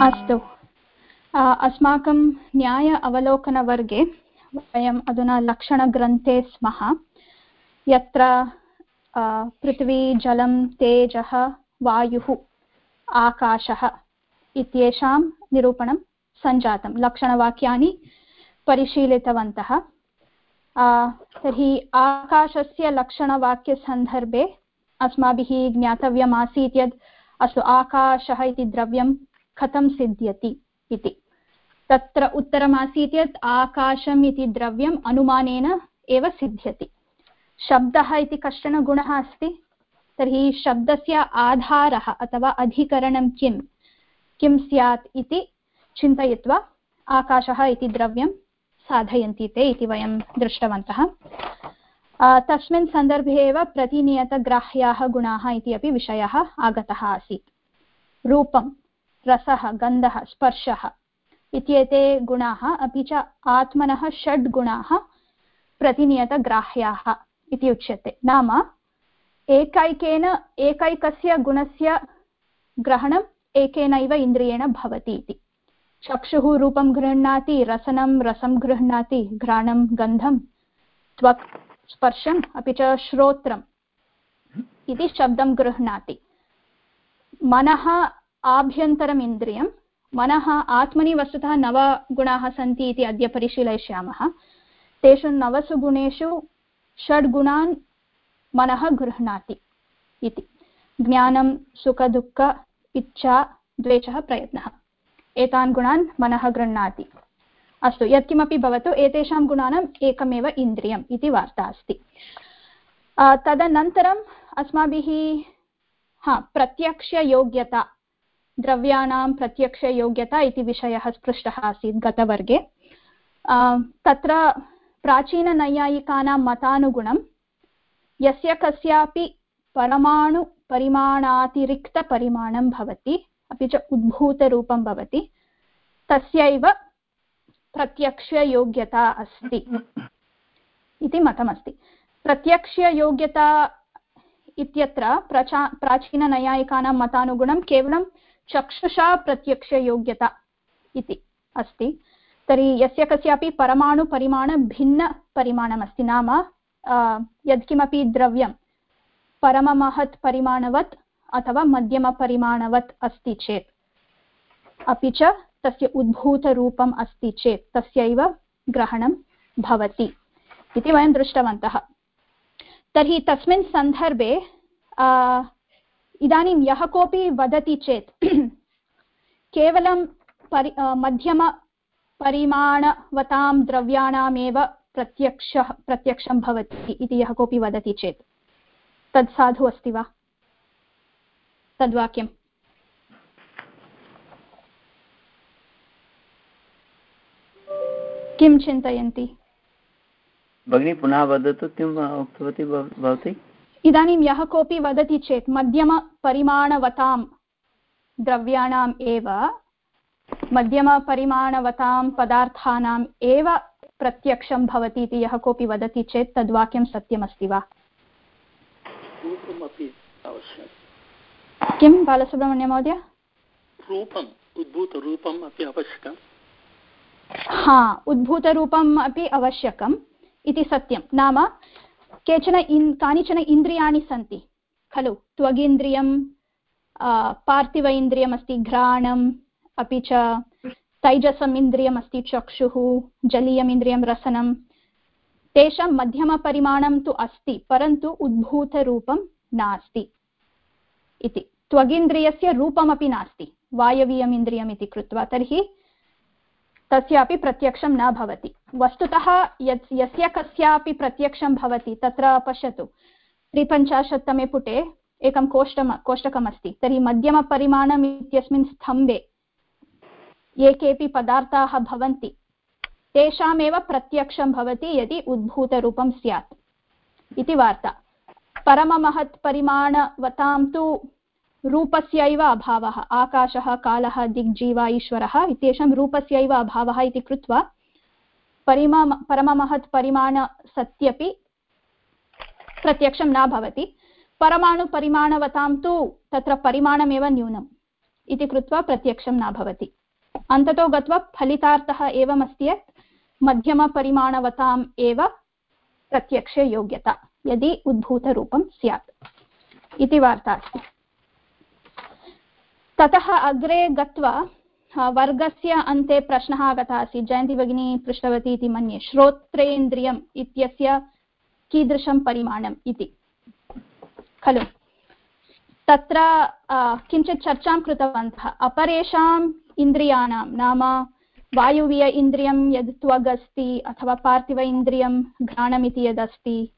अस्तु। अस्माकं न्याय अवलोकनवर्गे वयम् अधुना लक्षणग्रन्थे स्मः। यत्र पृथ्वी, जलं, तेजः, वायुः, आकाशः इत्येषां निरूपणं सञ्जातं। लक्षणवाक्यानि परिशीलितवन्तः। तर्हि आकाशस्य लक्षणवाक्यसन्दर्भे अस्माभिः ज्ञातव्यमासीत् यत् अस्तु, आकाशः इति द्रव्यं कथं सिद्ध्यति इति। तत्र उत्तरमासीत् यत् आकाशम् इति द्रव्यम् अनुमानेन एव सिद्ध्यति। शब्दः इति कश्चन गुणः अस्ति? तर्हि शब्दस्य आधारः अथवा अधिकरणं किं किं स्यात् इति चिन्तयित्वा आकाशः इति द्रव्यं साधयन्ति ते इति वयं दृष्टवन्तः। तस्मिन् सन्दर्भे एव प्रतिनियतग्राह्याः गुणाः इति अपि विषयः आगतः आसीत्। रूपं रसः, गन्धः, स्पर्शः इत्येते गुणाः अपि च आत्मनः षड् गुणाः प्रतिनियतग्राह्याः इति उच्यते। नाम एकैकेन, एकैकस्य गुणस्य ग्रहणम् एकेनैव इन्द्रियेण भवति इति। चक्षुः रूपं गृह्णाति, रसनं, रसं गृह्णाति, घ्राणं, गन्धं, त्वक् स्पर्शम् अपि च श्रोत्रम् इति शब्दं गृह्णाति। मनः आभ्यन्तरम् इन्द्रियं, मनः, आत्मनि वस्तुतः नवगुणाः सन्ति इति अद्य परिशीलयिष्यामः। तेषु नवसु गुणेषु षड्गुणान् मनः गृह्णाति इति। ज्ञानं सुखदुःख इच्छा, द्वेषः प्रयत्नः। एतान् गुणान् मनः गृह्णाति। अस्तु, यत्किमपि भवतु, एतेषां गुणानाम् एकमेव इन्द्रियम् इति वार्ता अस्ति। तदनन्तरम् अस्माभिः, हा, प्रत्यक्षयोग्यता द्रव्याणां प्रत्यक्षयोग्यता इति विषयः स्पृष्टः आसीत् गतवर्गे. तत्र प्राचीननैयायिकानां मतानुगुणं यस्य कस्यापि परमाणुपरिमाणातिरिक्तपरिमाणं भवति, अपि च उद्भूतरूपं भवति, तस्यैव प्रत्यक्षयोग्यता अस्ति इति मतमस्ति. प्रत्यक्षयोग्यता इत्यत्र प्रचा, प्राचीननैयायिकानां मतानुगुणं केवलं चक्षुषा प्रत्यक्षयोग्यता इति अस्ति। तर्हि यस्य कस्यापि परमाणुपरिमाणभिन्नपरिमाणमस्ति नाम यत्किमपि द्रव्यं, परममहत् परिमाणवत् अथवा मध्यमपरिमाणवत् अस्ति चेत्। अपि च तस्य उद्भूतरूपम् अस्ति चेत् तस्यैव ग्रहणं भवति इति वयं दृष्टवन्तः। तर्हि तस्मिन् सन्दर्भे इदानीं यः कोऽपि वदति चेत् केवलं परि मध्यमपरिमाणवतां द्रव्याणामेव प्रत्यक्षः प्रत्यक्षं भवति इति यः कोऽपि वदति चेत्। तत् साधु अस्ति वा? तद्वाक्यम्। किं चिन्तयन्ति? भगिनी पुनः वदतु किम् उक्तवती भवती? इदानीं यः कोऽपि वदति चेत् मध्यमपरिमाणवतां द्रव्याणाम् एव मध्यमपरिमाणवतां पदार्थानाम् एव प्रत्यक्षं भवति इति यः कोऽपि वदति चेत् तद्वाक्यं सत्यमस्ति वा? किं बालसुब्रह्मण्यमहोदय रूपम् उद्भूतरूपम् अपि आवश्यकम्। हा उद्भूतरूपम् अपि आवश्यकम् इति सत्यं। नाम केचन इन् कानिचन इन्द्रियाणि सन्ति। खलु। त्वगिन्द्रियं पार्थिव इन्द्रियमस्ति घ्राणम्, अपि च तैजसम् इन्द्रियमस्ति चक्षुः जलीयम् इन्द्रियं रसनं। तेषां मध्यमपरिमाणं तु अस्ति, परन्तु उद्भूतरूपं नास्ति इति। त्वगिन्द्रियस्य रूपमपि नास्ति वायवीयम् इन्द्रियम् इति कृत्वा। तर्हि तस्यापि प्रत्यक्षं न भवति। वस्तुतः यत्, यस्य कस्यापि प्रत्यक्षं भवति, तत्र पश्यतु। त्रिपञ्चाशत्तमे पुटे एकं कोष्टम, कोष्टकमस्ति। तर्हि मध्यमपरिमाणम् इत्यस्मिन् स्तम्भे ये केपि पदार्थाः भवन्ति, तेषामेव प्रत्यक्षं भवति यदि उद्भूतरूपं स्यात्। इति वार्ता। परममहत्परिमाणवतां तु रूपस्यैव अभावः। आकाशः, कालः, दिग्जीवा, ईश्वरः इत्येषां रूपस्यैव अभावः इति कृत्वा परिमा परममहत् परिमाण सत्यपि प्रत्यक्षं न भवति। परमाणुपरिमाणवतां तु तत्र परिमाणमेव न्यूनम् इति कृत्वा प्रत्यक्षं न भवति। अन्ततो गत्वा फलितार्थः एवमस्ति यत् मध्यमपरिमाणवताम् एव प्रत्यक्षे योग्यता, यदि उद्भूतरूपं स्यात् इति वार्ता अस्ति। ततः अग्रे गत्वा वर्गस्य अन्ते प्रश्नः आगतः आसीत्। जयन्ती भगिनी पृष्टवती इति मन्ये, श्रोत्रेन्द्रियम् इत्यस्य कीदृशं परिमाणम् इति। खलु। तत्र किञ्चित् चर्चां कृतवन्तः। अपरेषाम् इन्द्रियाणां नाम वायुवीय इन्द्रियं यद् त्वग् अस्ति अथवा पार्थिव इन्द्रियं घ्राणमिति यदस्ति,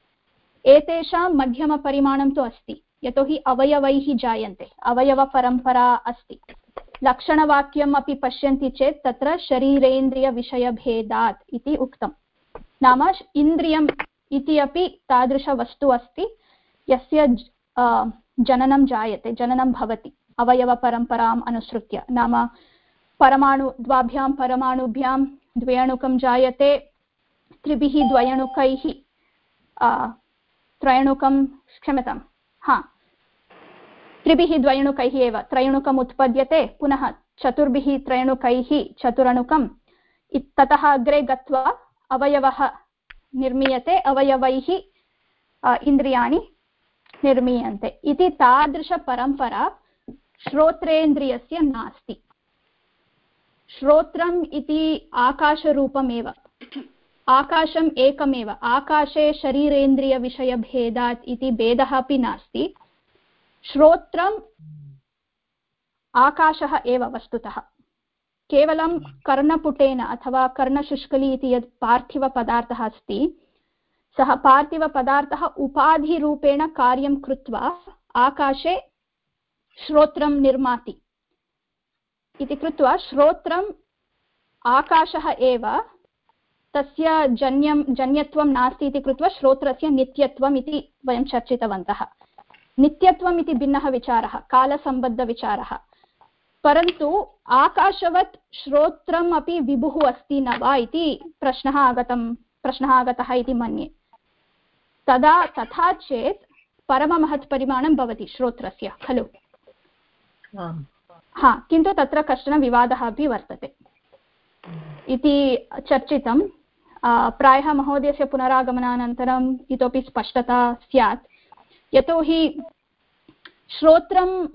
एतेषां मध्यमपरिमाणं तु अस्ति। यतोहि अवयवैः जायन्ते। अवयवपरम्परा अस्ति। लक्षणवाक्यम् अपि पश्यन्ति चेत् तत्र शरीरेन्द्रियविषयभेदात् इति उक्तं। नाम इन्द्रियम् इति अपि तादृशवस्तु अस्ति। यस्य जननं जायते, जननं भवति, अवयवपरम्पराम् अनुसृत्य। नाम परमाणु, द्वाभ्यां परमाणुभ्यां द्वयणुकं जायते, त्रिभिः द्वयणुकैः त्रयणुकं क्षम्यतां, हा। त्रिभिः द्वयणुकैः एव, त्रयणुकम् उत्पद्यते, पुनः चतुर्भिः त्रयणुकैः चतुरणुकं ततः अग्रे गत्वा अवयवः निर्मीयते, अवयवैः इन्द्रियाणि निर्मीयन्ते। इति तादृशपरम्परा श्रोत्रेन्द्रियस्य नास्ति। श्रोत्रम् इति आकाशरूपमेव। आकाशम् एकमेव। आकाशे शरीरेन्द्रियविषयभेदात् इति भेदः अपि नास्ति। श्रोत्रम् आकाशः एव वस्तुतः। केवलं कर्णपुटेन अथवा कर्णशुष्कली इति यत् पार्थिवपदार्थः अस्ति, सः पार्थिवपदार्थः उपाधिरूपेण कार्यं कृत्वा आकाशे श्रोत्रं निर्माति। इति कृत्वा श्रोत्रम् आकाशः एव तस्य जन्यं, जन्यत्वं नास्ति इति कृत्वा श्रोत्रस्य नित्यत्वम् इति वयं चर्चितवन्तः। नित्यत्वम् इति भिन्नः विचारः, कालसम्बद्धविचारः। परन्तु आकाशवत् श्रोत्रम् अपि विभुः अस्ति न वा इति प्रश्नः आगतं प्रश्नः आगतः इति मन्ये। तदा तथा चेत् परममहत्परिमाणं भवति श्रोत्रस्य खलु? हा किन्तु तत्र कश्चन विवादः अपि वर्तते। इति चर्चितं। प्रायः महोदयस्य पुनरागमनानन्तरम् इतोपि स्पष्टता स्यात्। यतोहि श्रोत्रम्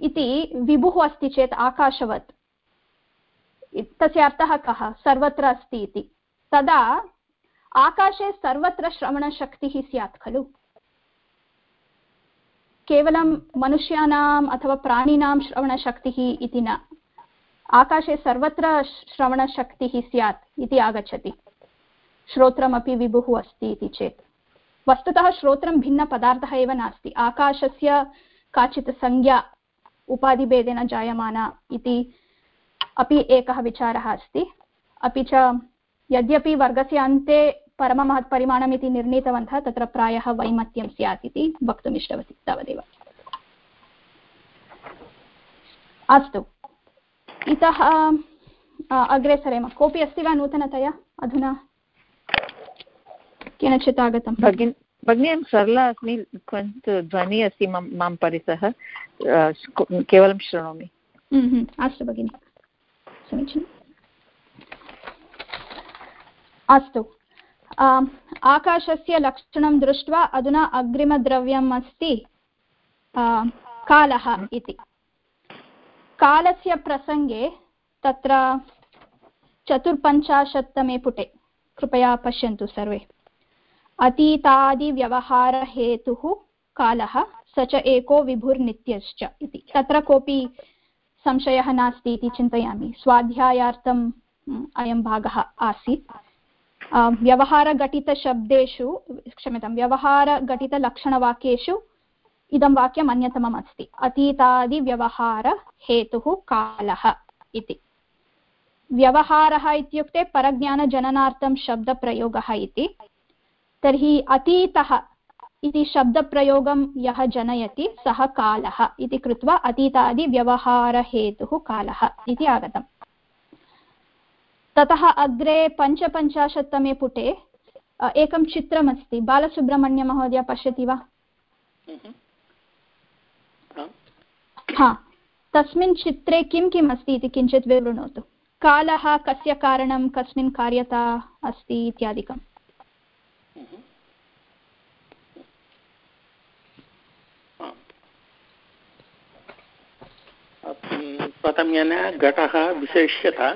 इति विभुः अस्ति चेत् आकाशवत्। तस्य अर्थः कः? सर्वत्र अस्ति इति। तदा आकाशे सर्वत्र श्रवणशक्तिः स्यात् खलु। केवलं मनुष्याणाम् अथवा प्राणिनां श्रवणशक्तिः इति न। आकाशे सर्वत्र श्रवणशक्तिः स्यात् इति आगच्छति। श्रोत्रमपि विभुः अस्ति इति चेत्। वस्तुतः श्रोत्रं भिन्नपदार्थः एव नास्ति। आकाशस्य काचित् संज्ञा उपाधिभेदेन जायमाना इति अपि एकः विचारः अस्ति। अपि च यद्यपि वर्गस्य अन्ते परममहत्परिमाणम् इति निर्णीतवन्तः, तत्र प्रायः वैमत्यं स्यात् इति वक्तुम् इष्टवती तावदेव। अस्तु। इतः अग्रे सरेम। कोऽपि अस्ति वा नूतनतया? अधुना? केनचित् आगतं? भगिनी भगिनी, अहं सरला अस्मि ध्वनिः अस्ति मम, माँ परितः केवलं शृणोमि अस्तु भगिनि। समीचीनम्। अस्तु। आकाशस्य लक्षणं दृष्ट्वा अधुना अग्रिमद्रव्यम् अस्ति कालः इति। कालस्य प्रसङ्गे तत्र चतुर्पञ्चाशत्तमे पुटे। कृपया पश्यन्तु सर्वे। अतीतादिव्यवहारहेतुः कालः स च एको विभुर्नित्यश्च इति। तत्र कोऽपि संशयः नास्ति इति चिन्तयामि। स्वाध्यायार्थम् अयं भागः आसीत्। व्यवहारघटितशब्देषु, क्षम्यतां, व्यवहारघटितलक्षणवाक्येषु इदं वाक्यम् अन्यतमम् अस्ति। अतीतादिव्यवहारहेतुः कालः इति। व्यवहारः इत्युक्ते परज्ञानजननार्थं शब्दप्रयोगः इति। तर्हि अतीतः इति शब्दप्रयोगं यः जनयति सः कालः इति कृत्वा अतीतादिव्यवहारहेतुः कालः इति आगतम्। ततः अग्रे पञ्चपञ्चाशत्तमे पुटे एकं चित्रमस्ति। बालसुब्रह्मण्यमहोदय पश्यति वा? हम्म। हा। तस्मिन् चित्रे किं किम् अस्ति इति किञ्चित् विवृणोतु। कालः कस्य कारणं कस्मिन् कार्यता अस्ति इत्यादिकम्। प्रथमेन घटः विशेष्यता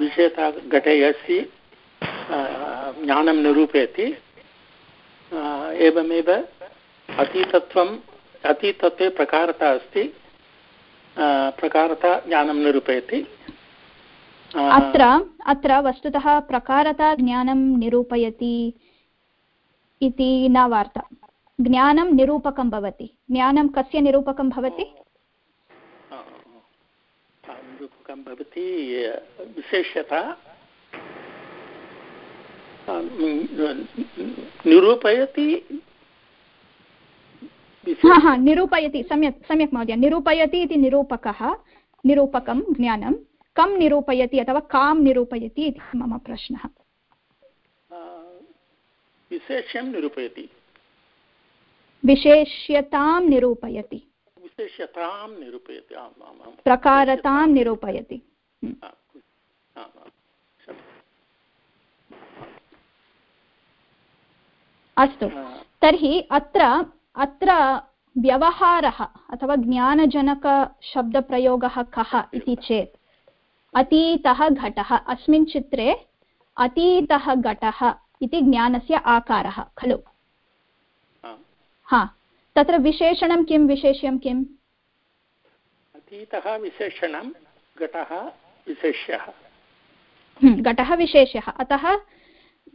विषयता घटे अस्ति ज्ञानं निरूपयति एवमेव अतीतत्वम् अतीतत्वे प्रकारता अस्ति प्रकारता ज्ञानं निरूपयति अत्र अत्र वस्तुतः प्रकारता ज्ञानं निरूपयति इति न वार्ता। ज्ञानं निरूपकं भवति। ज्ञानं कस्य निरूपकं भवति निरूपकं भवति विशेषता निरूपयति। हा हा निरूपयति सम्यक् सम्यक् महोदय निरूपयति इति निरूपकः निरूपकं ज्ञानं कं निरूपयति अथवा कां निरूपयति इति मम प्रश्नः। विशेष्यं निरूपयति। विशेष्यतां निरूपयति। विशेष्यतां निरूपयति। प्रकारतां निरूपयति। अस्तु। तर्हि अत्र अत्र व्यवहारः अथवा ज्ञानजनकशब्दप्रयोगः कः इति चेत् अतीतः घटः अस्मिन् चित्रे अतीतः घटः इति ज्ञानस्य आकारः खलु? हा। तत्र विशेषणं किं विशेष्यं किम् अतीतः विशेषणं घटः विशेष्यः। घटः विशेष्यः। अतः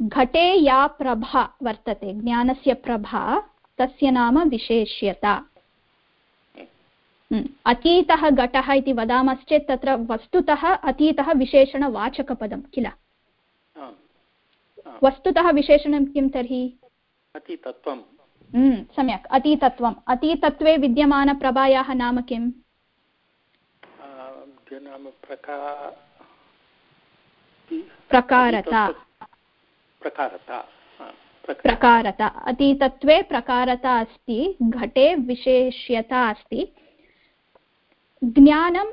घटे या प्रभा वर्तते ज्ञानस्य प्रभा तस्य नाम विशेष्यता। अतीतः घटः इति वदामश्चेत् तत्र वस्तुतः अतीतः विशेषणवाचकपदं किल? वस्तुतः विशेषणं किं तर्हि? अतीतत्वं सम्यक् अतीतत्वम् अतीतत्वे विद्यमानप्रभायाः नाम किम् प्रकारता प्रकारता प्रकारता अतीतत्वे प्रकारता अस्ति घटे विशेष्यता अस्ति ज्ञानं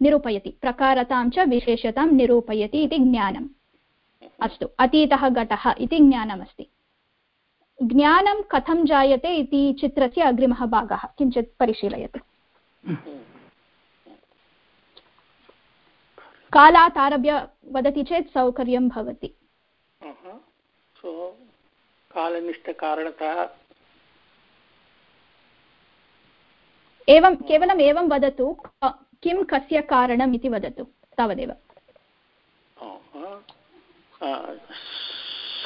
निरूपयति प्रकारतां च विशेषतां निरूपयति इति ज्ञानम् अस्तु अतीतः घटः इति ज्ञानमस्ति ज्ञानं कथं जायते इति चित्रस्य अग्रिमः भागः किञ्चित् परिशीलयतु। कालात् आरभ्य वदति चेत् सौकर्यं भवति। कालनिष्ठकारणतः एवं केवलम् एवं वदतु किं कस्य कारणम् इति वदतु तावदेव।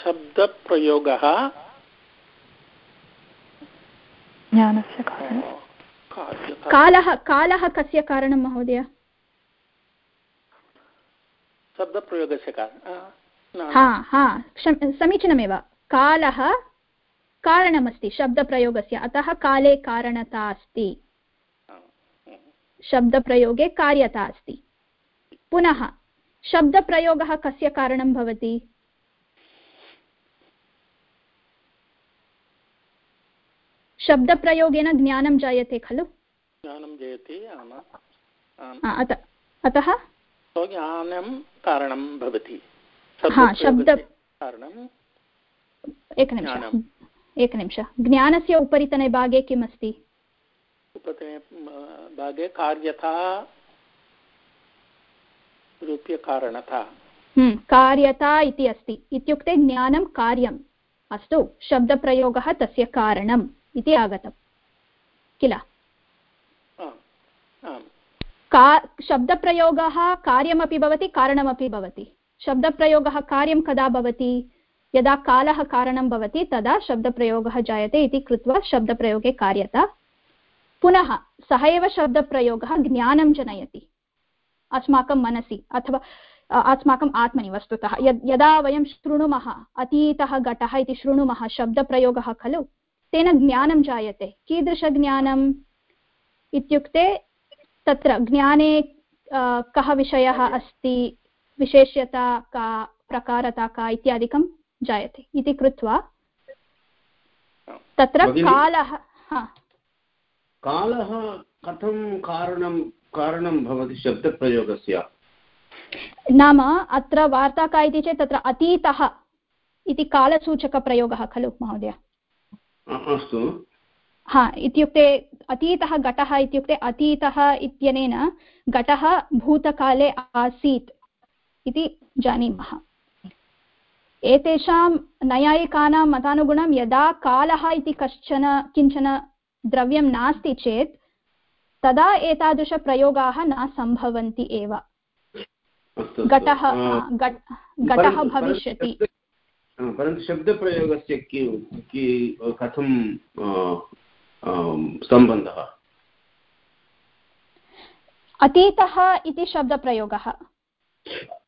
शब्दप्रयोगः ज्ञानस्य कालः कालः कस्य कारणं महोदय? शब्दप्रयोगस्य कारणं हा हा समीचीनमेव। कालः कारणमस्ति शब्दप्रयोगस्य। अतः काले कारणता अस्ति। शब्दप्रयोगे कार्यता अस्ति। पुनः शब्दप्रयोगः कस्य कारणं भवति? शब्दप्रयोगेन ज्ञानं जायते खलु? ज्ञानं जयति अतः ज्ञानं कारणं भवति। हा शब्द एकनिमिषम् एकनिमिष। ज्ञानस्य उपरितने भागे किम् अस्ति उपरितने भागे कार्यता रूप्यकारणता हम्म, कार्यता इति अस्ति। इत्युक्ते ज्ञानं कार्यम्। अस्तु शब्दप्रयोगः तस्य कारणम्। इति आगतं। किल? का शब्दप्रयोगः कार्यमपि भवति कारणमपि भवति। शब्दप्रयोगः कार्यं कदा भवति? यदा कालः कारणं भवति तदा शब्दप्रयोगः जायते इति कृत्वा शब्दप्रयोगे कार्यता। पुनः सः एव शब्दप्रयोगः ज्ञानं जनयति। अस्माकं मनसि अथवा अस्माकम् आत्मनि वस्तुतः। यद् यदा वयं शृणुमः अतीतः घटः इति शृणुमः शब्दप्रयोगः खलु तेन ज्ञानं जायते। कीदृशज्ञानम् इत्युक्ते तत्र ज्ञाने कः विषयः अस्ति विशेष्यता का प्रकारता का इत्यादिकं जायते। इति कृत्वा तत्र कालः कालः कथं कारणं कारणं भवति शब्दप्रयोगस्य? नाम अत्र वार्ता का इति चेत् तत्र अतीतः इति कालसूचकप्रयोगः खलु महोदय। अस्तु। हा इत्युक्ते अतीतः घटः इत्युक्ते अतीतः इत्यनेन घटः भूतकाले आसीत् इति जानीमः। एतेषां नैयायिकानां मतानुगुणं यदा कालः इति कश्चन किंचन द्रव्यं नास्ति चेत् तदा एतादृशप्रयोगाः न सम्भवन्ति एव। घटः घटः भविष्यति। परन्तु शब्दप्रयोगस्य कथं सम्बन्धः? अतीतः इति शब्दप्रयोगः।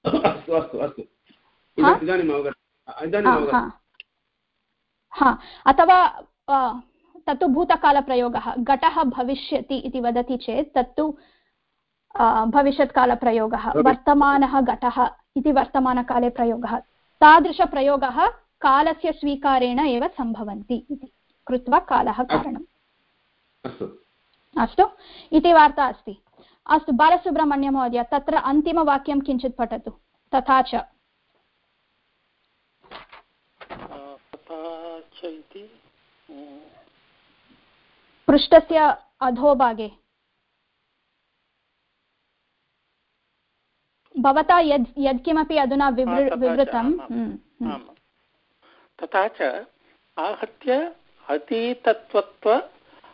अस्तु अस्तु अस्तु। इदानीम् अवगतम् हा अथवा तत्तु भूतकालप्रयोगः घटः भविष्यति इति वदति चेत् तत्तु भविष्यत्कालप्रयोगः वर्तमानः घटः इति वर्तमानकाले प्रयोगः तादृशप्रयोगः कालस्य स्वीकारेण एव सम्भवन्ति इति। कृत्वा कालः कारणम्। अस्तु। इति वार्ता अस्ति। अस्तु बालसुब्रह्मण्यमहोदय तत्र अन्तिमवाक्यं किञ्चित् पठतु। तथा च। पृष्ठस्य अधोभागे। भवता यद् यत्किमपि अधुना विवृतं हम्म, हम्म। तथा च आहत्य अतीतत्वत्व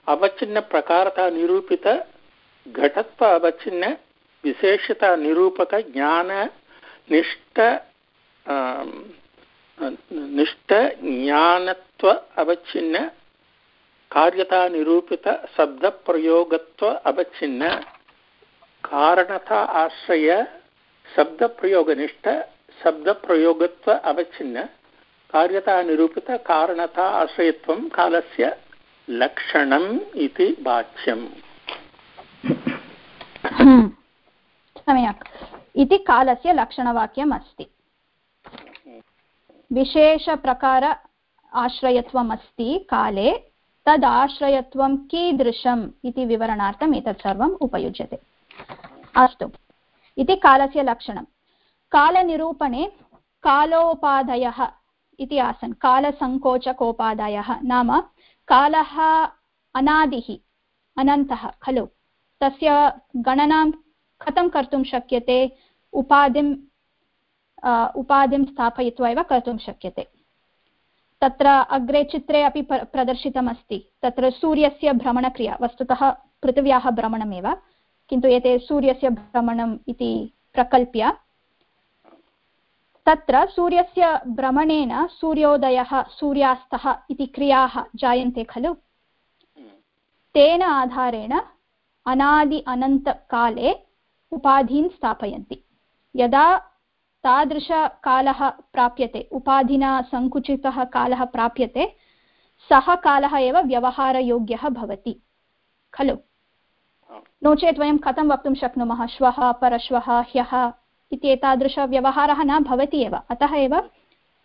अवच्छिन्नप्रकारता निरूपित घटत्व अवच्छिन्न विशेषता निरूपक ज्ञान निष्ठ निष्ठ ज्ञानत्व अवच्छिन्न कार्यता निरूपित अवच्छिन्न कारणता आश्रय शब्दप्रयोगनिष्ठ, शब्दप्रयोगत्व अवच्छिन्न कार्यता निरूपित कारणता आश्रयत्वं कालस्य लक्षणम् इति वाच्यम्। सम्यक् इति कालस्य लक्षणवाक्यम् अस्ति विशेषप्रकार आश्रयत्वम् अस्ति काले तद् आश्रयत्वं कीदृशम् इति विवरणार्थम् एतत् सर्वम् उपयुज्यते। अस्तु। इति कालस्य लक्षणं। कालनिरूपणे कालोपाधयः इति आसन्। कालसङ्कोचकोपादायः नाम कालः अनादिः, अनन्तः, खलु। तस्य गणनां कथं कर्तुं शक्यते? उपाधिं उपाधिं स्थापयित्वा एव कर्तुं शक्यते। तत्र अग्रे चित्रे अपि प्रदर्शितमस्ति। तत्र सूर्यस्य भ्रमणक्रिया, वस्तुतः पृथिव्याः भ्रमणमेव। किन्तु एते सूर्यस्य भ्रमणम् इति प्रकल्प्य, तत्र सूर्यस्य भ्रमणेन सूर्योदयः, सूर्यास्तः इति क्रियाः जायन्ते खलु। तेन आधारेण अनादि अनन्तकाले उपाधीन् स्थापयन्ति। यदा तादृशकालः प्राप्यते, उपाधिना सङ्कुचितः कालः प्राप्यते, सः कालः एव व्यवहारयोग्यः भवति, खलु। नो चेत् वयं कथं वक्तुं शक्नुमः? श्वः परश्वः ह्यः इति एतादृशव्यवहारः न भवति एव। अतः एव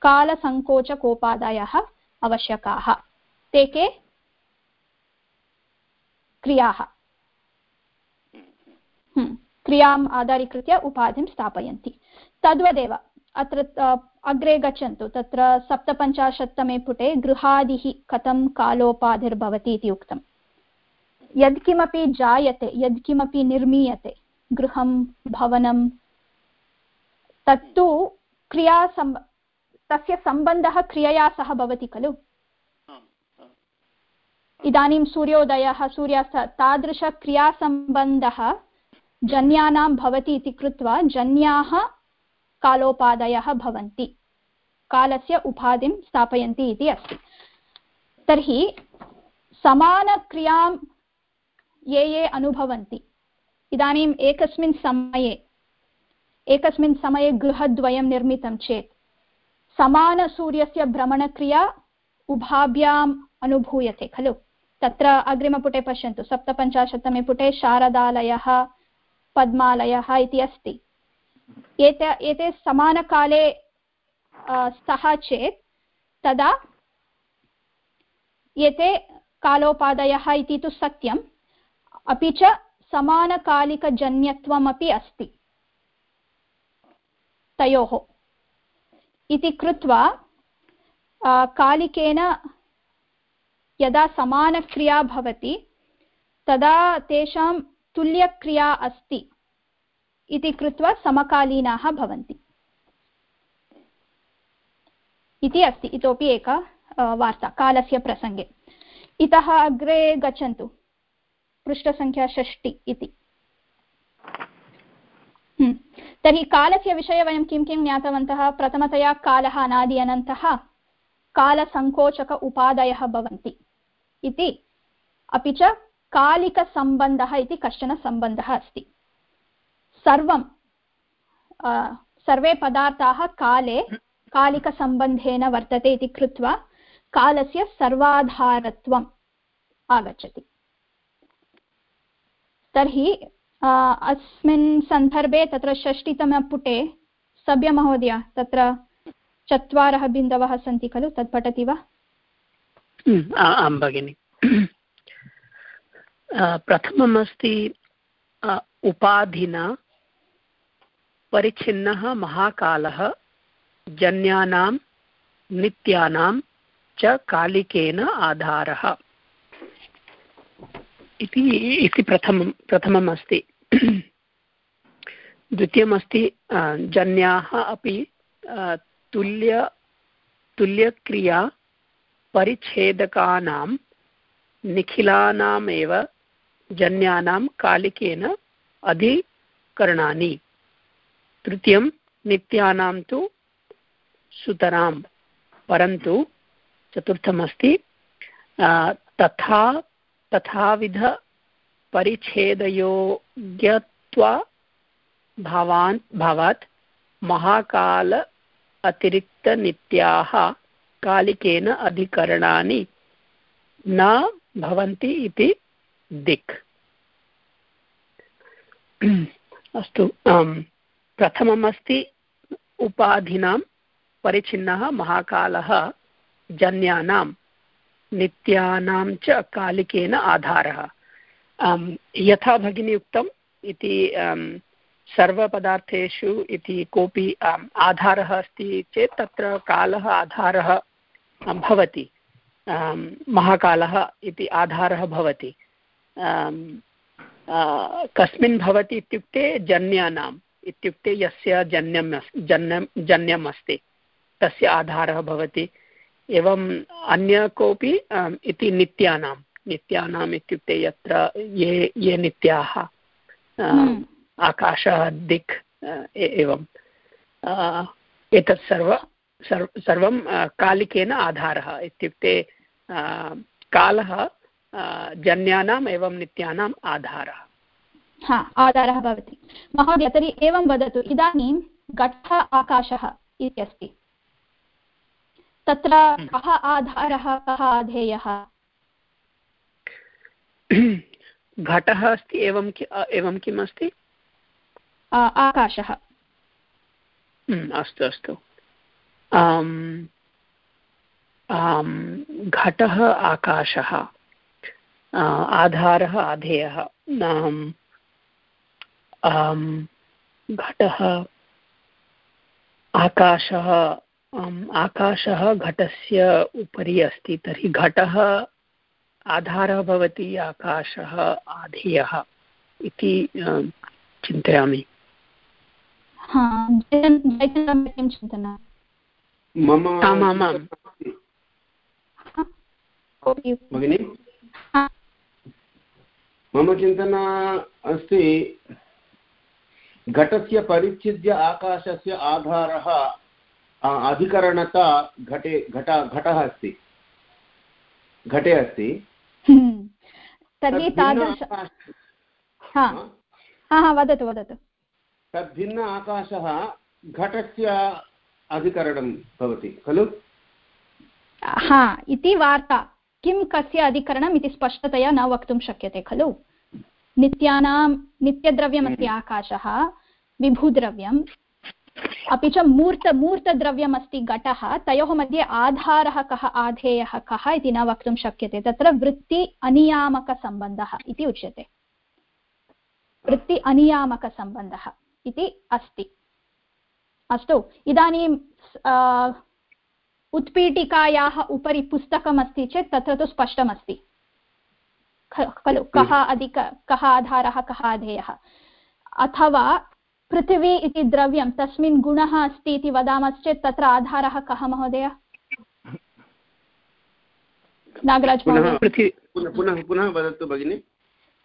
कालसङ्कोचकोपादायः आवश्यकाः। ते के? क्रियाः। हम्म, क्रियाम् आधारीकृत्य उपाधिं स्थापयन्ति। तद्वदेव अत्र अग्रे गच्छन्तु। तत्र सप्तपञ्चाशत्तमे पुटे गृहादिः कथं कालोपाधिर्भवति इति उक्तम्। यत्किमपि जायते यत्किमपि निर्मीयते गृहं भवनं तत्तु क्रिया सम्ब तस्य सम्बन्धः क्रियया सह भवति खलु? इदानीं सूर्योदयः सूर्यास्तः तादृशक्रियासम्बन्धः जन्यानां भवति इति कृत्वा जन्याः कालोपादयः भवन्ति। कालस्य उपाधिं स्थापयन्ति इति अस्ति। तर्हि समानक्रियाँ ये ये अनुभवन्ति। इदानीम् एकस्मिन् समये एकस्मिन् समये गृहद्वयं निर्मितं चेत् समानसूर्यस्य भ्रमणक्रिया उभाभ्याम् अनुभूयते, खलु? तत्र अग्रिमपुटे पश्यन्तु। सप्तपञ्चाशत्तमे पुटे शारदालयः, पद्मालयः इति अस्ति। एते एते समानकाले स्तः चेत् तदा एते कालोपादयः इति तु सत्यं अपि च समानकालिकजन्यत्वमपि अस्ति। तयोः। इति कृत्वा कालिकेन यदा समानक्रिया भवति, तदा तेषां तुल्यक्रिया अस्ति इति कृत्वा समकालीनाः भवन्ति। इति अस्ति, इतोपि एका वार्ता, कालस्य प्रसङ्गे। इतः अग्रे गच्छन्तु। पृष्ठसङ्ख्या षष्टि इति। हम्म। तर्हि कालस्य विषये वयं किं किं ज्ञातवन्तः? प्रथमतया कालः, अनादि अनन्तः, कालसङ्कोचक उपादयः भवन्ति इति। अपि च कालिकसम्बन्धः इति कश्चन सम्बन्धः अस्ति। सर्वं सर्वे पदार्थाः काले कालिकसम्बन्धेन वर्तते इति कृत्वा कालस्य सर्वाधारत्वम् आगच्छति। तर्हि अस्मिन् सन्दर्भे तत्र षष्टितमपुटे सभ्यमहोदय तत्र चत्वारः बिन्दवः सन्ति खलु? तत् पठति वा? आं भगिनि। प्रथममस्ति उपाधिना परिच्छिन्नः महाकालः, जन्यानां, नित्यानां च कालिकेन आधारः। इति इति प्रथमं प्रथमम् अस्ति। द्वितीयमस्ति जन्याः अपि तुल्य, तुल्यक्रिया परिच्छेदकानां, निखिलानामेव जन्यानां कालिकेन अधिकरणानि। तृतीयं, नित्यानां तु सुतरां। परन्तु, चतुर्थमस्ति तथा तथाविध परिच्छेदयोग्यत्वा भावान् भावात् महाकाल अतिरिक्तनित्याः कालिकेन अधिकरणानि न भवन्ति इति दिक्। अस्तु प्रथममस्ति उपाधिनां परिच्छिन्नः महाकालः जन्यानां। नित्यानां च कालिकेन आधारः। यथा भगिनी उक्तम् इति सर्वपदार्थेषु इति कोऽपि आधारः अस्ति चेत् तत्र कालः आधारः भवति। महाकालः इति आधारः भवति। कस्मिन् भवति इत्युक्ते जन्यानाम्, इत्युक्ते यस्य जन्यम् जन्यं जन्यम् अस्ति, तस्य आधारः भवति। एवम् अन्य कोऽपि इति नित्यानां नित्यानाम् इत्युक्ते यत्र ये ये नित्याः हम्म। आकाशः दिक् एवं एतत् सर्व सर्वं कालिकेन आधारः इत्युक्ते कालः जन्यानाम् एवं नित्यानाम् आधारः। हा आधारः भवति। महोदय तर्हि एवं वदतु इदानीं घटः आकाशः इत्यस्ति। तत्र हम्म। कः आधारः कः आधेयः? घटः अस्ति एवं एवं किम् अस्ति? आकाशः। हम्म, अस्तु अस्तु। घटः आकाशः। आधारः आधेयः। घटः आकाशः आकाशः घटस्य उपरि अस्ति तर्हि घटः आधारः भवति आकाशः आधेयः इति चिन्तयामि। भगिनि? मम चिन्तना अस्ति घटस्य परिच्छिद्य आकाशस्य आधारः अधिकरणता घटे घट घटः अस्ति। घटे अस्ति। हम्म। तर्हि तादृश वदतु वदतु। तद्भिन्न आकाशः घटस्य अधिकरणं भवति खलु? हा इति वार्ता। किं कस्य अधिकरणम् इति स्पष्टतया न वक्तुं शक्यते खलु? नित्यानां नित्यद्रव्यमस्ति हम्म। आकाशः विभुद्रव्यं। अपि च मूर्त, मूर्तद्रव्यमस्ति घटः, तयोः मध्ये आधारः कः, आधेयः कः इति न वक्तुं शक्यते। तत्र वृत्ति अनियामकसम्बन्धः इति उच्यते। वृत्ति अनियामकसम्बन्धः इति अस्ति। अस्तु, इदानीं उत्पीठिकायाः उपरि पुस्तकमस्ति चेत् तत्र तु स्पष्टमस्ति। खलु, कः अधिक, कः आधारः, कः अधेयः अथवा पृथिवी इति द्रव्यं तस्मिन् गुणः अस्ति इति वदामश्चेत् तत्र आधारः कः महोदय? नागराज पुनः पुनः वदतु भगिनि।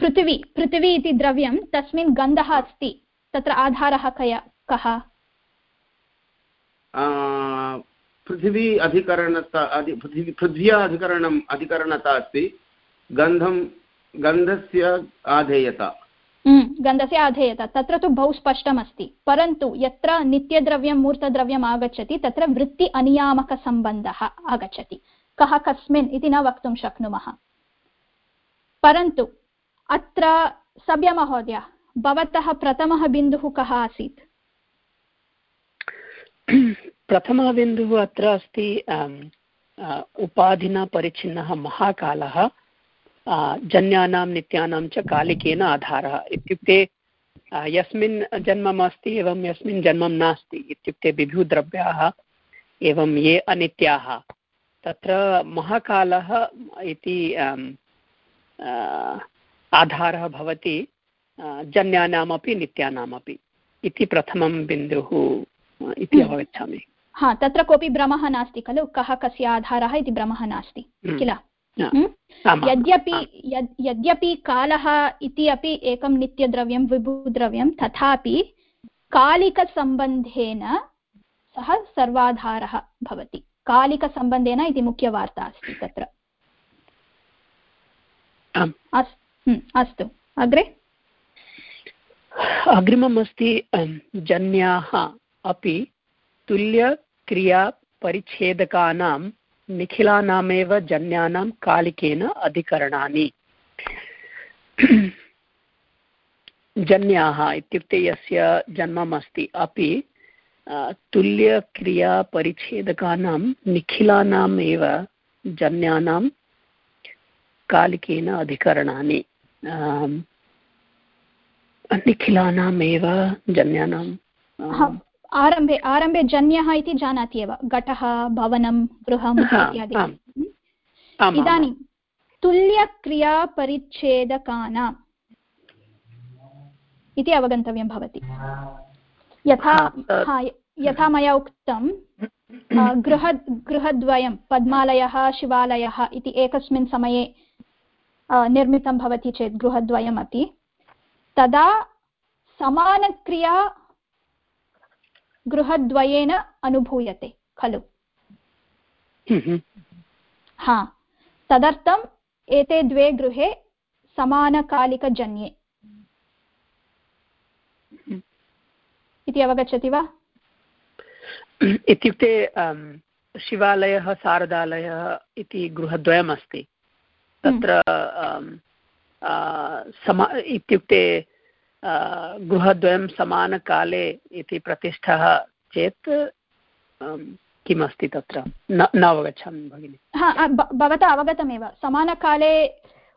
पृथिवी पृथिवी इति द्रव्यं तस्मिन् गन्धः अस्ति। तत्र आधारः कय कः? पृथिवी अधिकरणता अधि पृथिवी पृथ्व्या अधिकरणम् अधिकरणता अस्ति। गन्धं गन्धस्य आधेयता। गन्धस्य आधेयता तत्र तु बहु स्पष्टमस्ति परन्तु यत्र नित्यद्रव्यं मूर्तद्रव्यम् आगच्छति तत्र वृत्ति अनियामकसम्बन्धः आगच्छति कः कस्मिन् इति न वक्तुं शक्नुमः परन्तु अत्र सभ्यमहोदय भवतः प्रथमः बिन्दुः कः आसीत् प्रथमः बिन्दुः अत्र अस्ति उपाधिना परिच्छिन्नः महाकालः जन्यानां नित्यानां च कालिकेन आधारः इत्युक्ते यस्मिन् जन्मम् अस्ति एवं यस्मिन् जन्मं नास्ति इत्युक्ते विभुद्रव्याः एवं ये अनित्याः तत्र महाकालः इति आधारः भवति जन्यानामपि नित्यानामपि इति प्रथमं बिन्दुः इति हम्म। अवगच्छामि हा तत्र कोऽपि भ्रमः नास्ति खलु कः कस्य आधारः इति भ्रमः नास्ति हम्म। किल? यद्यपि यद्यपि कालः इति अपि एकं नित्यद्रव्यं विभुद्रव्यं तथापि कालिकसम्बन्धेन सः सर्वाधारः भवति। कालिकसम्बन्धेन इति मुख्यवार्ता अस्ति तत्र। अस्तु। अग्रे? अग्रिमम् अस्ति जन्याः अपि तुल्यक्रियापरिच्छेदकानां निखिलानामेव जन्यानां कालिकेन अधिकरणानि। जन्याः इत्युक्ते यस्य जन्मम् अस्ति, अपि तुल्यक्रियापरिच्छेदकानां निखिलानाम् एव जन्यानां कालिकेन अधिकरणानि। निखिलानामेव जन्यानां आरम्भे आरम्भे जन्यः इति जानाति एव। घटः भवनं गृहम् इत्यादि। इदानीं तुल्यक्रियापरिच्छेदकानाम् इति अवगन्तव्यं भवति। यथा यथा मया उक्तं गृह गृहद्वयं पद्मालयः शिवालयः इति एकस्मिन् समये निर्मितं भवति चेत् गृहद्वयमपि। तदा समानक्रिया गृहद्वयेन अनुभूयते खलु। हा। तदर्थम् एते द्वे गृहे समानकालिकजन्ये। इति अवगच्छति वा? इत्युक्ते शिवालयः शारदालयः इति गृहद्वयमस्ति। तत्र समा इत्युक्ते गृहद्वयं समानकाले इति प्रतिष्ठः चेत् किमस्ति तत्र? न न अवगच्छामि भगिनि। हा भवता अवगतमेव। समानकाले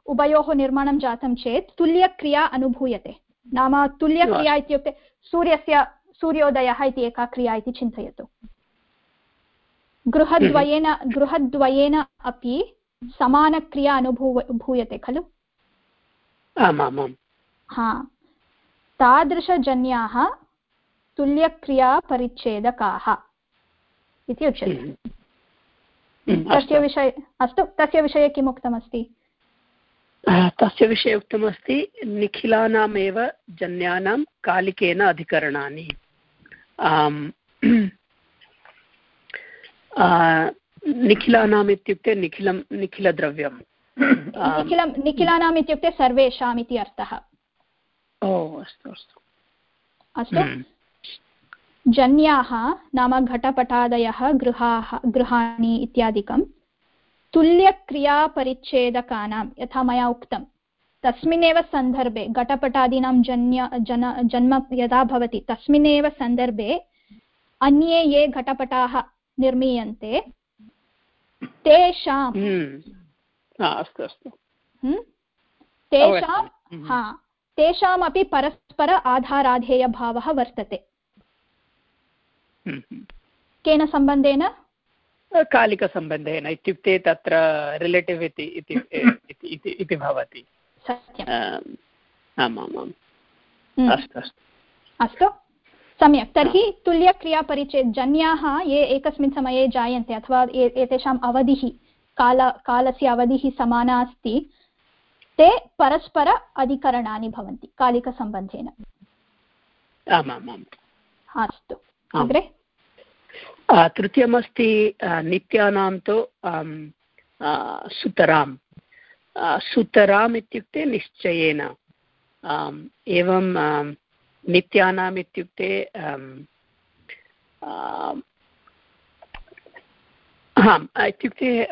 उभयोः निर्माणं जातं चेत् तुल्यक्रिया अनुभूयते। नाम तुल्यक्रिया इत्युक्ते सूर्यस्य सूर्योदयः इति एका क्रिया इति चिन्तयतु। गृहद्वयेन गृहद्वयेन अपि समानक्रिया अनुभूव भूयते खलु? आमामां हा। तादृशजन्याः तुल्यक्रियापरिच्छेदकाः इति उच्यते। हम्म। हम्म, तस्य विषये अस्तु तस्य विषये किम् उक्तमस्ति तस्य विषये उक्तमस्ति निखिलानामेव जन्यानां कालिकेन अधिकरणानि। निखिलानाम् इत्युक्ते निखिलं निखिलद्रव्यं निखिलं निखिलानाम् इत्युक्ते सर्वेषाम् इति अर्थः। ओ अस्तु अस्तु। अस्तु। हम्म। जन्याः नाम घटपटादयः गृहाः गृहाणि इत्यादिकं। तुल्यक्रियापरिच्छेदकानां यथा मया उक्तं। तस्मिन्नेव सन्दर्भे घटपटादीनां जन्य जन जन्म यदा भवति तस्मिन्नेव सन्दर्भे अन्ये ये घटपटाः निर्मीयन्ते तेषां हम्म। अस्तु अस्तु। हम्म? तेषां हा तेषामपि परस्पर आधाराधेयभावः वर्तते। हम्म, हम्म। केन सम्बन्धेन? कालिकसम्बन्धेन इत्युक्ते तत्र रिलेटिव् इति इति भवति। हम्म। अस्तु अस्तु। अस्तु। सम्यक्। तर्हि तुल्यक्रियापरिचय जन्याः ये एकस्मिन् समये जायन्ते अथवा एतेषाम् अवधिः काल कालस्य अवधिः समाना अस्ति ते परस्पर अधिकरणानि भवन्ति कालिकसम्बन्धेन। आम् आम् आम्। अस्तु अग्रे तृतीयमस्ति नित्यानां तु आ, सुतराम्। इत्युक्ते निश्चयेन। एवं नित्यानाम् इत्युक्ते आम्, इत्युक्ते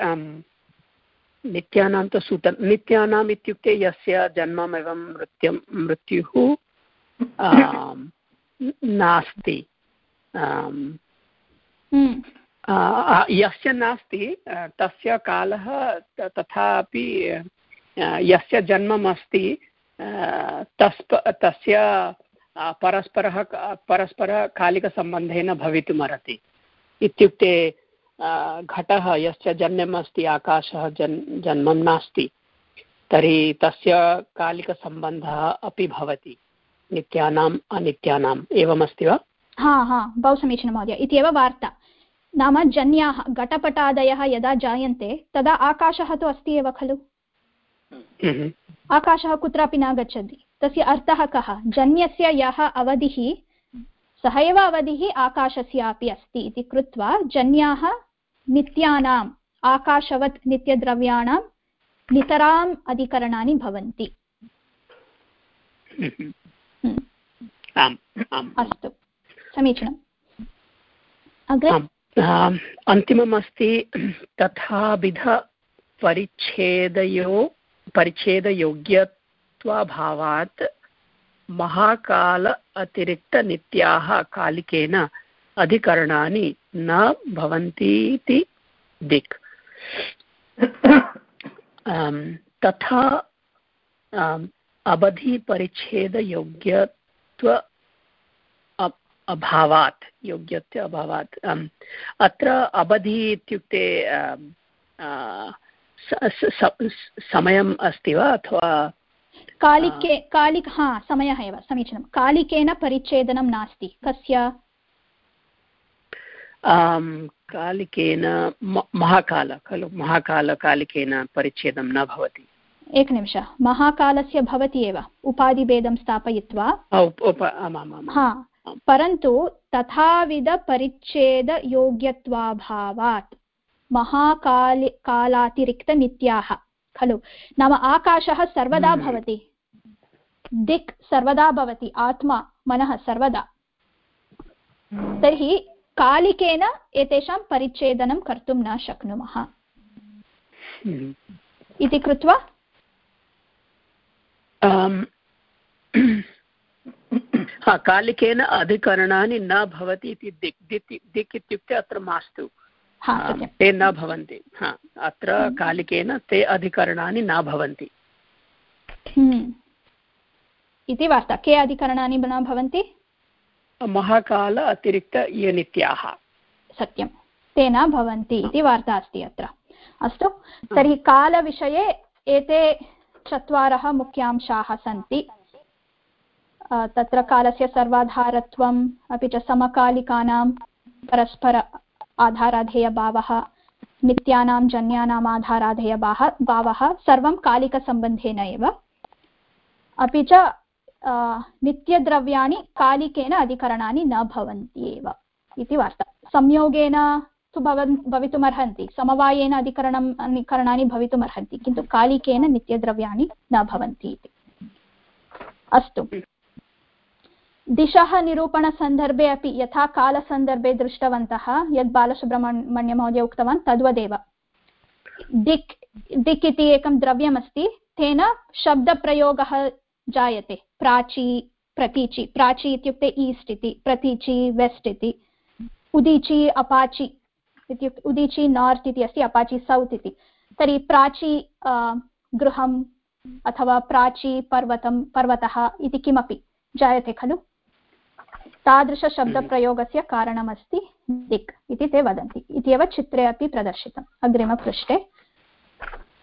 नित्यानां तु सुत नित्यानाम् इत्युक्ते यस्य जन्मम् एवं मृत्युं मृत्युः नास्ति। हम्म, यस्य नास्ति तस्य कालः तथापि यस्य जन्मम् अस्ति आ, तस्प तस्य परस्परः परस्परकालिकसम्बन्धेन भवितुमर्हति। इत्युक्ते घटः यस्य जन्मम् अस्ति आकाशः जन् जन्मं नास्ति। तर्हि तस्य कालिकसम्बन्धः अपि भवति नित्यानाम् अनित्यानाम्। एवमस्ति वा? हा हा बहु समीचीनं महोदय। इत्येव वार्ता। नाम जन्याः घटपटादयः यदा जायन्ते तदा आकाशः तु अस्ति एव खलु? हम्म। आकाशः कुत्रापि न गच्छति। तस्य अर्थः कः? जन्यस्य यः अवधिः सः एव अवधिः आकाशस्यापि अस्ति इति कृत्वा जन्याः नित्यानाम् आकाशवत् नित्यद्रव्याणां नितराम् अधिकरणानि भवन्ति। हम्म। हम्म, अस्तु समीचीनम्। अग्रे? अन्तिमम् अस्ति तथाविध परिच्छेदयो परिच्छेदयोग्यत्वाभावात् महाकाल अतिरिक्तनित्याः कालिकेन अधिकरणानि न भवन्तीति दिक्। तथा अवधिपरिच्छेदयोग्यत्व अभावात्, योग्यत्व अभावात्। अत्र अवधि इत्युक्ते समयम् अस्ति वा अथवा, कालिके, कालिक, हा, समयः एव, समीचीनं। कालिकेन परिच्छेदनं नास्ति। कस्य? कालिकेन महाकाल खलु महाकालकालिकेन परिच्छेदं न भवति। एकनिमिषः। महाकालस्य भवति एव। उपाधिभेदं स्थापयित्वा। हा परन्तु तथाविधपरिच्छेदयोग्यत्वाभावात्। महाकालि कालातिरिक्तनित्याः खलु। नाम आकाशः सर्वदा हम्म। भवति। दिक् सर्वदा भवति। आत्मा मनः सर्वदा। तर्हि कालिकेन एतेषां परिच्छेदनं कर्तुं न शक्नुमः। हम्म। इति कृत्वा? हा कालिकेन अधिकरणानि न भवति इति दिक् दिक् इत्युक्ते अत्र मास्तु। ते न भवन्ति। हा अत्र कालिकेन ते अधिकरणानि न भवन्ति। हम्म। इति वार्ता। के अधिकरणानि न भवन्ति? महाकाल अतिरिक्त ये नित्याः। सत्यं। ते न भवन्ति इति वार्ता अस्ति अत्र। अस्तु तर्हि कालविषये एते चत्वारः मुख्यांशाः सन्ति। तत्र कालस्य सर्वाधारत्वम् अपि च समकालिकानां परस्पर आधाराधेयभावः नित्यानां जन्यानाम् आधाराधेयभाः भावः सर्वं कालिकसम्बन्धेन एव। अपि च नित्यद्रव्याणि कालिकेन अधिकरणानि न भवन्ति एव इति वार्ता। संयोगेन तु भवन्, भवितुमर्हन्ति, समवायेन अधिकरणम् अधिकरणानि भवितुमर्हन्ति, किन्तु कालिकेन नित्यद्रव्याणि न भवन्ति इति। अस्तु। दिशः निरूपणसन्दर्भे अपि यथा कालसन्दर्भे दृष्टवन्तः, यद् बालसुब्रह्मण्यमहोदय उक्तवान्, तद्वदेव। दिक् दिक् इति एकं द्रव्यमस्ति, तेन शब्दप्रयोगः जायते। प्राची प्रतीचि। प्राची इत्युक्ते ईस्ट् इति प्रतीचि वेस्ट् इति। उदीचि अपाचि इत्युक्ते उदीचि नार्त् इति अस्ति अपाचि सौत् इति। तर्हि प्राची अ, गृहं अथवा प्राची पर्वतं पर्वतः इति किमपि जायते खलु? तादृशशब्दप्रयोगस्य कारणमस्ति दिक् इति ते वदन्ति। इत्येव चित्रे अपि प्रदर्शितम् अग्रिमपृष्ठे।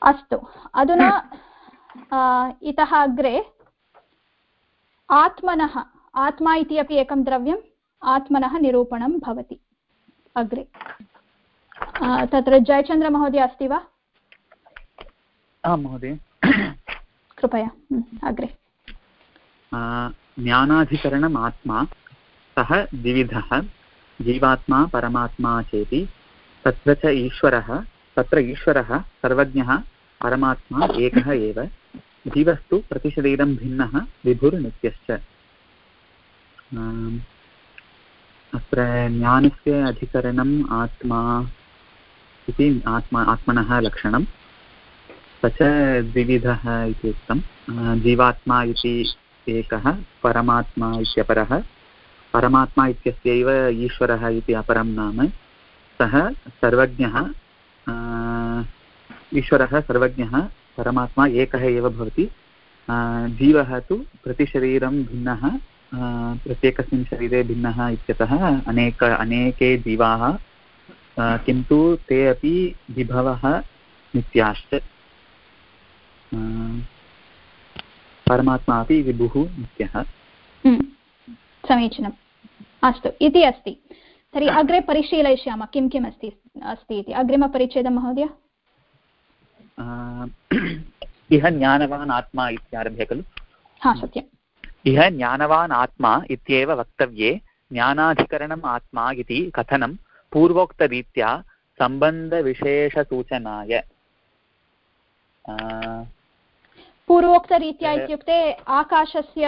अस्तु। अधुना इतः अग्रे आत्मनः आत्मा इति अपि एकं द्रव्यम् आत्मनः निरूपणं भवति। अग्रे। तत्र जयचन्द्रमहोदय अस्ति वा? आं महोदय। कृपया। अग्रे। ज्ञानाधिकरणम् आत्मा सः द्विविधः जीवात्मा परमात्मा चेति तत्र च ईश्वरः तत्र ईश्वरः सर्वज्ञः परमात्मा एकः एव। जीवस्तु प्रतिशरीरं भिन्नः, विभुर्नित्यश्च। अत्र ज्ञानस्य अधिकरणम् आत्मा इति आत्मा, आत्मनः लक्षणं। स च द्विविधः इति उक्तं जीवात्मा इति एकः, परमात्मा इत्यपरः। परमात्मा इत्यस्यैव ईश्वरः इति अपरं नाम। सः सर्वज्ञः ईश्वरः सर्वज्ञः परमात्मा एकः एव भवति। जीवः तु प्रतिशरीरं भिन्नः प्रत्येकस्मिन् शरीरे भिन्नः इत्यतः अनेक अनेके जीवाः किन्तु ते अपि विभवः नित्याश्च। परमात्मा अपि विभुः नित्यः। समीचीनम्। अस्तु इति अस्ति। तर्हि अग्रे परिशीलयिष्यामः किं किम् अस्ति अस्ति इति। अग्रिमपरिच्छेदं महोदय? इह ज्ञानवान् आत्मा इत्यारभ्य खलु? सत्यम्। इह ज्ञानवान् आत्मा इत्येव वक्तव्ये ज्ञानाधिकरणम् आत्मा इति कथनं पूर्वोक्तरीत्या सम्बन्धविशेषसूचनाय। पूर्वोक्तरीत्या इत्युक्ते आकाशस्य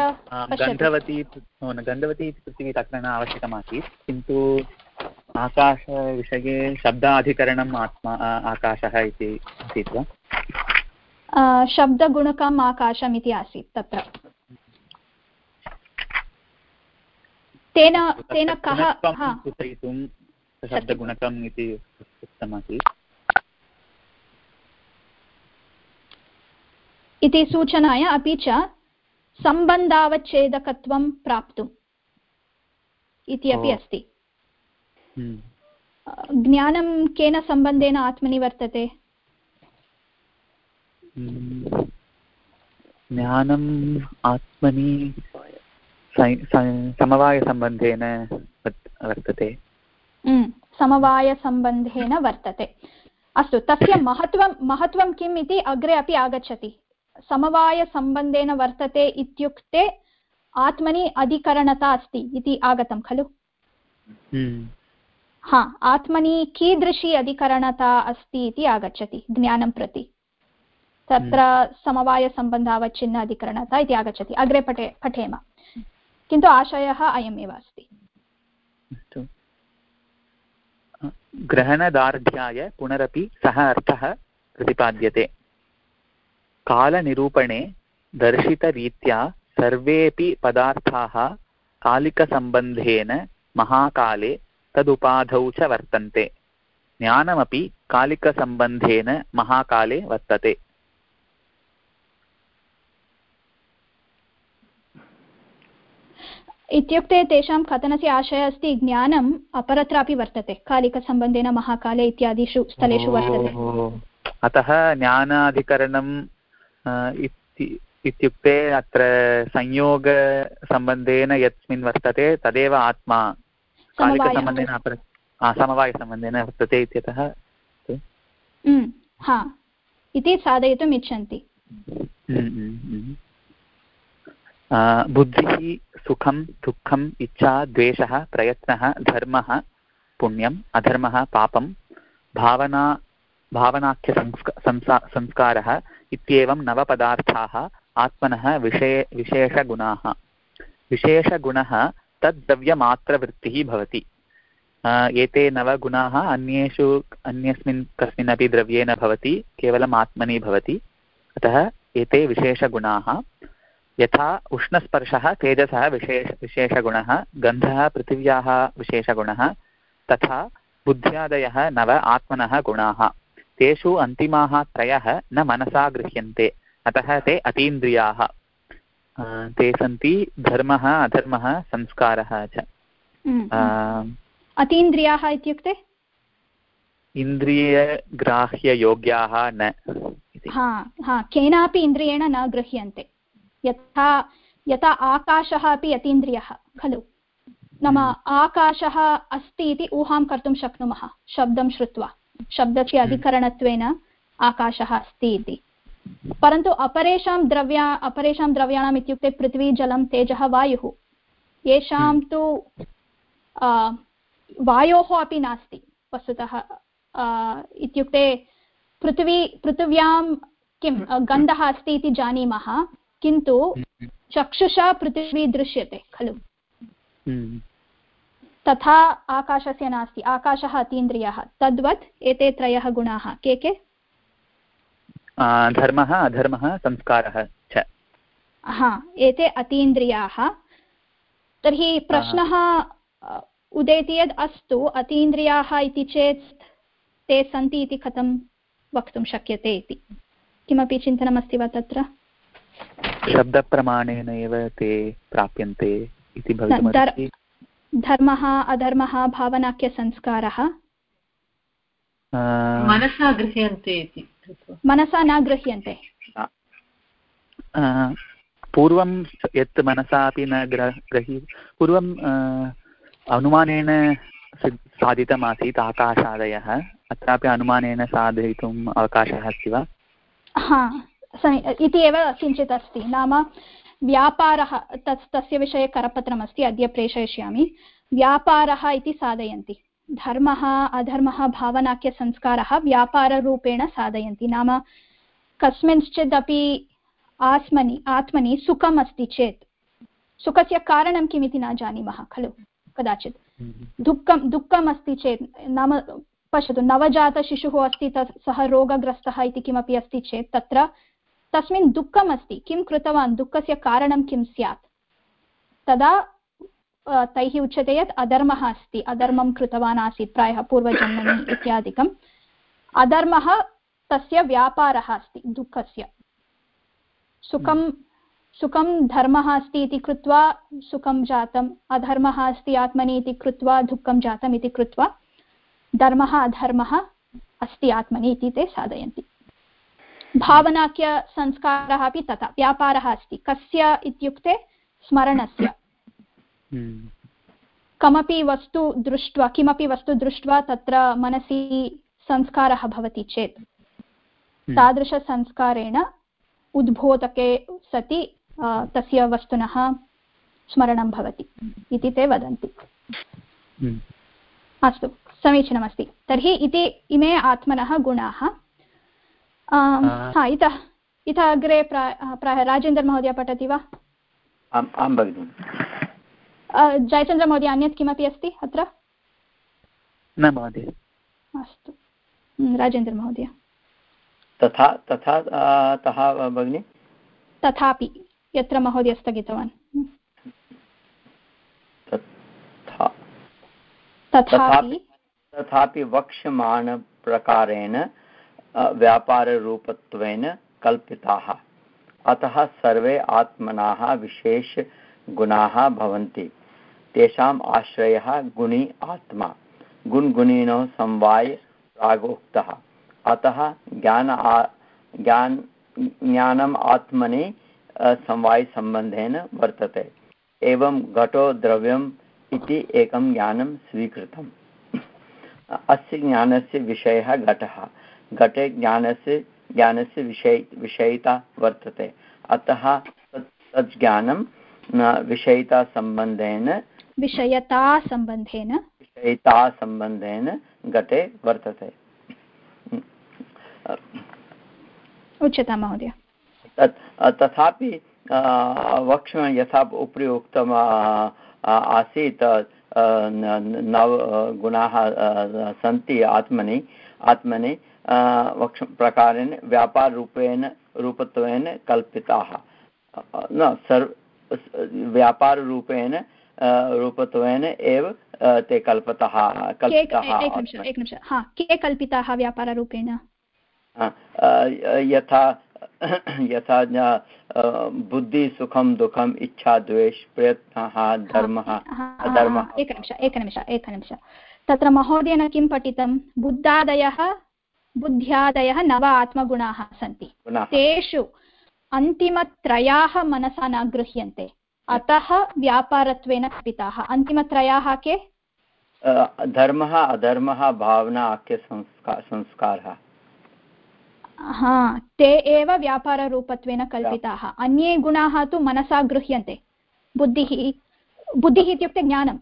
गन्धवती गन्धवती इति पृथिवी तत्र न आवश्यकमासीत् किन्तु आकाशविषये शब्दाधिकरणम् आत्मा आकाशः इति आसीत् वा? शब्दगुणकम् आकाशम् इति आसीत् तत्र। तेन तेन कः सूचयितुं शब्दगुणकम् इति उक्तमासीत्। इति सूचनाय अपि च सम्बन्धावच्छेदकत्वं प्राप्तुम् इति अपि अस्ति। ज्ञानं केन सम्बन्धेन आत्मनि वर्तते हम्म। ज्ञानम् आत्मनि समवायसम्बन्धेन वर्तते हम्म। समवायसम्बन्धेन वर्तते अस्तु तस्य महत्त्वं महत्त्वं किम् इति अग्रे अपि आगच्छति समवायसम्बन्धेन वर्तते इत्युक्ते आत्मनि अधिकरणता अस्ति इति आगतं खलु हम्म। हा आत्मनि कीदृशी अधिकरणता अस्ति इति आगच्छति ज्ञानं प्रति। तत्र हम्म। समवायसम्बन्धावच्छिन्न अधिकरणता इति आगच्छति अग्रे पठे पठेम। किन्तु आशयः अयमेव अस्ति। ग्रहणदार्ढ्याय पुनरपि सः अर्थः प्रतिपाद्यते। कालनिरूपणे दर्शितरीत्या सर्वेऽपि पदार्थाः कालिकसम्बन्धेन महाकाले तदुपाधौ च वर्तन्ते। ज्ञानमपि कालिकसम्बन्धेन महाकाले वर्तते। इत्युक्ते तेषां कथनस्य आशयः अस्ति ज्ञानम् अपरत्रापि वर्तते। कालिकसम्बन्धेन महाकाले इत्यादिषु स्थलेषु वर्तते। अतः ज्ञानाधिकरणं इत्युक्ते अत्र संयोगसम्बन्धेन यस्मिन् वर्तते तदेव आत्मा। कालिकसम्बन्धेन अपर समवायसम्बन्धेन वर्तते इत्यतः हा। इति साधयितुम् इच्छन्ति। बुद्धिः सुखं दुःखम् इच्छा द्वेषः प्रयत्नः धर्मः पुण्यम् अधर्मः पापं भावना भावनाख्यसंस्का संस्कारः इत्येवं नवपदार्थाः आत्मनः विषये विशेषगुणाः। विशेषगुणः तद्द्रव्यमात्रवृत्तिः भवति। एते नवगुणाः अन्येषु, अन्यस्मिन्, कस्मिन्नपि द्रव्ये न भवति, केवलम् आत्मनि भवति। अतः एते विशेषगुणाः। यथा उष्णस्पर्शः तेजसः विशेष, विशेषगुणः, गन्धः पृथिव्याः विशेषगुणः, तथा बुद्ध्यादयः नव आत्मनः गुणाः। तेषु अन्तिमाः त्रयः न मनसा गृह्यन्ते, अतः ते अतीन्द्रियाः। ते सन्ति धर्मः अधर्मः संस्कारः च। अतीन्द्रियाः इत्युक्ते? इन्द्रियग्राह्ययोग्याः न हा हा केनापि इन्द्रियेण न गृह्यन्ते। यथा यथा आकाशः अपि अतीन्द्रियः खलु। नाम हम्म। आकाशः अस्ति इति ऊहां कर्तुं शक्नुमः शब्दं श्रुत्वा। शब्दस्य हम्म। अधिकरणत्वेन आकाशः अस्ति इति। परन्तु अपरेषां द्रव्या अपरेषां द्रव्याणाम् इत्युक्ते पृथ्वी जलं तेजः वायुः। येषां हम्म। तु वायोः अपि नास्ति वस्तुतः। इत्युक्ते पृथिवी पृथिव्यां किं गन्धः अस्ति इति जानीमः किन्तु चक्षुषा पृथिवी दृश्यते खलु। तथा आकाशस्य नास्ति आकाशः अतीन्द्रियः। तद्वत् एते त्रयः गुणाः। के के? धर्मः अधर्मः संस्कारः च। हा एते अतीन्द्रियाः। तर्हि प्रश्नः उदेति यद् अस्तु अतीन्द्रियाः इति चेत् ते सन्ति इति कथं वक्तुं शक्यते इति? किमपि चिन्तनमस्ति वा तत्र? शब्दप्रमाणेन एव ते प्राप्यन्ते इति धर्मः अधर्मः भावनाख्यसंस्कारः? मनसा गृह्यन्ते इति। मनसा न गृह्यन्ते। पूर्वं यत् मनसा अपि न ग्रही पूर्वं अनुमानेन साधितमासीत् आकाशादयः। अत्रापि अनुमानेन साधयितुम् अवकाशः अस्ति वा? हा इति एव किञ्चित् अस्ति। नाम व्यापारः तत् तस्य विषये करपत्रमस्ति अद्य प्रेषयिष्यामि। व्यापारः इति साधयन्ति। धर्मः अधर्मः भावनाख्यसंस्कारः व्यापाररूपेण साधयन्ति। नाम कस्मिंश्चिदपि आत्मनि आत्मनि सुखम् अस्ति चेत्। सुखस्य कारणं किमिति न जानीमः खलु? कदाचित्। हम्म। दुःखं दुःखम् अस्ति चेत् नाम पश्यतु नवजातशिशुः अस्ति तत् सः रोगग्रस्तः इति किमपि अस्ति चेत् तत्र तस्मिन् दुःखम् अस्ति किं कृतवान्? दुःखस्य कारणं किं स्यात्? तदा तैः उच्यते यत् अधर्मः अस्ति। अधर्मं कृतवान् आसीत् प्रायः पूर्वजन्मनि इत्यादिकम्। अधर्मः तस्य व्यापारः अस्ति, दुःखस्य। सुखं सुखं धर्मः अस्ति इति कृत्वा सुखं जातम्। अधर्मः अस्ति आत्मनि इति कृत्वा दुःखं जातम् इति कृत्वा धर्मः अधर्मः अस्ति आत्मनि इति ते साधयन्ति। भावनाख्यसंस्कारः अपि तथा, व्यापारः अस्ति। कस्य इत्युक्ते स्मरणस्य। कमपि वस्तु दृष्ट्वा किमपि वस्तु दृष्ट्वा तत्र मनसि संस्कारः भवति चेत् हम्म। तादृशसंस्कारेण उद्बोधके सति तस्य वस्तुनः स्मरणं भवति इति ते वदन्ति। हम्म। अस्तु समीचीनमस्ति। तर्हि इति इमे आत्मनः गुणाः। हा इतः इतः अग्रे प्रायः राजेन्द्रमहोदय पठति वा? आं भगिनि। जयचन्द्रमहोदय अन्यत् किमपि अस्ति अत्र? न महोदय। अस्तु। राजेन्द्रमहोदय तथा तथा तथा भगिनि? तथापि यत्र महोदय स्थगितवान्। तथापि तथापि वक्ष्यमाणप्रकारेण व्यापाररूपत्वेन कल्पिताः। अतः सर्वे आत्मनाः विशेषगुणाः भवन्ति। तेषाम् आश्रयः गुणी आत्मा। गुणगुणिनो समवाय प्रागोक्तः। अतः ज्ञान ज्ञान ज्ञानम् आत्मनि समवायसम्बन्धेन वर्तते। एवं घटो द्रव्यम् इति एकं ज्ञानं स्वीकृतम्। अस्य ज्ञानस्य विषयः घटः। घटे ज्ञानस्य ज्ञानस्य विषय विषयिता वर्तते। अतः तत् ज्ञानं विषयितासम्बन्धेन विषयतासम्बन्धेन विषयितासम्बन्धेन घटे वर्तते। उच्यतां महोदय। तथापि वक्ष्म यथा उपरि उक्तम् आसीत् नव गुणाः सन्ति आत्मनि आत्मनि वक्ष प्रकारेण व्यापाररूपेण रूपत्वेन कल्पिताः। न सर्व व्यापाररूपेण रूपत्वेन एव ते कल्पतः कल्पिताः के कल्पिताः व्यापाररूपेण? यथा यथा बुद्धि सुखं दुःखम् इच्छा द्वेष प्रयत्नः धर्मः धर्मः। एकनिमिष एकनिमिष एकनिमिष तत्र महोदयेन किं पठितं? बुद्धादयः बुद्ध्यादयः नव आत्मगुणाः सन्ति। तेषु अन्तिमत्रयाः मनसा न गृह्यन्ते अतः व्यापारत्वेन कल्पिताः। अन्तिमत्रयाः के? धर्मः अधर्मः भावना आख्यसंस्कार संस्कारः। हा ते एव व्यापाररूपत्वेन कल्पिताः। अन्ये गुणाः तु मनसा गृह्यन्ते। बुद्धिः बुद्धिः इत्युक्ते ज्ञानं।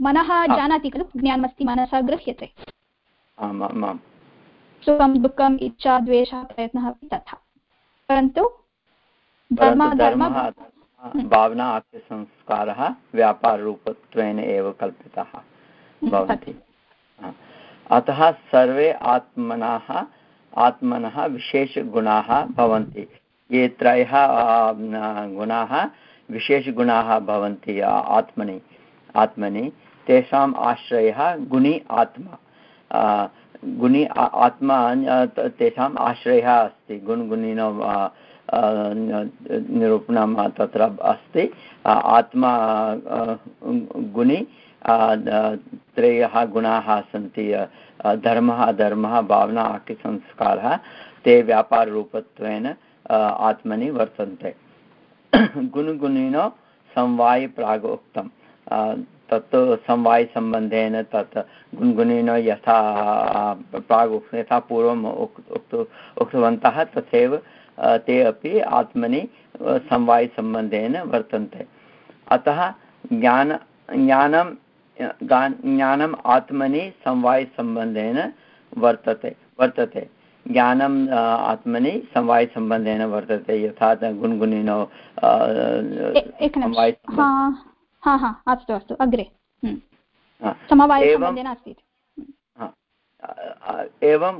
मनः जानाति खलु ज्ञानमस्ति मनसा गृह्यते। सुखं दुःखम् इच्छा द्वेषः प्रयत्नः अपि तथा। परन्तु भावना आख्यसंस्कारः व्यापाररूपत्वेन एव कल्पितः भवन्ति। अतः सर्वे आत्मनः आत्मनः विशेषगुणाः भवन्ति। ये त्रयः गुणाः विशेषगुणाः भवन्ति आत्मनि आत्मनि। तेषाम् आश्रयः गुणि आत्मा। गुणि आत्मा तेषाम् आश्रयः अस्ति। गुणगुणिनो निरूपणं तत्र अस्ति। आत्मा गुणि त्रयः गुणाः सन्ति धर्मः अधर्मः भावना आख्यसंस्कारः ते व्यापाररूपत्वेन आत्मनि वर्तन्ते। गुणगुणिनो प्राग् उक्तं तत् समवायसम्बन्धेन तत् गुणगुणिनो यथा, प्राग्, यथा पूर्वम् उक्त, उक्तवन्तः, तथैव ते अपि आत्मनि समवायसम्बन्धेन वर्तन्ते। अतः ज्ञान ज्ञानं ज्ञानम् आत्मनि समवायसम्बन्धेन वर्तते वर्तते। ज्ञानम् आत्मनि समवायसम्बन्धेन वर्तते यथा गुणगुणिनो अस्तु अस्तु अग्रे। एवं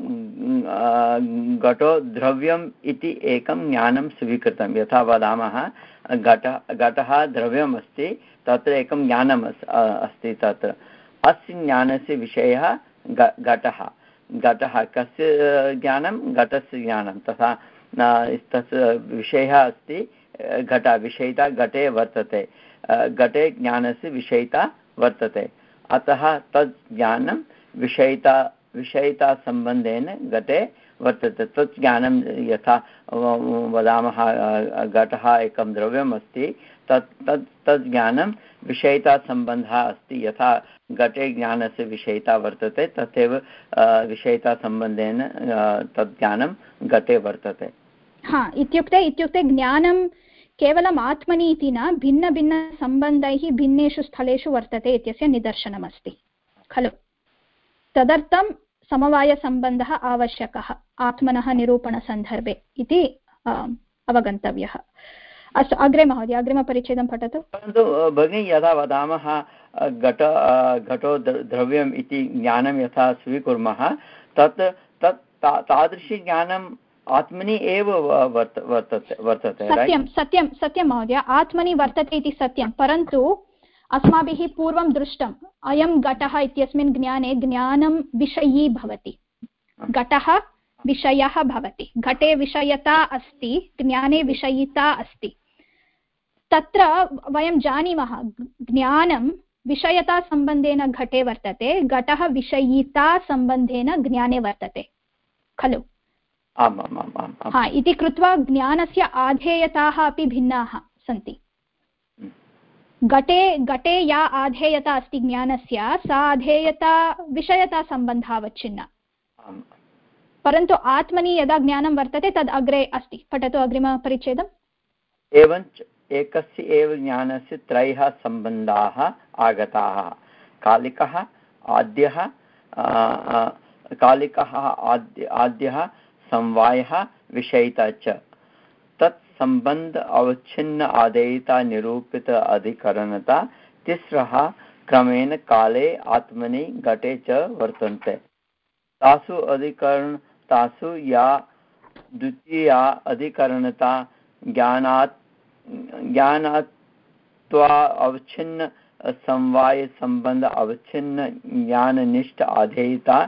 घटो द्रव्यम् इति एकं ज्ञानं स्वीकृतं। यथा वदामः, घटः घटः द्रव्यम् अस्ति, तत्र एकं ज्ञानम् अस्ति तत्र। अस्य ज्ञानस्य विषयः घटः। घटः, कस्य ज्ञानं? घटस्य ज्ञानं। तथा तस्य विषयः अस्ति, घट, विषयिता घटे वर्तते। घटे ज्ञानस्य विषयिता वर्तते। अतः तत् ज्ञानं विषयिता विषयितासम्बन्धेन घटे वर्तते। तत् ज्ञानं यथा वदामः, घटः एकं द्रव्यम् अस्ति, तत् तत् तत् ज्ञानं विषयितासम्बन्धः अस्ति। यथा घटे ज्ञानस्य विषयिता वर्तते, तथैव विषयितासम्बन्धेन तत् ज्ञानं घटे वर्तते। हा, इत्युक्ते इत्युक्ते ज्ञानं केवलम् आत्मनि इति न भिन्नभिन्नसम्बन्धैः भिन्नेषु स्थलेषु वर्तते इत्यस्य निदर्शनमस्ति। खलु? तदर्थं समवायसम्बन्धः आवश्यकः आत्मनः निरूपणसन्दर्भे इति अवगन्तव्यः। अस्तु अग्रे महोदय अग्रिमपरिच्छेदं पठतु। परन्तु भगिनी यदा वदामः घट घटो द्रव्यम् इति ज्ञानं यथा स्वीकुर्मः तत् तत् तादृशज्ञानम् आत्मनि एव वर्तते वर्तते सत्यं सत्यं सत्यं महोदय आत्मनि वर्तते इति सत्यं परन्तु अस्माभिः पूर्वं दृष्टम्। अयं घटः इत्यस्मिन् ज्ञाने ज्ञानं विषयी भवति। घटः विषयः भवति। घटे विषयता अस्ति ज्ञाने विषयिता अस्ति। तत्र वयं जानीमः ज्ञानं विषयतासम्बन्धेन घटे वर्तते घटः विषयितासम्बन्धेन ज्ञाने वर्तते। खलु? हा इति कृत्वा ज्ञानस्य आधेयताः अपि भिन्नाः सन्ति। घटे घटे या आधेयता अस्ति ज्ञानस्य सा आधेयता विषयतासम्बन्धावच्छिन्ना परन्तु आत्मनि यदा ज्ञानं वर्तते तद् अग्रे अस्ति। पठतु अग्रिमपरिच्छेदम्। एवञ्च एकस्य एव ज्ञानस्य त्रयः सम्बन्धाः आगताः। कालिकः आद्यः कालिकः आद्य आद्यः समवायः विषयिता च। सम्बन्ध अवच्छिन्न आदेयिता निरूपित अधिकरणता तिस्रः क्रमेण काले आत्मनि घटे च वर्तन्ते। तासु अधिकरणतासु या द्वितीया अधिकरणता ज्ञानात्, ज्ञानात्वा अवच्छिन्न समवाय सम्बन्ध अवच्छिन्न ज्ञाननिष्ठ आधेयता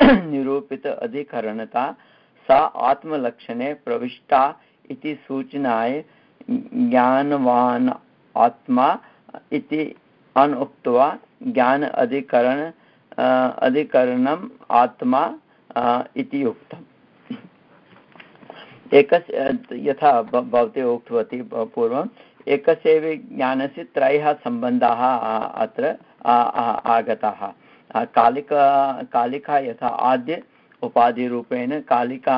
निरूपित अधिकरणता सा आत्मलक्षणे प्रविष्टा इति सूचनाय ज्ञानवान् आत्मा इति अनुक्त्वा ज्ञान अधिकरण अधिकरणम् आत्मा इति उक्तम्। एकस्य, यथा भवती उक्तवती पूर्वम्, एकस्यैव ज्ञानस्य त्रयः सम्बन्धाः अत्र आगताः। कालिका कालिका यथा आद्य उपाधिरूपेण, कालिका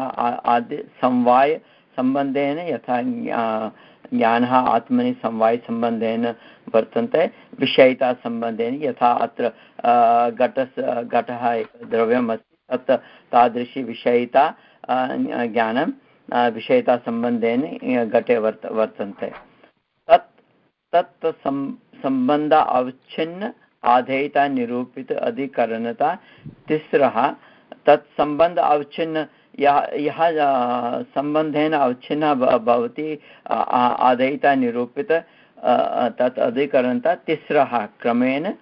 आद्य समवाय सम्बन्धेन यथा ज्ञानः आत्मनि समवायसम्बन्धेन वर्तन्ते विषयितासम्बन्धेन यथा अत्र घटस्, घटः द्रव्यम् अस्ति, तत् तादृशी विषयिता ज्ञानं विषयितासम्बन्धेन घटे वर्त, वर्तन्ते। तत् तत् सम् सम्बन्ध अवच्छिन्न, आधेयता निरूपित अधिकरणता तिस्रः, तत् सम्बन्ध अवच्छिन्न यः यः सम्बन्धेन अवच्छिन्नः भवति आधेयता निरूपित तत् अधिकरणतः तिस्रः क्रमेण,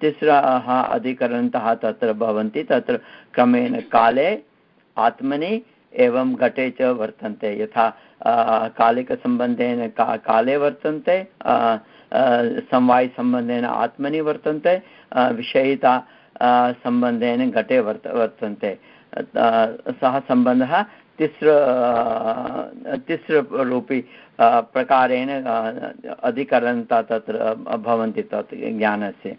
तिस्रः अधिकरणतः तत्र भवन्ति, तत्र क्रमेण काले आत्मनि एवं घटे च वर्तन्ते। यथा कालिकसम्बन्धेन का, काले वर्तन्ते समवायसम्बन्धेन आत्मनि वर्तन्ते विषयिता सम्बन्धेन घटे वर्त, वर्तन्ते। सः सम्बन्धः तिस्र तिस्ररूपी प्रकारेण अधिकरणता तत्र भवन्ति तत् ज्ञानस्य।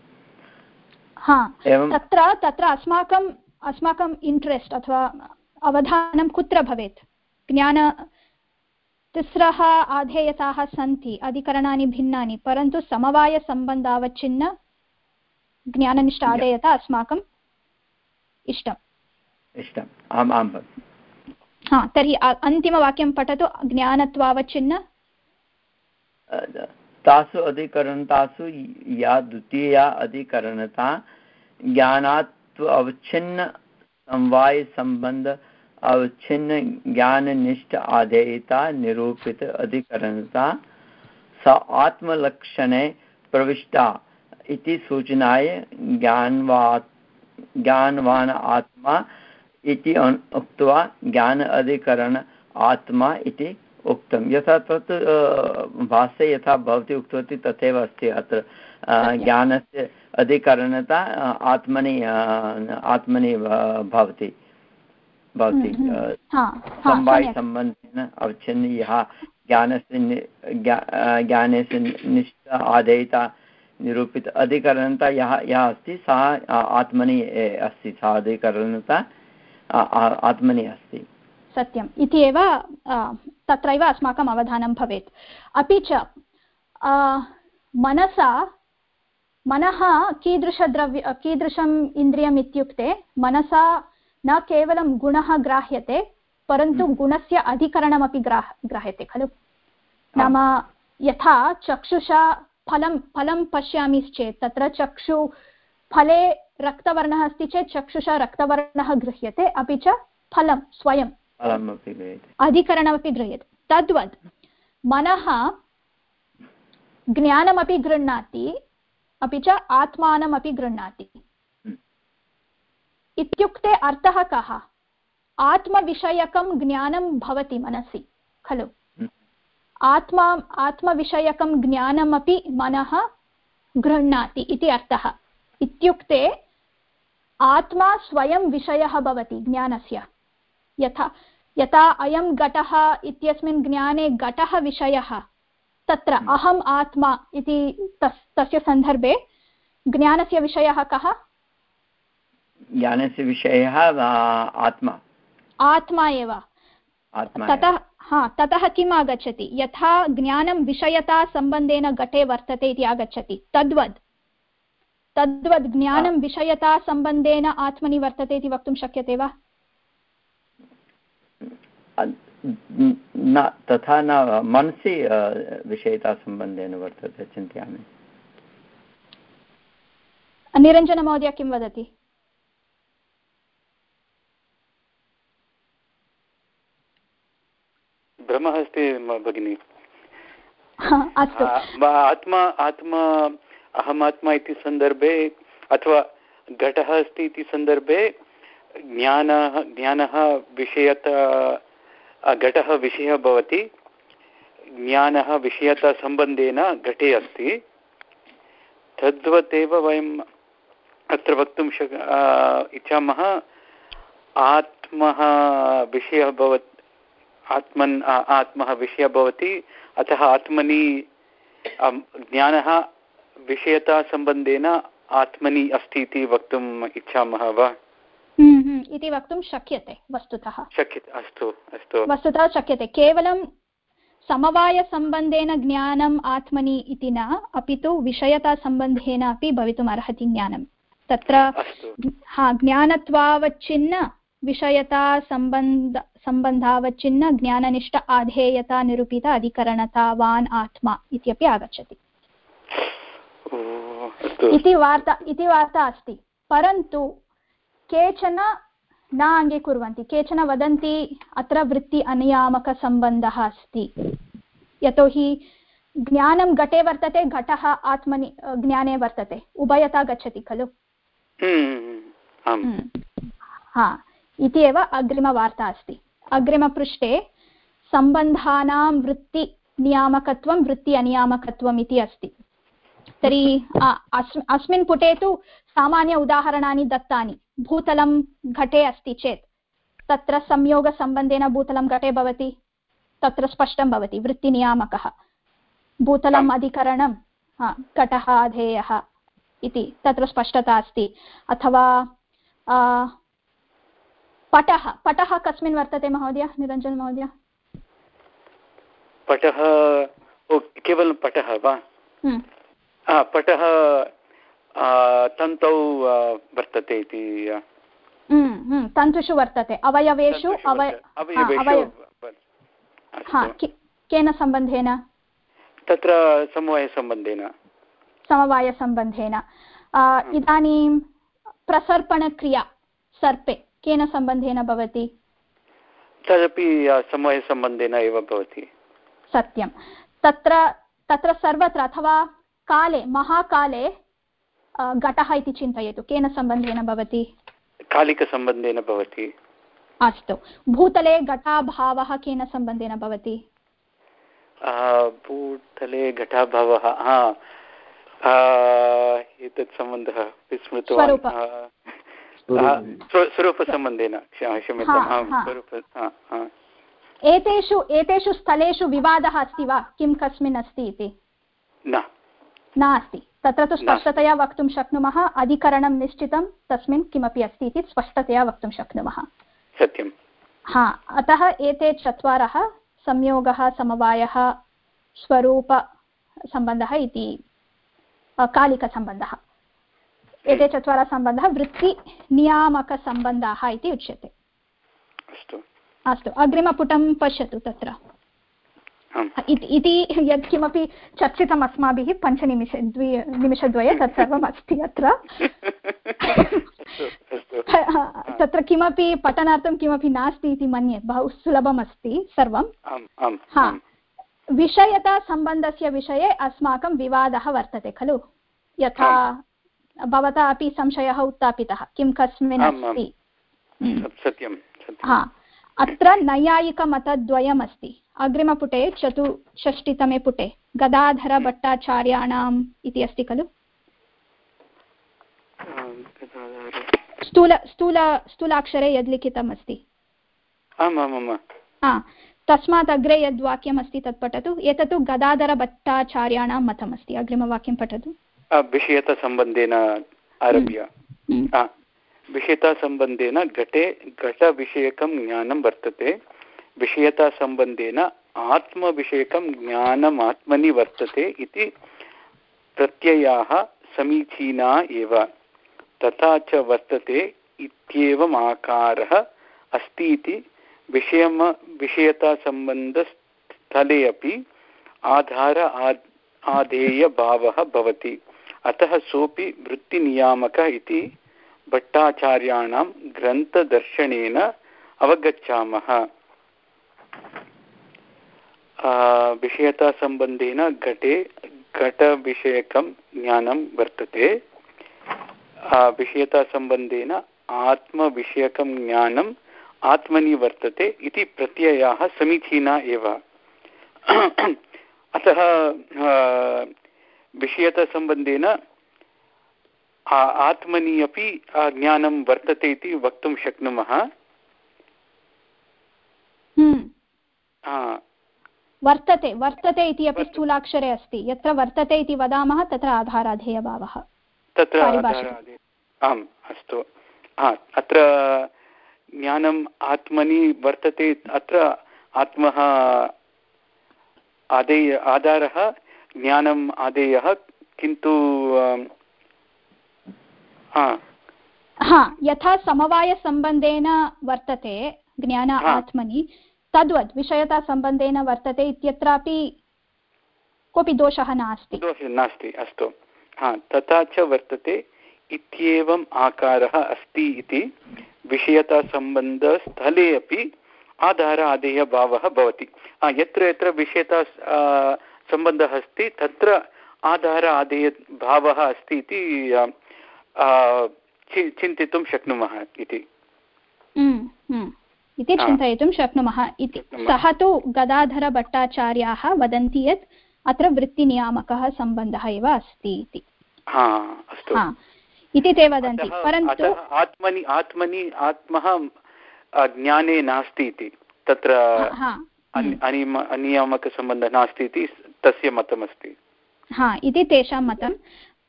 एवं तत्र तत्र अस्माकम् अस्माकम् इण्ट्रेस्ट् अथवा अवधानं कुत्र भवेत्? ज्ञान तिस्रः आधेयताः सन्ति अधिकरणानि भिन्नानि परन्तु समवायसम्बन्धावच्छिन्न ज्ञाननिष्ठ आधेयता अस्माकम् इष्टम्। इष्टम्। आम् आम् हा तर्हि अन्तिमवाक्यं पठतु। ज्ञानत्वावच्छिन्न। तासु अधिकरणतासु या द्वितीया अधिकरणता ज्ञानात् अवच्छिन्न समवायसम्बन्ध अवच्छिन्न ज्ञाननिष्ठ आधेयता निरूपित अधिकरणता स आत्मलक्षणे प्रविष्टा इति सूचनाय ज्ञानवा ज्ञानवान् आत्मा इति उक्त्वा ज्ञान अधिकरण आत्मा इति उक्तं। यथा तत् भाष्ये यथा भवती उक्तवती तथैव अस्ति अत्र। ज्ञानस्य अधिकरणता आत्मनि आत्मनि भवति। भवति हम्म, हम्म। समवायसम्बन्धेन अवच्छिन्न यः ज्ञानस्य ज्ञानस्य निष्ठ आधेयता निरूपित अधिकरणता यः यः अस्ति सः आत्मनि अस्ति। सा अधिकरणता आत्मनि अस्ति। सत्यम्। इति एव तत्रैव अस्माकम् अवधानं भवेत्। अपि च मनसा मनः कीदृशद्रव्य कीदृशम् इन्द्रियम् इत्युक्ते मनसा न केवलं गुणः ग्राह्यते परन्तु हम्म। गुणस्य अधिकरणमपि ग्राह ग्राह्यते खलु? नाम यथा चक्षुषा फलं फलं पश्यामि चेत् तत्र चक्षु फले रक्तवर्णः अस्ति चेत् चक्षुषा रक्तवर्णः गृह्यते अपि च फलं स्वयं। अधिकरणमपि गृह्यते। तद्वत् मनः ज्ञानमपि गृह्णाति अपि च आत्मानमपि गृह्णाति। इत्युक्ते अर्थः कः? आत्मविषयकं ज्ञानं भवति मनसि खलु? आत्मा आत्मविषयकं ज्ञानमपि मनः गृह्णाति इति अर्थः। इत्युक्ते आत्मा स्वयं विषयः भवति ज्ञानस्य। यथा यथा अयं घटः इत्यस्मिन् ज्ञाने घटः विषयः तत्र हम्म। अहम् आत्मा इति तस् तस्य सन्दर्भे ज्ञानस्य विषयः कः? ज्ञानस्य विषयः आत्मा? आत्मा एव। ततः हा ततः किम् आगच्छति? यथा ज्ञानं विषयतासम्बन्धेन घटे वर्तते इति आगच्छति। तद्वद्। तद्वद् ज्ञानं विषयतासम्बन्धेन आत्मनि वर्तते इति वक्तुं शक्यते वा? न तथा न मनसि विषयतासम्बन्धेन वर्तते चिन्तयामि। निरञ्जनमहोदय किं वदति? भ्रमः अस्ति भगिनि। आत्मा आत्मा अहमात्मा इति सन्दर्भे अथवा घटः अस्ति इति सन्दर्भे ज्ञानः ज्ञानः विषयत, घटः विषयः भवति। ज्ञानः विषयतासम्बन्धेन घटे अस्ति। तद्वत् वयम् अत्र वक्तुं शक् इच्छामः। आत्मः विषयः भवत्, आत्मन् आत्मः विषयः भवति। अतः आत्मनि ज्ञानः विषयतासम्बन्धेन आत्मनि अस्ति इति वक्तुम् इच्छामः वा? हम्म, हम्म, इति वक्तुं शक्यते वस्तुतः। शक्यते अस्तु अस्तु। वस्तुतः शक्यते केवलं समवायसम्बन्धेन ज्ञानम् आत्मनि इति न अपि तु विषयतासम्बन्धेन अपि भवितुम् अर्हति ज्ञानं। तत्र हा ज्ञानत्वावच्छिन्न विषयता सम्बन्ध सम्बन्धावच्छिन्न ज्ञाननिष्ठ आधेयता निरूपित अधिकरणतावान् आत्मा इत्यपि आगच्छति। इति वार्ता इति वार्ता अस्ति परन्तु केचन न अङ्गीकुर्वन्ति केचन वदन्ति अत्र वृत्ति अनियामकसम्बन्धः अस्ति यतोहि ज्ञानं घटे वर्तते घटः आत्मनि ज्ञाने वर्तते उभयता गच्छति खलु हम्म, हम्म, हा इति एव अग्रिमवार्ता अस्ति अग्रिमपृष्ठे सम्बन्धानां वृत्तिनियामकत्वं वृत्ति अनियामकत्वम् इति अस्ति तर्हि अस्मिन् पुटे तु सामान्य उदाहरणानि दत्तानि। भूतलं घटे अस्ति चेत् तत्र संयोगसम्बन्धेन भूतलं घटे भवति तत्र स्पष्टं भवति वृत्तिनियामकः। भूतलम् अधिकरणं घटः अधेयः इति तत्र स्पष्टता अस्ति। अथवा पटः पटः कस्मिन् वर्तते महोदय निरञ्जन महोदय? पटः केवलं पटः वा? हम्म। पटः तन्तौ वर्तते इति हम्म, हम्म, तन्तुषु वर्तते। अवयवेषु केन सम्बन्धेन? तत्र समवायसम्बन्धेन। समवायसम्बन्धेन। इदानीं प्रसर्पणक्रिया सर्पे केन सम्बन्धेन भवति? तदपि समयसम्बन्धेन एव भवति। सत्यं। तत्र तत्र सर्वत्र अथवा काले महाकाले घटः इति चिन्तयतु। केन सम्बन्धेन भवति? कालिकसम्बन्धेन भवति। अस्तु। भूतले घटाभावः केन सम्बन्धेन भवति? भूतले घटाभावः एतत् सम्बन्धः विस्मृतवान्। स्वरूपसम्बन्धेन एतेषु एतेषु स्थलेषु विवादः अस्ति वा? किं कस्मिन् अस्ति इति? नास्ति। तत्र तु स्पष्टतया वक्तुं शक्नुमः। अधिकरणं निश्चितं। तस्मिन् किमपि अस्ति इति स्पष्टतया वक्तुं शक्नुमः। सत्यं हा अतः एते चत्वारः संयोगः समवायः स्वरूपसम्बन्धः इति कालिकसम्बन्धः। एते चत्वारः सम्बन्धः वृत्तिनियामकसम्बन्धाः इति उच्यते। अस्तु अग्रिमपुटं पश्यतु तत्र। इति यत्किमपि चर्चितम् अस्माभिः पञ्चनिमिष द्वि निमिषद्वये तत्सर्वम् अस्ति अत्र। तत्र किमपि पठनार्थं किमपि नास्ति इति मन्ये बहु सुलभम् अस्ति सर्वं हा विषयतासम्बन्धस्य विषये अस्माकं विवादः वर्तते खलु। यथा भवता अपि संशयः उत्थापितः किं कस्मिन् अस्ति। हम्म। सत्यं हा अत्र नैयायिकमतद्वयम् अस्ति अग्रिमपुटे चतुष्षष्टितमे पुटे। गदाधरभट्टाचार्याणाम् इति अस्ति खलु? स्थूल स्थूल स्थूलाक्षरे यद् लिखितम् अस्ति तस्मात् अग्रे यद् वाक्यम् अस्ति तत् पठतु। एतत्तु गदाधरभट्टाचार्याणां मतमस्ति। अग्रिमवाक्यं पठतु। विषयतासम्बन्धेन आरभ्य। हम्म, हम्म। विषयतासम्बन्धेन घटे घटविषयकं ज्ञानं वर्तते। विषयतासम्बन्धेन आत्मविषयकं ज्ञानम् आत्मनि वर्तते इति प्रत्ययाः समीचीना एव। तथा च वर्तते इत्येवम् आकारः अस्ति इति विषयम, विषयतासम्बन्धस्थले अपि आधार आधेयभावः भवति। अतः सोऽपि वृत्तिनियामकः इति भट्टाचार्याणां ग्रन्थदर्शनेन अवगच्छामः। विषयतासम्बन्धेन घटे, घटविषयकं ज्ञानं वर्तते। विषयतासम्बन्धेन आत्मविषयकं ज्ञानम् आत्मनि वर्तते इति प्रत्ययाः समीचीना एव। अतः विषयतसम्बन्धेन आत्मनि अपि ज्ञानं वर्तते इति वक्तुं शक्नुमः। हम्म। वर्तते वर्तते इति अपि स्थूलाक्षरे अस्ति। यत्र वर्तते इति वदामः तत्र आधाराधेयभावः। तत्र आम् अस्तु। अत्र ज्ञानम् आत्मनि वर्तते अत्र आत्मः आदेय आधारः ज्ञानम् आदेयः किन्तु हा। यथा समवायसम्बन्धेन वर्तते ज्ञान आत्मनि तद्वत् विषयतासम्बन्धेन वर्तते इत्यत्रापि कोऽपि दोषः नास्ति। नास्ति अस्तु। हा तथा च वर्तते इत्येवम् आकारः अस्ति इति विषयतासम्बन्धस्थले अपि आधार आदेयभावः भवति यत्र यत्र विषयता सम्बन्धः अस्ति तत्र आधार आदेयभावः अस्ति इति चिन्तितुं शक्नुमः इति। हम्म, हम्म। इति चिन्तयितुं शक्नुमः इति। सः तु गदाधरभट्टाचार्याः वदन्ति यत् अत्र वृत्तिनियामकः सम्बन्धः एव अस्ति इति। इति ते वदन्ति। परन्तु आत्मनि आत्मनि आत्मः ज्ञाने नास्ति इति। तत्र अनियामकसम्बन्धः नास्ति इति तस्य मतमस्ति। हा इति तेषां मतं।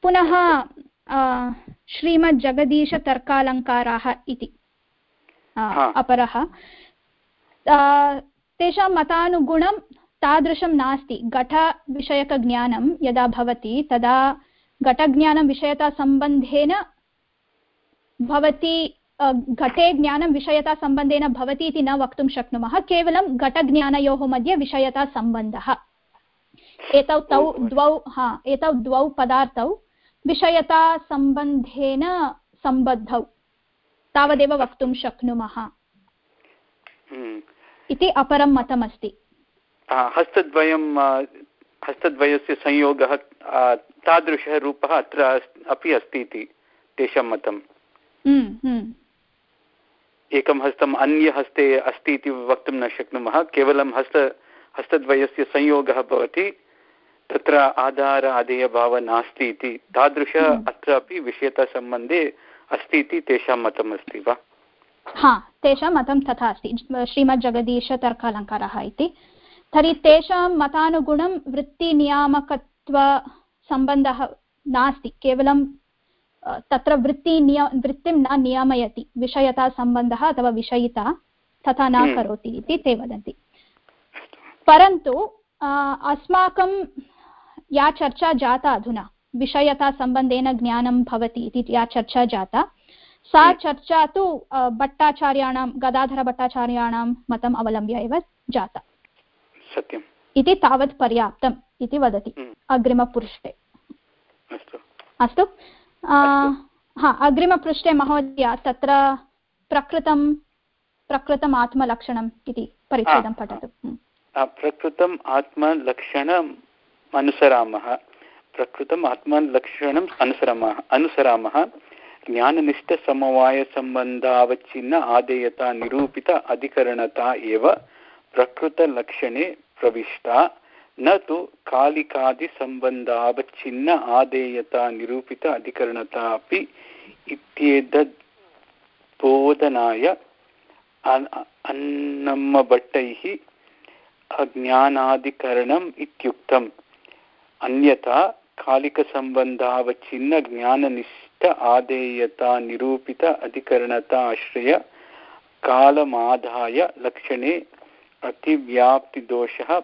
पुनः श्रीमज्जगदीशतर्कालङ्काराः इति। अपरः तेषां मतानुगुणं तादृशं नास्ति। घटविषयकज्ञानं यदा भवति तदा घटज्ञानं विषयतासम्बन्धेन भवति घटे ज्ञानं विषयतासम्बन्धेन भवति इति न वक्तुं शक्नुमः केवलं घटज्ञानयोः मध्ये विषयतासम्बन्धः। एतौ तौ द्वौ हा एतौ द्वौ पदार्थौ विषयतासम्बन्धेन सम्बद्धौ। तावदेव वक्तुं शक्नुमः। हम्म। इति अपरं मतमस्ति। हस्तद्वयं हस्तद्वयस्य संयोगः तादृशः रूपः अत्र अपि अस्ति इति तेषां मतम् हम्म, हम्म। एकं हस्तम् अन्यहस्ते अस्ति इति वक्तुं न शक्नुमः केवलं हस्त हस्तद्वयस्य संयोगः भवति तत्र आधार आदेयभावः नास्ति इति। तादृश अत्रापि विषयतासम्बन्धे अस्ति इति तेषां मतम् अस्ति वा? हा तेषां मतं तथा अस्ति। श्रीमज्जगदीशतर्कालङ्कारः इति। तर्हि तेषां मतानुगुणं वृत्तिनियामकत्वसम्बन्धः नास्ति। केवलं तत्र वृत्तिनिय वृत्तिं न नियमयति। विषयतासम्बन्धः अथवा विषयिता तथा न हम्म। करोति इति ते वदन्ति। परन्तु अस्माकं या चर्चा जाता अधुना। विषयतासम्बन्धेन ज्ञानं भवति इति या चर्चा जाता। सा हम्म। चर्चा तु भट्टाचार्याणां गदाधरभट्टाचार्याणां मतम् अवलम्ब्य एव जाता। सत्यम्। इति तावत् पर्याप्तम् इति वदति हम्म। अग्रिमपृष्ठे। अस्तु। हा अग्रिमपृष्ठे महोदय तत्र प्रकृतं प्रकृतम् आत्मलक्षणम् इति परिच्छेदं पठतु। हम्म। प्रकृतम् आत्मलक्षणम् अनुसरामः। प्रकृतम् आत्मलक्षणम् अनुसरामः अनुसरामः। ज्ञाननिष्ठसमवायसम्बन्धावच्छिन्न आदेयता निरूपित अधिकरणता एव प्रकृतलक्षणे प्रविष्टा। न तु कालिकादिसम्बन्धावच्छिन्न आदेयता निरूपित अधिकरणता अपि इत्येतद्बोधनाय अन्नम्मभट्टैः अज्ञानाधिकरणम् इत्युक्तम्। अन्यथा कालिकसम्बन्धावच्छिन्न ज्ञाननिष्ठ आदेयता निरूपित अधिकरणता आश्रय कालमाधाय लक्षणे अतिव्याप्तिदोषः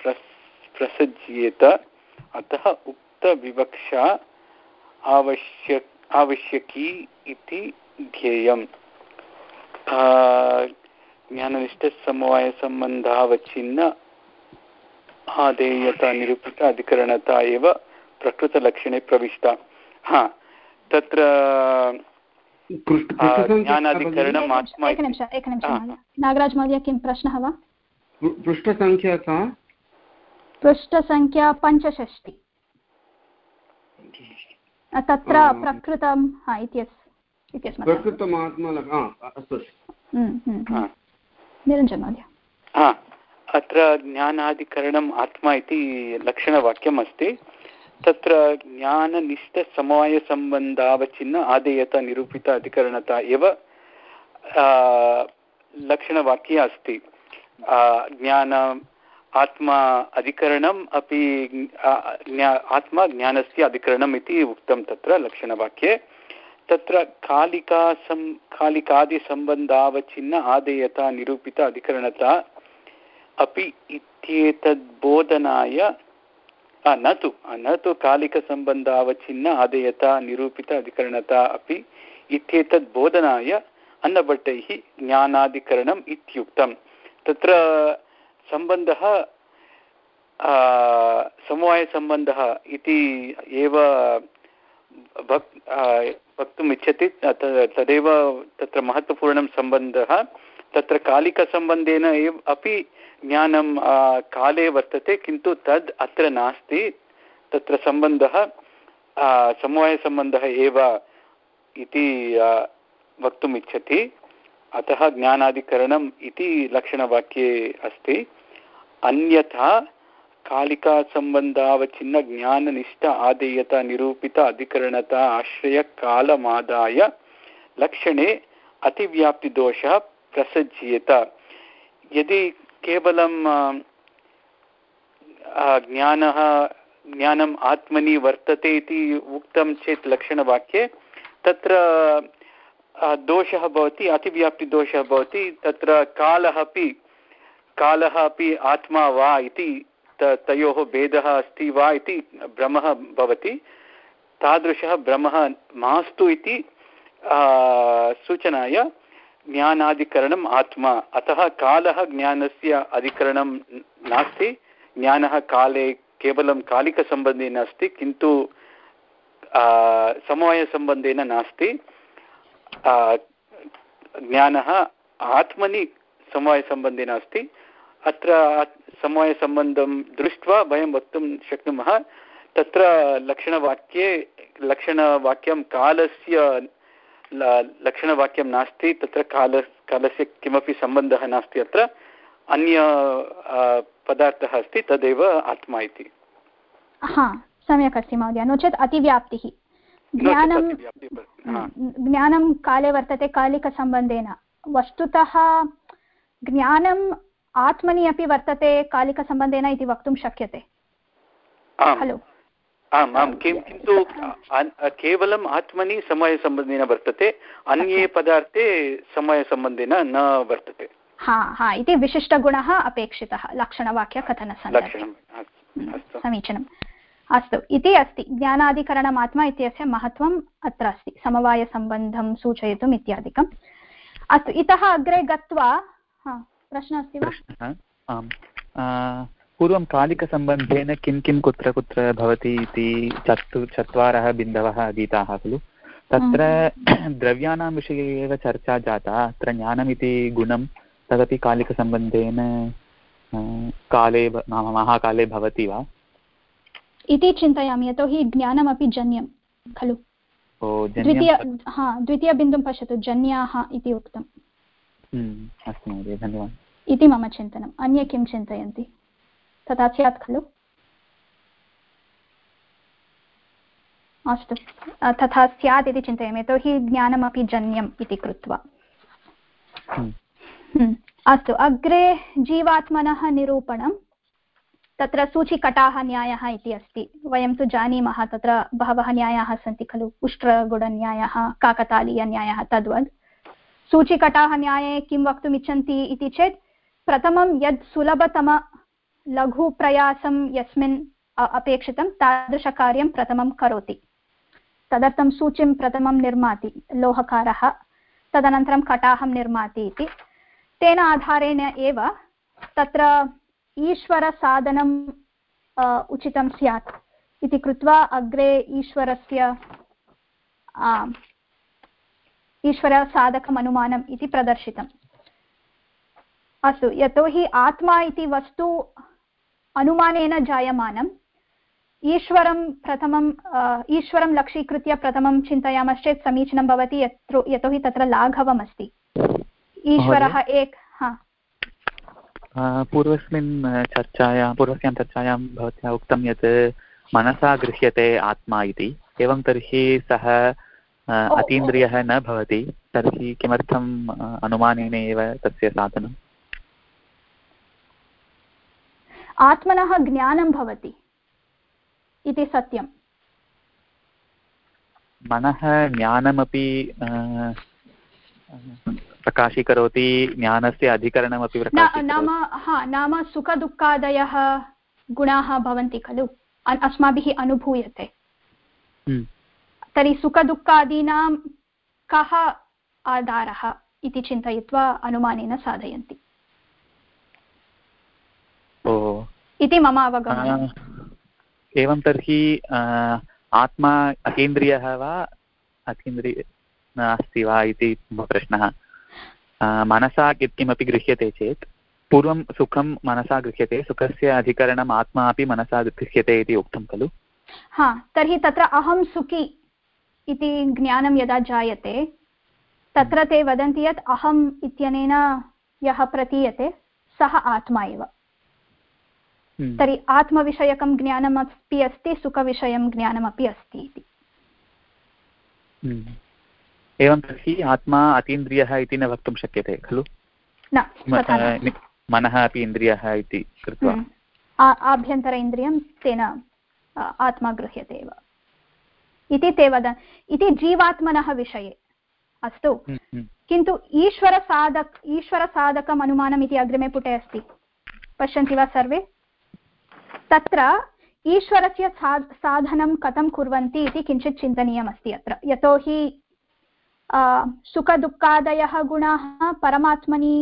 प्रस्, प्रसज्येत। अतः उक्तविवक्षा आवश्यक आवश्यकी इति ध्येयम्। ज्ञाननिष्ठसमवायसम्बन्धावच्छिन्न आदेयता निरूपित अधिकरणता एव प्रकृतलक्षणे प्रविष्टा। हा तत्र ज्ञानाधिकरणम् आत्मा नागराज महोदय किं प्रश्नः वा? पृष्ठसङ्ख्या का पृष्ठसङ्ख्या पञ्चषष्टि। तत्र प्रकृतं हा इत्यस् इत्यस्मात् प्रकृतम् अस्तु निरञ्जन महोदय। अत्र ज्ञानाधिकरणम् आत्मा इति लक्षणवाक्यम् अस्ति तत्र ज्ञाननिष्ठसमवायसम्बन्धावचिन्न आदेयत निरूपित अधिकरणता एव लक्षणवाक्ये अस्ति ज्ञान, आत्मा अधिकरणम् अपि आत्मा ज्ञानस्य अधिकरणम् इति उक्तं तत्र लक्षणवाक्ये. तत्र कालिकासं कालिकादिसम्बन्धावचिन्न आदेयता निरूपित अधिकरणता अपि इत्येतद्बोधनाय न तु न तु कालिकसम्बन्धावचिन्न आदेयता निरूपित अधिकरणता अपि इत्येतद् बोधनाय अन्नभट्टैः ज्ञानाधिकरणम् इत्युक्तं तत्र सम्बन्धः समवायसम्बन्धः इति एव वक् वक्तुम् इच्छति तदेव तत्र महत्त्वपूर्णं सम्बन्धः तत्र कालिकसम्बन्धेन एव अपि ज्ञानं काले वर्तते, किन्तु तद् अत्र नास्ति। तत्र सम्बन्धः समवायसम्बन्धः एव इति वक्तुम् इच्छति। अतः ज्ञानाधिकरणम् इति लक्षणवाक्ये अस्ति। अन्यथा कालिकासम्बन्धावचिन्नज्ञाननिष्ठ आदेयता निरूपित अधिकरणता आश्रयकालमादाय लक्षणे अतिव्याप्तिदोषः प्रसज्येत। यदि केवलं ज्ञानः, ज्ञानम् आत्मनि वर्तते इति उक्तं चेत् लक्षणवाक्ये, तत्र दोषः भवति, अतिव्याप्तिदोषः भवति, तत्र कालः अपि कालः अपि आत्मा वा इति तयोः भेदः अस्ति वा इति भ्रमः भवति। तादृशः भ्रमः मास्तु इति सूचनाय ज्ञानाधिकरणम् आत्मा। अतः कालः ज्ञानस्य अधिकरणं नास्ति। ज्ञानः काले केवलं कालिकसम्बन्धेन अस्ति, किन्तु समवायसम्बन्धेन नास्ति। ज्ञानः आत्मनि समवायसम्बन्धेन अस्ति। अत्र समवायसम्बन्धं दृष्ट्वा वयं वक्तुं शक्नुमः। तत्र लक्षणवाक्ये, लक्षणवाक्यं कालस्य लक्षणवाक्यं नास्ति तत्र काल कालस्य किमपि सम्बन्धः नास्ति अत्र अन्य पदार्थः अस्ति तदेव आत्मा इति। हा सम्यक् अस्ति महोदय नो चेत् अतिव्याप्तिः। ज्ञानं ज्ञानं काले वर्तते कालिकसम्बन्धेन। वस्तुतः ज्ञानम् आत्मनि अपि वर्तते कालिकसम्बन्धेन इति वक्तुं शक्यते। खलु। आम् आम् किन्तु केवलम् आत्मनि समयसम्बन्धेन वर्तते अन्ये पदार्थे समयसम्बन्धेन न वर्तते। हा हा इति विशिष्टगुणः अपेक्षितः लक्षणवाक्यकथनसन्दर्भे। समीचीनम्। अस्तु इति अस्ति ज्ञानाधिकरणम् आत्मा इत्यस्य महत्त्वम् अत्र अस्ति समवायसम्बन्धं सूचयितुम् इत्यादिकम्। अस्तु इतः अग्रे गत्वा प्रश्नः अस्ति वा? पूर्वं कालिकसम्बन्धेन किं किं कुत्र कुत्र भवति इति चतु चत्वारः बिन्दवः अधीताः खलु? तत्र द्रव्याणां विषये एव चर्चा जाता अत्र ज्ञानमिति गुणं तदपि कालिकसम्बन्धेन काले नाम महाकाले भवति वा? इति चिन्तयामि यतोहि ज्ञानमपि जन्यं खलु? द्वितीय हा द्वितीयबिन्दुं पश्यतु जन्याः इति उक्तम्। हम्म, अस्तु महोदय धन्यवादः। इति मम चिन्तनम् अन्ये किं चिन्तयन्ति? तथा स्यात् खलु। अस्तु। तथा स्यात् इति चिन्तयामि यतोहि ज्ञानमपि जन्यम् इति कृत्वा। हम्म। हम्म। अस्तु अग्रे जीवात्मनः निरूपणं। तत्र सूचिकटाः न्यायः इति अस्ति। वयं तु जानीमः तत्र बहवः न्यायाः सन्ति खलु। उष्ट्रगुडन्यायः काकतालीयन्यायः तद्वद्। सूचिकटाः न्याये किं वक्तुम् इच्छन्ति इति चेत् प्रथमं यद् सुलभतम लघुप्रयासं यस्मिन् अपेक्षितं तादृशकार्यं प्रथमं करोति। तदर्थं सूचिं प्रथमं निर्माति लोहकारः, तदनन्तरं कटाहं निर्माति इति। तेन आधारेण एव तत्र ईश्वरसाधनम् उचितं स्यात् इति कृत्वा अग्रे ईश्वरस्य ईश्वरसाधकमनुमानम् इति प्रदर्शितम्। अस्तु, यतोहि आत्मा इति वस्तु अनुमानेन जायमानं ईश्वरं प्रथमं ईश्वरं लक्षीकृत्य प्रथमं चिन्तयामश्चेत् समीचीनं भवति यत्र यतोहि तत्र लाघवम् अस्ति ईश्वरः एक हा। पूर्वस्मिन् चर्चायां पूर्वस्यां चर्चायां भवत्या उक्तं यत् मनसा गृह्यते आत्मा इति। एवं तर्हि सः अतीन्द्रियः न भवति तर्हि किमर्थम् अनुमानेन एव तस्य साधनम् आत्मनः ज्ञानं भवति इति सत्यं मनः ज्ञानमपि प्रकाशीकरोति ज्ञानस्य अधिकरणमपि नाम हा नाम सुखदुःखादयः गुणाः भवन्ति खलु अस्माभिः अनुभूयते। हम्म। तर्हि सुखदुःखादीनां कः आधारः इति चिन्तयित्वा अनुमानेन साधयन्ति। इति मम अवगमनम् एवं तर्हि आत्मा अतीन्द्रियः वा अतीन्द्रिय नास्ति वा इति मम प्रश्नः। मनसा यत्किमपि गृह्यते चेत् पूर्वं सुखं मनसा गृह्यते सुखस्य अधिकरणम् आत्मा अपि मनसा गृह्यते इति उक्तं खलु? हा तर्हि तत्र अहं सुखी इति ज्ञानं यदा जायते तत्र ते वदन्ति यत् अहम् इत्यनेन यः प्रतीयते सः आत्मा एव। तर्हि आत्मविषयकं ज्ञानमपि अस्ति सुखविषयं ज्ञानमपि अस्ति इति। हम्म। एवं तर्हि आत्मा अतीन्द्रियः इति न वक्तुं शक्यते खलु? मनः अपि इन्द्रियः इति कृत्वा। हम्म। आभ्यन्तर इन्द्रियं तेन आत्मा गृह्यते एव। इति ते वद इति जीवात्मनः विषये। अस्तु। किन्तु ईश्वरसाधक ईश्वरसाधकम् अनुमानम् इति अग्रिमे पुटे अस्ति। पश्यन्ति वा सर्वे? तत्र ईश्वरस्य साधनं कथं कुर्वन्ति इति किञ्चित् चिन्तनीयमस्ति अत्र। यतोहि सुखदुःखादयः गुणाः परमात्मनि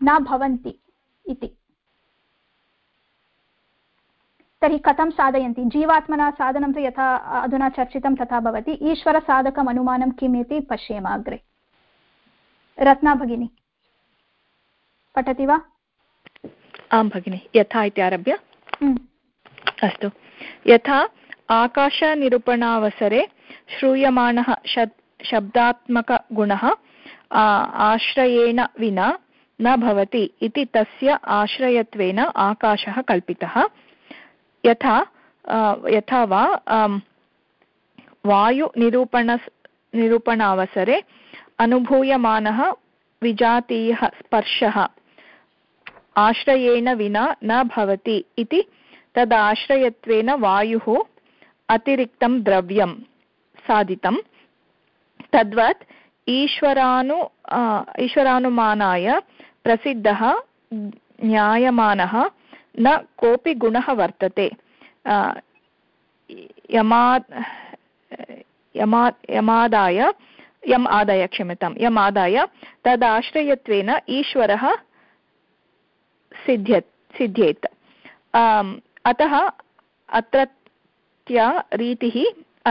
न भवन्ति इति। तर्हि कथं साधयन्ति? जीवात्मना साधनं तु यथा अधुना चर्चितं तथा भवति। ईश्वरसाधकम् अनुमानं किम् इति पश्येम अग्रे। रत्ना भगिनी, पठति वा? आं भगिनि यथा इति आरभ्य हम्म। अस्तु। यथा आकाशनिरूपणावसरे श्रूयमाणः शब् शब्दात्मकगुणः आश्रयेण विना न भवति इति तस्य आश्रयत्वेन आकाशः कल्पितः। यथा यथा वा वायुनिरूपण निरूपणावसरे अनुभूयमानः विजातीयः स्पर्शः आश्रयेण विना न भवति इति तदाश्रयत्वेन वायुः अतिरिक्तं द्रव्यं साधितं। तद्वत् ईश्वरानु ईश्वरानुमानाय प्रसिद्धः ज्ञायमानः न कोऽपि गुणः वर्तते। यमा यमादाय यम् आदाय क्षम्यतां यम् आदाय तदाश्रयत्वेन ईश्वरः सिद्ध्य, सिद्ध्येत्। अतः अत्रत्या रीतिः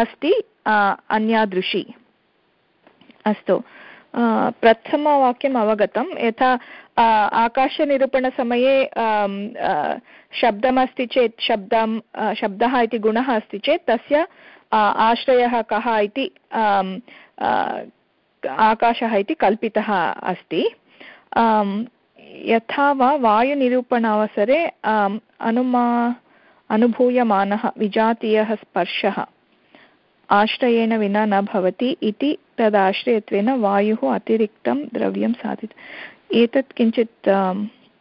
अस्ति अन्यादृशी। अस्तु। प्रथमवाक्यम् अवगतं। यथा आकाशनिरूपणसमये शब्दमस्ति चेत् शब्दं शब्दः इति गुणः अस्ति चेत् तस्य आश्रयः कः इति आकाशः इति कल्पितः अस्ति। यथा वा वायुनिरूपणावसरे अनुमा अनुभूयमानः विजातीयः स्पर्शः आश्रयेण विना न भवति इति तदाश्रयत्वेन वायुः अतिरिक्तं द्रव्यं साधित एतत् किञ्चित्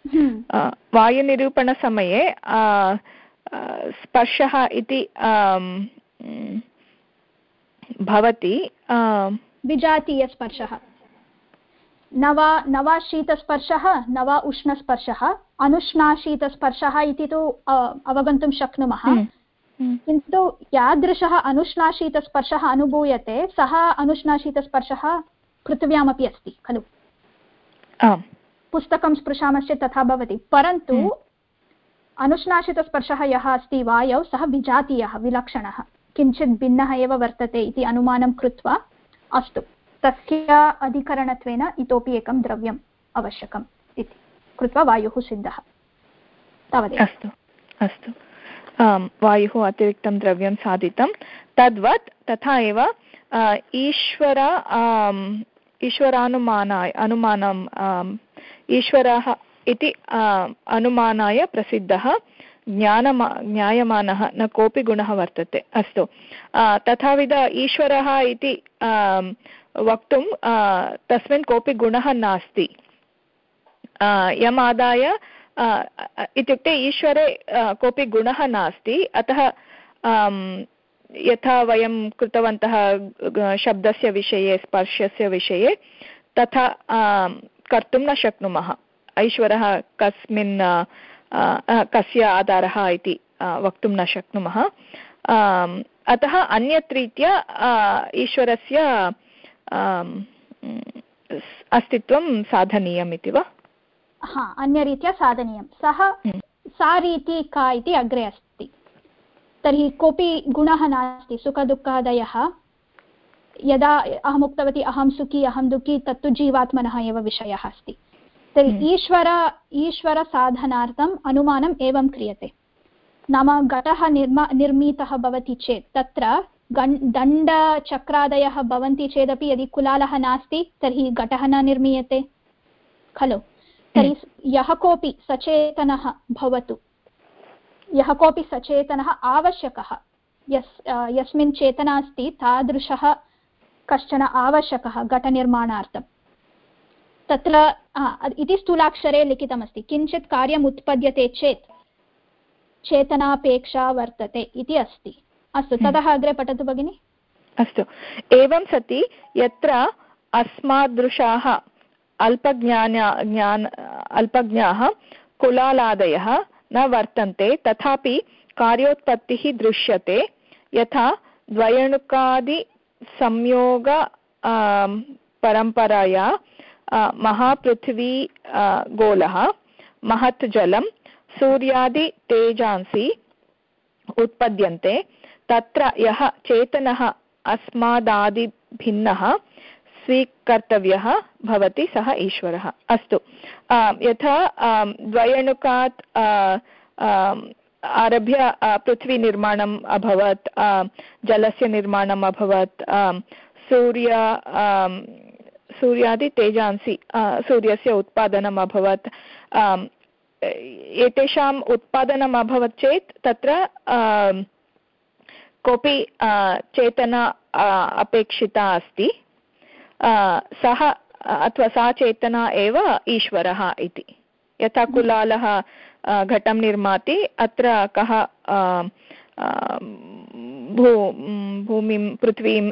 हम्म। वायुनिरूपणसमये स्पर्शः इति भवति विजातीयस्पर्शः न वा न वा शीतस्पर्शः न वा उष्णस्पर्शः अनुष्णाशीतस्पर्शः इति तु अवगन्तुं शक्नुमः हम्म। हम्म। किन्तु यादृशः अनुष्णाशीतस्पर्शः अनुभूयते सः अनुष्णाशीतस्पर्शः पृथिव्यामपि अस्ति खलु पुस्तकं स्पृशामश्चेत् तथा भवति परन्तु हम्म। अनुष्णाशितस्पर्शः यः अस्ति वायौ सः विजातीयः विलक्षणः किञ्चित् भिन्नः एव वर्तते इति अनुमानं कृत्वा अस्तु तस्य अधिकरणत्वेन इतोपि एकं द्रव्यम् आवश्यकम् इति कृत्वा वायुः सिद्धः। तावदेव। अस्तु अस्तु। वायुः अतिरिक्तं द्रव्यं साधितं। तद्वत् तथा एव ईश्वर ईश्वरानुमानाय अनुमानम् ईश्वरः इति अनुमानाय प्रसिद्धः ज्ञानमा, ज्ञायमानः न कोऽपि गुणः वर्तते। अस्तु। तथाविध ईश्वरः इति वक्तुं तस्मिन् कोऽपि गुणः नास्ति। यम् आदाय इत्युक्ते ईश्वरे कोऽपि गुणः नास्ति। अतः यथा वयं कृतवन्तः शब्दस्य विषये, स्पर्शस्य विषये, तथा कर्तुं न शक्नुमः। ऐश्वरः कस्मिन् कस्य आधारः इति वक्तुं न शक्नुमः। अतः अन्यत्रीत्या ईश्वरस्य अस्तित्वं साधनीयम् इति वा? हा अन्यरीत्या साधनीयं। सः हम्म। सा रीति का इति अग्रे अस्ति। तर्हि कोऽपि गुणः नास्ति सुखदुःखादयः। यदा अहम् उक्तवती अहं सुखी अहं दुःखी तत्तु जीवात्मनः एव विषयः अस्ति। तर्हि हम्म। ईश्वर ईश्वरसाधनार्थम् अनुमानम् एवं क्रियते। नाम घटः निर्मा निर्मितः भवति चेत् तत्र गण् दण्डचक्रादयः भवन्ति चेदपि यदि कुलालः नास्ति तर्हि घटः न निर्मीयते खलु तर्हि हम्म। यः कोऽपि सचेतनः भवतु यः कोऽपि सचेतनः आवश्यकः यस् यस्मिन् चेतना अस्ति तादृशः कश्चन आवश्यकः घटनिर्माणार्थं तत्र इति स्थूलाक्षरे लिखितमस्ति किञ्चित् कार्यम् उत्पद्यते चेत् चेतनापेक्षा वर्तते इति अस्ति अस्तु हम्म। ततः अग्रे पठतु भगिनि अस्तु एवं सति यत्र अस्मादृशाः अल्पज्ञान ज्ञान अल्पज्ञाः कुलालादयः न वर्तन्ते तथापि कार्योत्पत्तिः दृश्यते यथा द्वयणुकादिसंयोग परम्परया महापृथ्वी गोलः महत् जलं सूर्यादितेजांसि उत्पद्यन्ते तत्र यः चेतनः अस्मादादिभिन्नः स्वीकर्तव्यः भवति सः ईश्वरः। अस्तु यथा द्वयणुकात् आरभ्य पृथ्वीनिर्माणम् अभवत् जलस्य निर्माणम् अभवत् सूर्य सूर्यादि तेजांसि सूर्यस्य उत्पादनम् अभवत् एतेषाम् उत्पादनम् अभवत् चेत् तत्र कोऽपि चेतना अपेक्षिता अस्ति सः, अथवा सा चेतना एव ईश्वरः इति। यथा कुलालः घटं निर्माति, अत्र कः भू, भूमिं, पृथ्वीं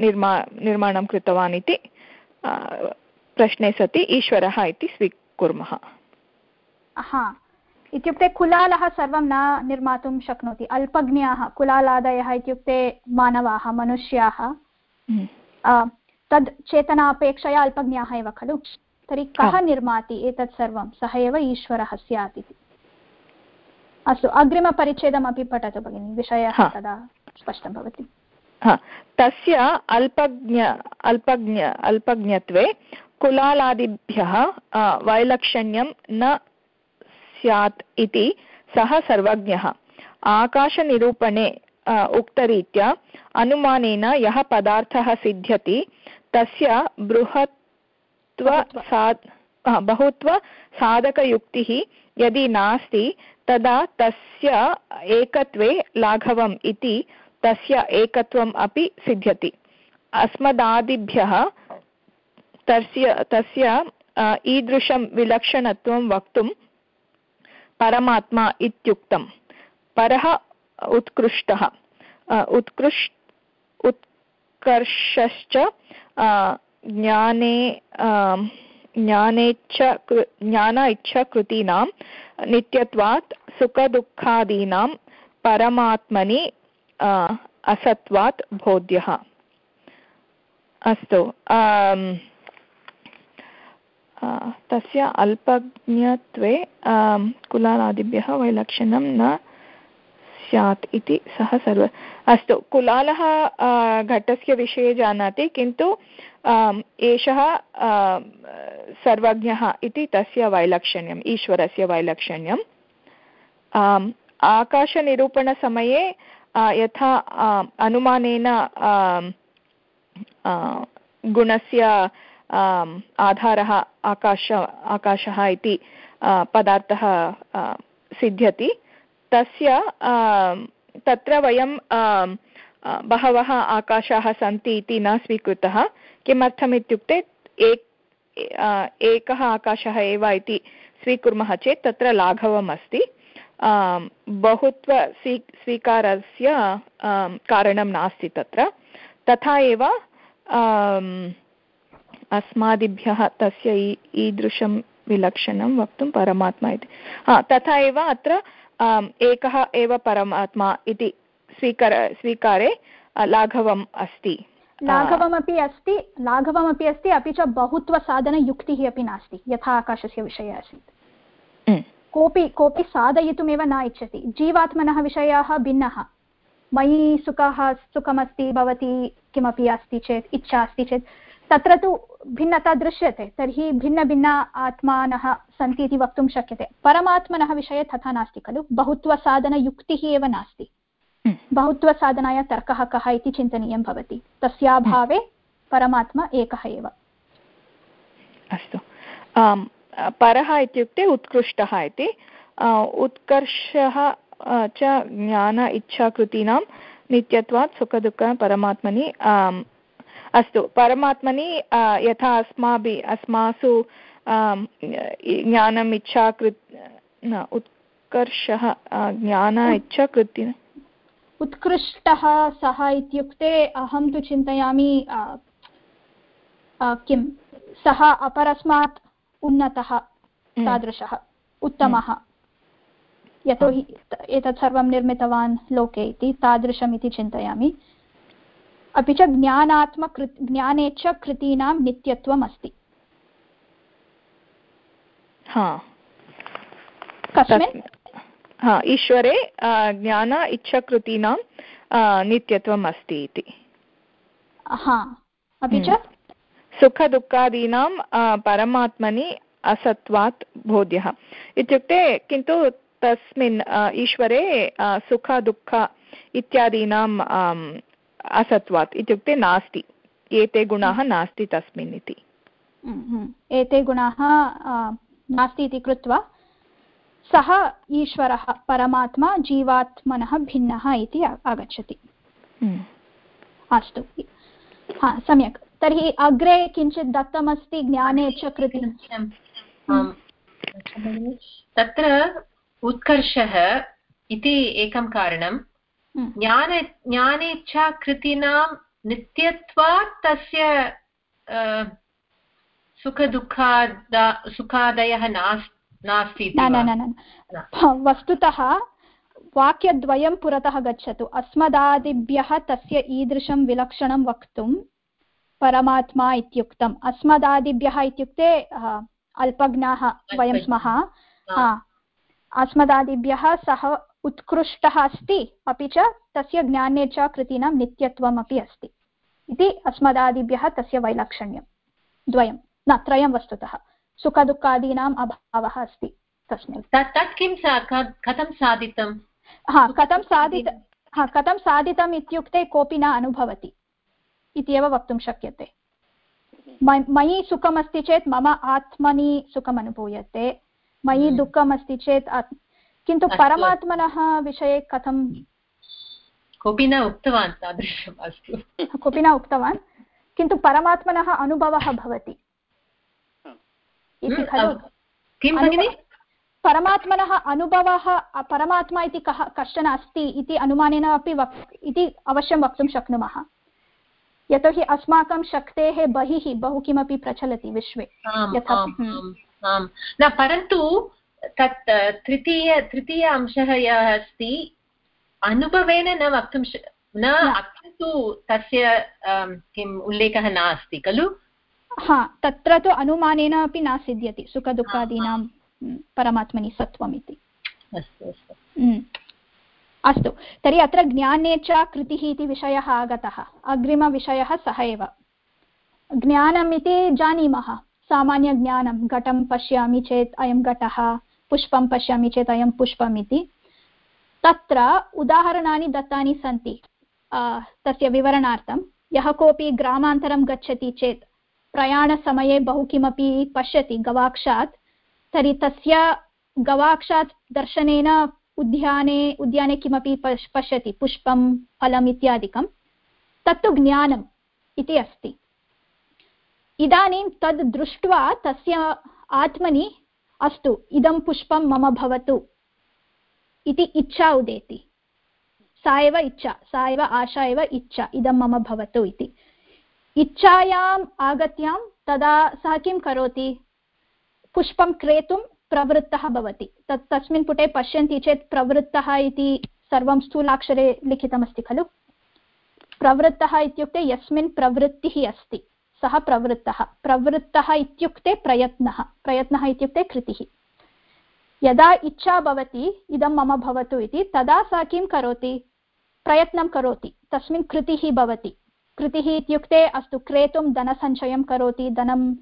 निर्मा, निर्माणं कृतवान् इति प्रश्ने सति ईश्वरः इति स्वीकुर्मः। इत्युक्ते कुलालः सर्वं न निर्मातुं शक्नोति। अल्पज्ञाः कुलालादयः इत्युक्ते मानवाः मनुष्याः। हम्म। तद् चेतना अपेक्षया अल्पज्ञाः एव खलु। तर्हि कः निर्माति एतत् सर्वं? सः एव ईश्वरः स्यात् इति। अस्तु अग्रिमपरिच्छेदमपि पठतु भगिनि। विषयः तदा स्पष्टं भवति। तस्य अल्पज्ञ अल्पज्ञ अल्पज्ञत्वे कुलालादिभ्यः वैलक्षण्यं न स्यात् इति सः सर्वज्ञः। आकाशनिरूपणे उक्तरीत्या अनुमानेन यः पदार्थः सिद्ध्यति, तस्य बृहत्व बहुत्व साधकयुक्तिः यदि नास्ति, तदा तस्य एकत्वे लाघवम् इति तस्य एकत्वम् अपि सिद्ध्यति। अस्मदादिभ्यः तस्य तस्य ईदृशं विलक्षणत्वं वक्तुं परमात्मा इत्युक्तं परः उत्कृष्टः। उत्कृष् उत्कर्षश्च ज्ञाने ज्ञानेच्छ ज्ञान इच्छकृतीनां नित्यत्वात् सुखदुःखादीनां परमात्मनि असत्वात् बोध्यः। अस्तु तस्य अल्पज्ञत्वे कुलालादिभ्यः वैलक्षण्यं न स्यात् इति सः सर्व, अस्तु, कुलालः घटस्य विषये जानाति, किन्तु एषः सर्वज्ञः इति तस्य वैलक्षण्यम्, ईश्वरस्य वैलक्षण्यम्। आकाशनिरूपणसमये यथा अनुमानेन गुणस्य आधारः आकाश, आकाशः इति पदार्थः सिद्ध्यति। तस्य तत्र वयं बहवः आकाशाः सन्ति इति न स्वीकृतः। किमर्थम् इत्युक्ते एक एकः आकाशः एव इति स्वीकुर्मः चेत् तत्र लाघवम् अस्ति। बहुत्व स्वी, स्वीकारस्य कारणं नास्ति तत्र। तथा एव अस्मादिभ्यः तस्य ईदृशं विलक्षणं वक्तुं परमात्मा इति। हा तथा एव अत्र एकः एव परमात्मा इति स्वीकर स्वीकारे लाघवम् अस्ति। लाघवमपि अस्ति लाघवमपि अस्ति अपि च बहुत्वसाधनयुक्तिः अपि नास्ति यथा आकाशस्य विषये आसीत्। कोऽपि कोऽपि साधयितुमेव न इच्छति। जीवात्मनः विषयः भिन्नः। मयि सुखः सुखमस्ति भवती किमपि अस्ति चेत् इच्छा अस्ति चेत् तत्र तु भिन्नता दृश्यते तर्हि भिन्नभिन्न आत्मानः सन्ति इति वक्तुं शक्यते। परमात्मनः विषये तथा नास्ति खलु बहुत्वसाधनयुक्तिः एव नास्ति। बहुत्वसाधनाय तर्कः कः इति चिन्तनीयं भवति। तस्याभावे परमात्मा एकः एव। अस्तु। परः इत्युक्ते उत्कृष्टः इति। उत्कर्षः च ज्ञान इच्छाकृतीनां नित्यत्वात् सुखदुःख परमात्मनि अस्तु परमात्मनि यथा अस्माभिः अस्मासु ज्ञानम् इच्छाकृत् उत्कर्षः ज्ञान इच्छाकृति उत्कृष्टः सः इत्युक्ते अहं तु चिन्तयामि किं? सः अपरस्मात् उन्नतः हम्म। तादृशः उत्तमः। यतोहि एतत् सर्वं निर्मितवान् लोके इति तादृशमिति चिन्तयामि। अपि च ज्ञानात्मकृ ज्ञाने च कृतीनां नित्यत्वम् अस्ति कस्मिन्? हा ईश्वरे ज्ञान इच्छाकृतीनां नित्यत्वम् अस्ति इति। हा। अपि च? हम्म। सुखदुःखादीनां परमात्मनि असत्वात् बोध्यः। इत्युक्ते किन्तु तस्मिन् ईश्वरे सुखदुःख इत्यादीनाम् असत्वात् इत्युक्ते नास्ति। एते गुणाः नास्ति तस्मिन् इति। हम्म, हम्म। एते गुणाः नास्ति इति कृत्वा सः ईश्वरः परमात्मा जीवात्मनः भिन्नः इति आगच्छति। हम्म। अस्तु। हा सम्यक्। तर्हि अग्रे किञ्चित् दत्तमस्ति ज्ञाने च कृति। तत्र उत्कर्षः इति एकं कारणं हम्म। ज्ञान ज्ञानेच्छा कृतीनां नित्यत्वात् तस्य सुखदुःखादा सुखादयः नास्ति नास्ति वस्तुतः वाक्यद्वयं पुरतः गच्छतु। अस्मदादिभ्यः तस्य ईदृशं विलक्षणं वक्तुं परमात्मा इत्युक्तम्। अस्मदादिभ्यः इत्युक्ते अल्पज्ञाः वयं स्मः। अस्मदादिभ्यः सः उत्कृष्टः अस्ति अपि च तस्य ज्ञाने च कृतीनां नित्यत्वमपि अस्ति। इति अस्मदादिभ्यः तस्य वैलक्षण्यं। द्वयं न त्रयं वस्तुतः। सुखदुःखादीनाम् अभावः अस्ति तस्मिन्। तत् किं कथं साधितं हा कथं साधित हा कथं साधितम् इत्युक्ते कोऽपि न अनुभवति इत्येव वक्तुं शक्यते। मयि सुखमस्ति चेत् मम आत्मनि सुखम् अनुभूयते मयि हम्म। दुःखम् अस्ति चेत् किन्तु परमात्मनः विषये कथं? कोऽपि न उक्तवान् तादृशम् अस्तु कोऽपि न उक्तवान् किन्तु परमात्मनः अनुभवः भवति। इति खलु? किं भगिनि? परमात्मनः अनुभवः परमात्मा इति कः कश्चन अस्ति इति अनुमानेन अपि वक् इति अवश्यं वक्तुं शक्नुमः। यतोहि अस्माकं शक्तेः बहिः बहु किमपि प्रचलति विश्वे। हम्म। न परन्तु तत् तृतीय तृतीय अंशः यः अस्ति अनुभवेन न वक्तुं न अत्र तु तस्य किम् उल्लेखः नास्ति खलु? हा तत्र तु अनुमानेन अपि न सिद्ध्यति सुखदुःखादीनां परमात्मनि सत्वम् इति अस्तु। तर्हि अत्र ज्ञाने च कृतिः इति विषयः आगतः अग्रिमविषयः सः एव। ज्ञानम् इति जानीमः सामान्यज्ञानं घटं पश्यामि चेत् अयं घटः। पुष्पं पश्यामि चेत् अयं पुष्पम् इति तत्र उदाहरणानि दत्तानि सन्ति तस्य विवरणार्थं। यः कोऽपि ग्रामान्तरं गच्छति चेत्, प्रयाणसमये बहु किमपि पश्यति गवाक्षात्, तर्हि तस्य गवाक्षात् दर्शनेन उद्याने उद्याने किमपि पश्, पश्यति, पुष्पं, फलम् इत्यादिकं। तत्तु ज्ञानम् इति अस्ति। इदानीं तद् दृष्ट्वा तस्य आत्मनि अस्तु, इदं पुष्पं मम भवतु। इति इच्छा उदेति। सा एव इच्छा, सा एव आशा एव इच्छा, इदं मम भवतु इति। इच्छायाम् आगत्यां तदा सः किं करोति? पुष्पं क्रेतुं प्रवृत्तः भवति। तत् तस्मिन् पुटे पश्यन्ति चेत् प्रवृत्तः इति सर्वं स्थूलाक्षरे लिखितमस्ति खलु? प्रवृत्तः इत्युक्ते यस्मिन् प्रवृत्तिः अस्ति। सः प्रवृत्तः। प्रवृत्तः इत्युक्ते प्रयत्नः। प्रयत्नः इत्युक्ते कृतिः। यदा इच्छा भवति, इदं मम भवतु इति, तदा सः किं करोति? प्रयत्नं करोति। तस्मिन् कृतिः भवति। कृतिः इत्युक्ते अस्तु, क्रेतुं धनसञ्चयं करोति, धनं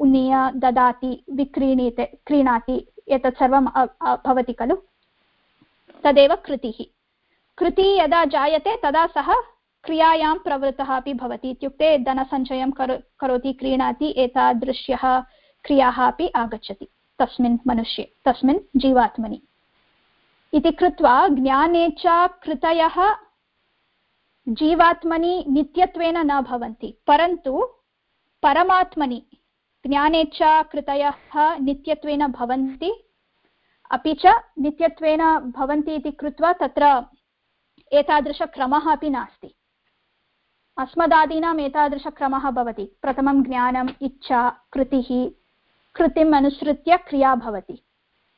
उन्नीय, ददाति, विक्रीणीते, क्रीणाति, एतत् सर्वं भवति खलु? तदेव कृतिः। कृतिः यदा जायते, तदा सः क्रियायां प्रवृत्तः अपि भवति इत्युक्ते धनसञ्चयं करो, करोति, क्रीणाति, एतादृश्यः क्रियाः अपि आगच्छति तस्मिन् मनुष्ये, तस्मिन् जीवात्मनि। इति कृत्वा ज्ञाने च कृतयः जीवात्मनि नित्यत्वेन न भवन्ति, परन्तु परमात्मनि ज्ञाने च कृतयः नित्यत्वेन भवन्ति, अपि च नित्यत्वेन भवन्ति इति कृत्वा तत्र एतादृशक्रमः अपि नास्ति। अस्मदादीनाम् एतादृशक्रमः भवति। प्रथमं ज्ञानम्, इच्छा, कृतिः, कृतिम् अनुसृत्य क्रिया भवति।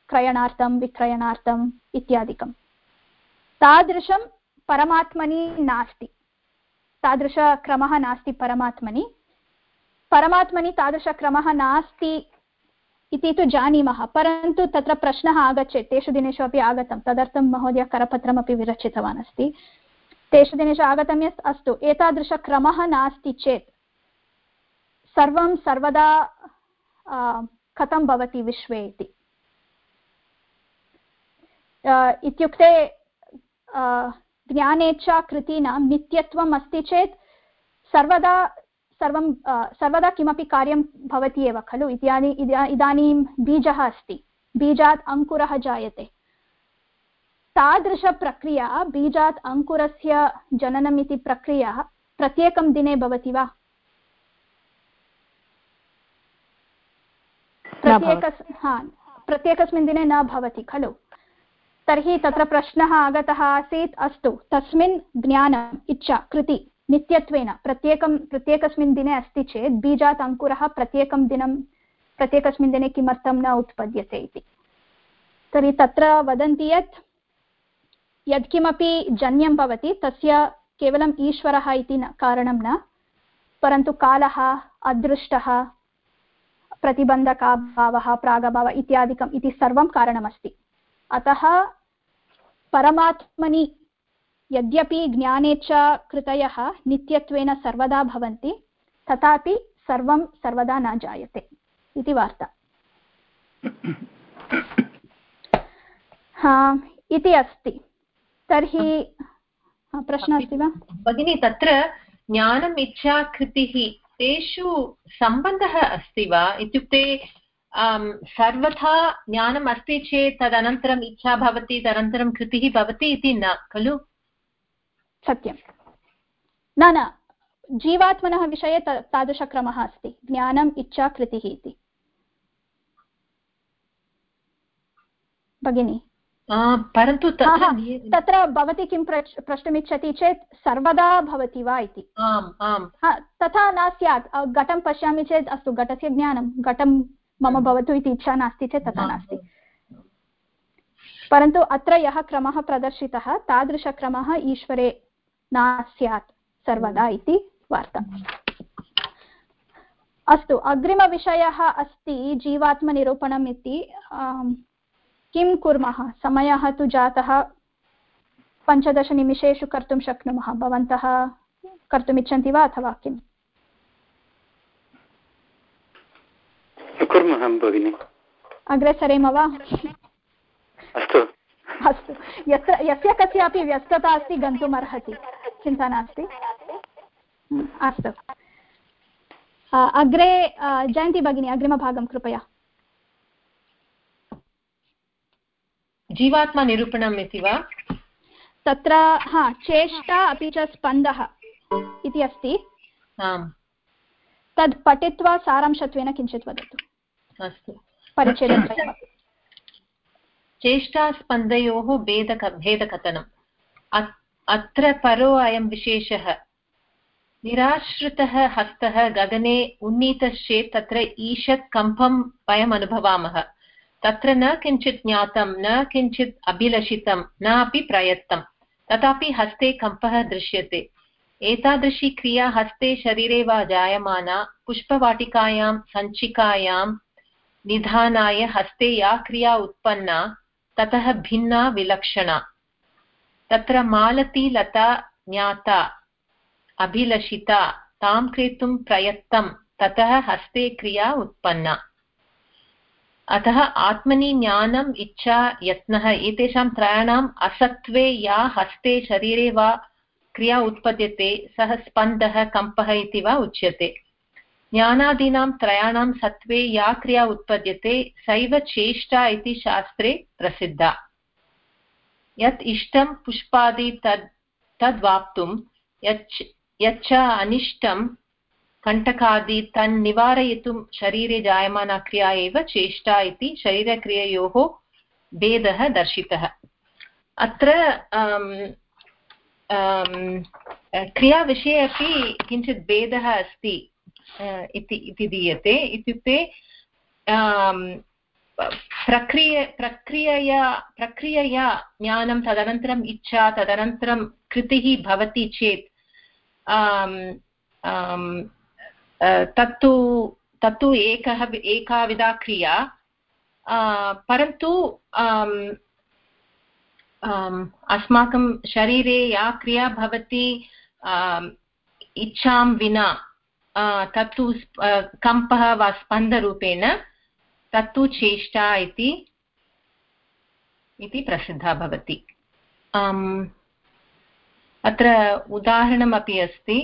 क्रयणार्थं विक्रयणार्थम् इत्यादिकं। तादृशं परमात्मनि नास्ति। तादृशक्रमः नास्ति परमात्मनि। परमात्मनि तादृशक्रमः नास्ति इति तु जानीमः, परन्तु तत्र प्रश्नः आगच्छेत्। तेषु दिनेषु अपि आगतं। तदर्थं महोदय करपत्रमपि विरचितवान् अस्ति तेषु दिनेषु आगतं यत् अस्तु। एतादृशक्रमः नास्ति चेत्। सर्वं सर्वदा कथं भवति विश्वे इति। इत्युक्ते ज्ञाने च कृतीनां नित्यत्वम् अस्ति चेत् सर्वदा सर्वं सर्वदा किमपि कार्यं भवति एव खलु। इत्यादि इदानीं बीजः अस्ति। बीजात् अङ्कुरः जायते। तादृशप्रक्रिया बीजात् अङ्कुरस्य जननम् इति प्रक्रिया प्रत्येकं दिने भवति वा? प्रत्येकस् हा प्रत्येकस्मिन् दिने न भवति खलु? तर्हि तत्र प्रश्नः आगतः आसीत् अस्तु तस्मिन् ज्ञानम् इच्छा कृति नित्यत्वेन प्रत्येकं प्रत्येकस्मिन् दिने अस्ति चेत् बीजात् अङ्कुरः प्रत्येकं दिनं प्रत्येकस्मिन् दिने किमर्थं न उत्पद्यते इति। तर्हि तत्र वदन्ति यत् यत्किमपि जन्यं भवति तस्य केवलम् ईश्वरः इति न कारणं न परन्तु कालः अदृष्टः प्रतिबन्धकाभावः प्रागभावः इत्यादिकम् इति सर्वं कारणमस्ति। अतः परमात्मनि यद्यपि ज्ञाने च कृतयः नित्यत्वेन सर्वदा भवन्ति तथापि सर्वं सर्वदा न जायते इति वार्ता। इति अस्ति। तर्हि प्रश्नः अस्ति वा? भगिनि तत्र ज्ञानम् इच्छा कृतिः तेषु सम्बन्धः अस्ति वा? इत्युक्ते सर्वथा ज्ञानम् अस्ति चेत् तदनन्तरम् इच्छा भवति तदनन्तरं कृतिः भवति इति न खलु? सत्यं न न जीवात्मनः विषये तादृशक्रमः अस्ति। ज्ञानम् इच्छा कृतिः इति। भगिनी। परन्तु तत्र भवती किं प्रष्टुमिच्छति चेत् सर्वदा भवति वा इति? तथा न स्यात्। घटं पश्यामि चेत् अस्तु घटस्य ज्ञानं। घटं मम भवतु इति इच्छा नास्ति चेत् तथा नास्ति। परन्तु अत्र यः क्रमः प्रदर्शितः तादृशक्रमः ईश्वरे न स्यात् सर्वदा इति वार्ता। अस्तु अग्रिमविषयः अस्ति जीवात्मनिरूपणम् इति। किं कुर्मः? समयः तु जातः। पञ्चदशनिमिषेषु कर्तुं शक्नुमः। भवन्तः कर्तुमिच्छन्ति वा अथवा किम्? कुर्मः भगिनि। अग्रे सरेम वा? अस्तु। अस्तु। यत्र यस्य कस्यापि व्यस्तता अस्ति गन्तुम् अर्हति चिन्ता नास्ति। अस्तु। अग्रे जयन्ती भगिनी अग्रिमभागं कृपया। जीवात्मनिरूपणम् इति वा? तत्र हा चेष्टा अपि च स्पन्दः इति अस्ति। आम्। तद् पठित्वा सारांशत्वेन किञ्चित् वदतु। अस्तु। चेष्टास्पन्दयोः भेदक भेदकथनम् अत्र परो अयं विशेषः। निराश्रितः हस्तः गगने उन्नीतश्चेत् तत्र ईषत् कम्पं वयम् अनुभवामः तत्र न किञ्चित् ज्ञातं, न किञ्चित् अभिलषितं न अपि प्रयत्तं। तथापि हस्ते कम्पः दृश्यते। एतादृशी क्रिया हस्ते शरीरे वा जायमाना, पुष्पवाटिकायां, सञ्चिकायां निधानाय हस्ते या क्रिया उत्पन्ना, ततः भिन्ना विलक्षणा। तत्र मालती लता ज्ञाता, अभिलषिता, तां क्रेतुं प्रयत्तं, ततः हस्ते क्रिया उत्पन्ना। अतः आत्मनि ज्ञानम् इच्छा यत्नः एतेषां त्रयाणाम् असत्त्वे या हस्ते शरीरे वा क्रिया उत्पद्यते, सः स्पन्दः, कम्पः इति वा उच्यते। ज्ञानादीनां त्रयाणां सत्त्वे या क्रिया उत्पद्यते, सैव चेष्टा इति शास्त्रे प्रसिद्धा। यत् इष्टं पुष्पादि तद् तद्वाप्तुं यच् यच्च अनिष्टं कण्टकादि तन्निवारयितुं शरीरे जायमाना क्रिया एव चेष्टा इति शरीरक्रिययोः भेदः दर्शितः। अत्र क्रियाविषये अपि किञ्चित् भेदः अस्ति इति दीयते। इत्युक्ते प्रक्रिय, प्रक्रियया प्रक्रियया ज्ञानं तदनन्तरम् इच्छा, तदनन्तरं कृतिः भवति चेत् तत्तु तत्तु एकः एका विधा क्रिया। परन्तु अस्माकं शरीरे या क्रिया भवति इच्छां विना तत्तु कम्पः वा स्पन्दरूपेण तत्तु चेष्टा इति इति प्रसिद्धा भवति। अत्र उदाहरणमपि अस्ति।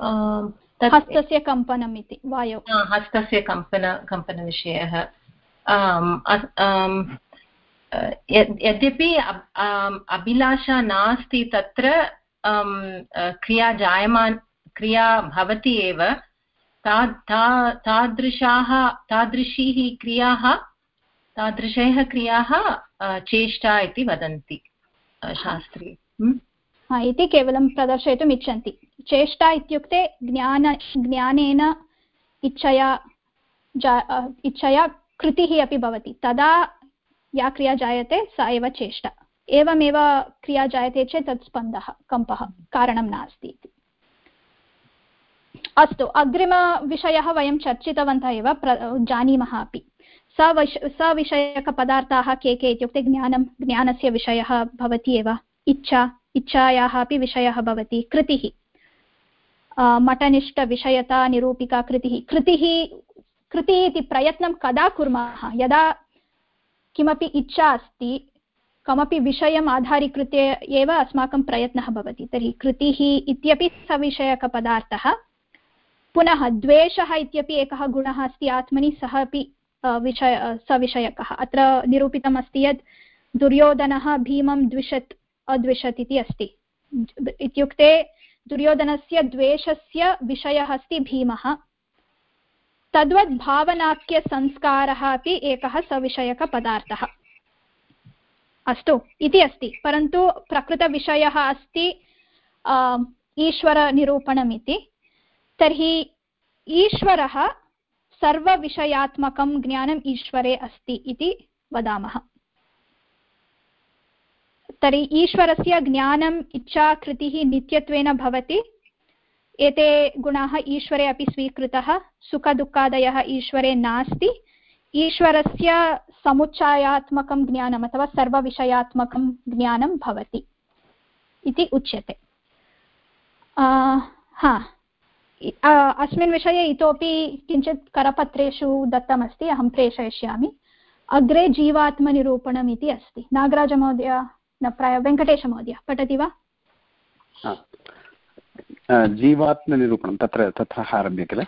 हस्तस्य कम्पनम् इति वायौ। हस्तस्य कम्पन कम्पनविषयः। यद्यपि अभिलाषा नास्ति तत्र क्रिया जायमान क्रिया भवति एव। ता तादृशाः तादृशीः क्रियाः तादृशैः क्रियाः चेष्टा इति वदन्ति शास्त्रे। इति केवलं प्रदर्शयितुम् इच्छन्ति। चेष्टा इत्युक्ते ज्ञान, ज्ञानेन इच्छया इच्छया कृतिः अपि भवति। तदा या क्रिया जायते, सा एव चेष्टा। एवमेव क्रिया जायते चेत् तत् स्पन्दः, कम्पः, कारणं नास्ति इति। अस्तु, अग्रिमविषयः वयं चर्चितवन्तः एव, प्र, जानीमः अपि। सविष सविषयकपदार्थाः के के इत्युक्ते ज्ञानं, ज्ञानस्य विषयः भवति एव। इच्छा, इच्छायाः अपि विषयः भवति, कृतिः। मठनिष्ठविषयता निरूपिका कृतिः कृतिः कृतिः इति प्रयत्नं कदा कुर्मः यदा किमपि इच्छा अस्ति कमपि विषयम् आधारीकृत्य एव अस्माकं प्रयत्नः भवति तर्हि कृतिः इत्यपि सविषयकपदार्थः पुनः द्वेषः इत्यपि एकः गुणः अस्ति आत्मनि सः अपि विषय सविषयकः अत्र निरूपितम् अस्ति यत् दुर्योधनः भीमं द्विषत् अद्विषत् इति अस्ति इत्युक्ते दुर्योधनस्य द्वेषस्य विषयः अस्ति भीमः। तद्वत् भावनाख्यसंस्कारः अपि एकः सविषयकपदार्थः अस्तु, इति अस्ति। परन्तु प्रकृतविषयः अस्ति ईश्वरनिरूपणमिति। तर्हि ईश्वरः सर्वविषयात्मकं ज्ञानम् ईश्वरे अस्ति इति वदामः। तर्हि ईश्वरस्य ज्ञानम् इच्छाकृतिः नित्यत्वेन भवति। एते गुणाः ईश्वरे अपि स्वीकृतः। सुखदुःखादयः ईश्वरे नास्ति। ईश्वरस्य समुच्चयात्मकं ज्ञानम् अथवा सर्वविषयात्मकं ज्ञानं भवति इति उच्यते। हा। अस्मिन् विषये इतोपि किञ्चित् करपत्रेषु दत्तमस्ति, अहं प्रेषयिष्यामि। अग्रे जीवात्मनिरूपणम् इति अस्ति। नागराजमहोदय न प्राय वेङ्कटेशमहोदय पठति वा? जीवात्मनिरूपणं तत्र तत्र आरभ्य किल?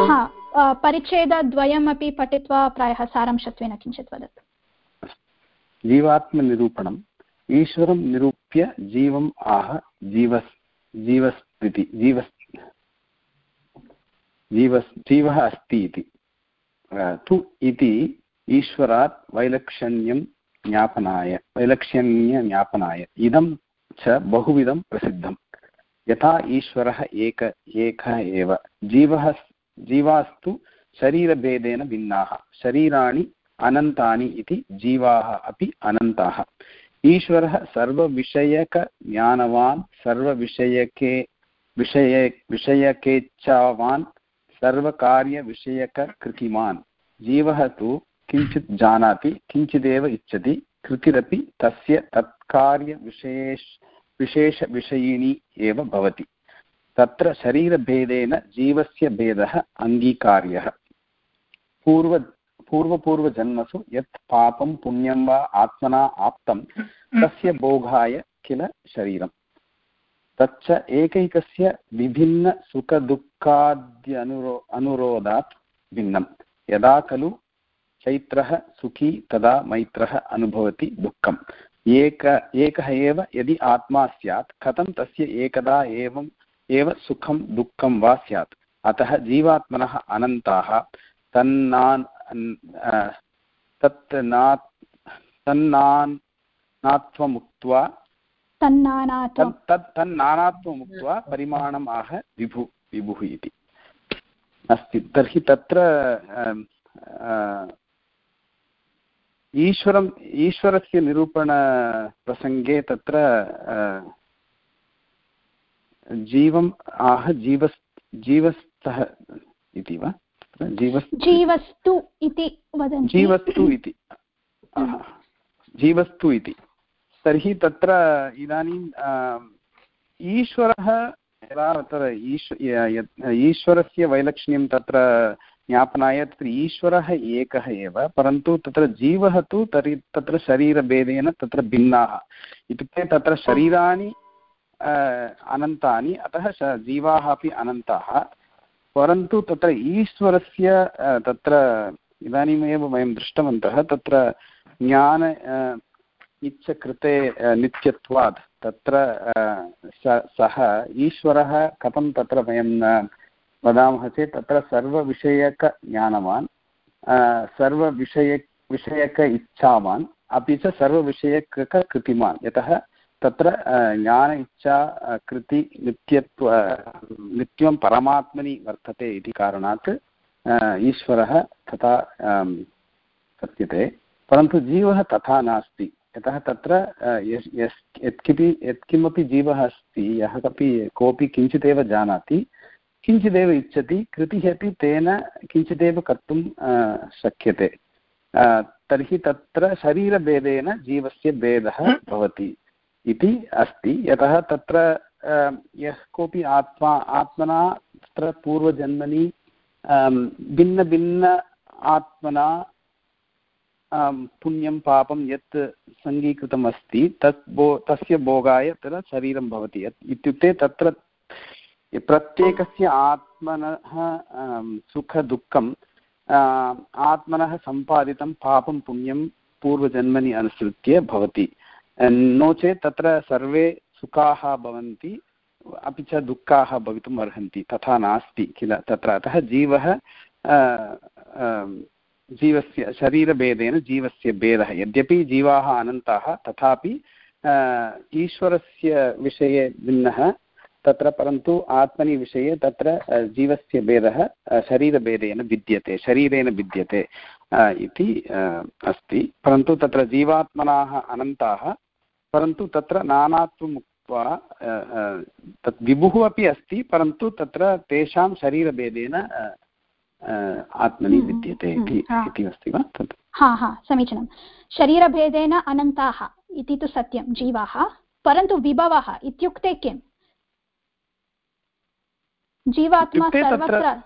हा परिच्छेदद्वयमपि पठित्वा प्रायः सारांशत्वेन किञ्चित् वदतु। जीवात्मनिरूपणम् ईश्वरं निरूप्य जीवम् आह जीवस् जीवस्ति जीवस् जीवस् जीवः अस्ति इति। तु इति ईश्वरात् वैलक्षण्यं ज्ञापनाय वैलक्षण्यज्ञापनाय इदं च बहुविधं प्रसिद्धं यथा ईश्वरः एक, एकः एव। जीवः, जीवास्तु शरीरभेदेन भिन्नाः। शरीराणि अनन्तानि इति जीवाः अपि अनन्ताः। ईश्वरः सर्वविषयकज्ञानवान्, सर्वविषयके, विषय, विषयकेच्छावान्, सर्वकार्यविषयककृतिमान्। जीवः तु किञ्चित् जानाति, किञ्चिदेव इच्छति, कृतिरपि तस्य तत्कार्यविशेष विशेषविषयिणी एव भवति। तत्र शरीरभेदेन जीवस्य भेदः अङ्गीकार्यः। पूर्व पूर्वपूर्वजन्मसु यत् पापं पुण्यं वा आत्मना आप्तं, तस्य भोगाय किल शरीरम्? तच्च एकैकस्य विभिन्नसुखदुःखाद्यनुरो अनुरोधात् भिन्नं यदा खलु चैत्रः सुखी तदा मैत्रः अनुभवति दुःखम्। एक एकः एव यदि आत्मा स्यात् कथं तस्य एकदा एवम् एव सुखं दुःखं वा स्यात्? अतः जीवात्मनः अनन्ताः तन्नान् तत् ना तन्नान् नात्वमुक्त्वा तत् तन्नानात्वमुक्त्वा परिमाणम् आह विभु विभुः इति। अस्ति। तर्हि तत्र ईश्वरम् ईश्वरस्य निरूपणप्रसङ्गे तत्र जीवम् आह जीवस् जीवस्तः इति वा? जीवस्तु इति जीवस्तु इति। जीवस्तु इति। तर्हि तत्र इदानीं ईश्वरः यदा तत्र ईश् ईश्वरस्य वैलक्षण्यं तत्र ज्ञापनाय तत्र ईश्वरः एकः एव परन्तु तत्र जीवः तु तर्हि तत्र शरीरभेदेन तत्र भिन्नाः। इत्युक्ते तत्र शरीराणि अनन्तानि अतः जीवाः अपि अनन्ताः। परन्तु तत्र ईश्वरस्य तत्र इदानीमेव वयं दृष्टवन्तः तत्र ज्ञान इच्छकृते नित्यत्वात् तत्र सः ईश्वरः कथं तत्र वयं वदामः चेत् तत्र सर्वविषयकज्ञानवान् सर्वविषय विषयक इच्छावान्, अपि च सर्वविषयककृतिमान् यतः तत्र ज्ञान, इच्छा कृति, नित्यत्व नित्यं परमात्मनि वर्तते इति कारणात् ईश्वरः तथा कथ्यते। परन्तु जीवः तथा नास्ति। यतः तत्र यत्किपि, यत्किमपि जीवः अस्ति, यः कोऽपि किञ्चिदेव जानाति किञ्चिदेव इच्छति कृतिः अपि तेन किञ्चिदेव कर्तुं शक्यते। तर्हि तत्र शरीरभेदेन जीवस्य भेदः भवति इति अस्ति। यतः तत्र यः कोऽपि आत्मा आत्मना तत्र पूर्वजन्मनि भिन्नभिन्न आत्मना पुण्यं पापं यत् सङ्गीकृतम् अस्ति तत् भो तस्य भोगाय तत्र शरीरं भवति। इत्युक्ते तत्र प्रत्येकस्य आत्मनः सुखदुःखम् आत्मनः सम्पादितं पापं पुण्यं पूर्वजन्मनि अनुसृत्य भवति। नो चेत् तत्र सर्वे सुखाः भवन्ति, अपि च दुःखाः भवितुम् अर्हन्ति। तथा नास्ति किल तत्र। अतः जीवः जीवस्य शरीरभेदेन जीवस्य भेदः। यद्यपि जीवाः अनन्ताः, तथापि ईश्वरस्य विषये भिन्नः तत्र परन्तु आत्मनि विषये तत्र जीवस्य भेदः शरीरभेदेन विद्यते शरीरेण विद्यते इति अस्ति। परन्तु तत्र जीवात्मनाः अनन्ताः परन्तु तत्र नानात्वम् उक्त्वा तत् विभुः अपि अस्ति परन्तु तत्र तेषां शरीरभेदेन आत्मनि हम्म, विद्यते हम्म, इति अस्ति वा? तत् हा हा समीचीनं शरीरभेदेन अनन्ताः इति तु सत्यं जीवाः। परन्तु विभवः इत्युक्ते किम्? जीवात्मा सर्वत्र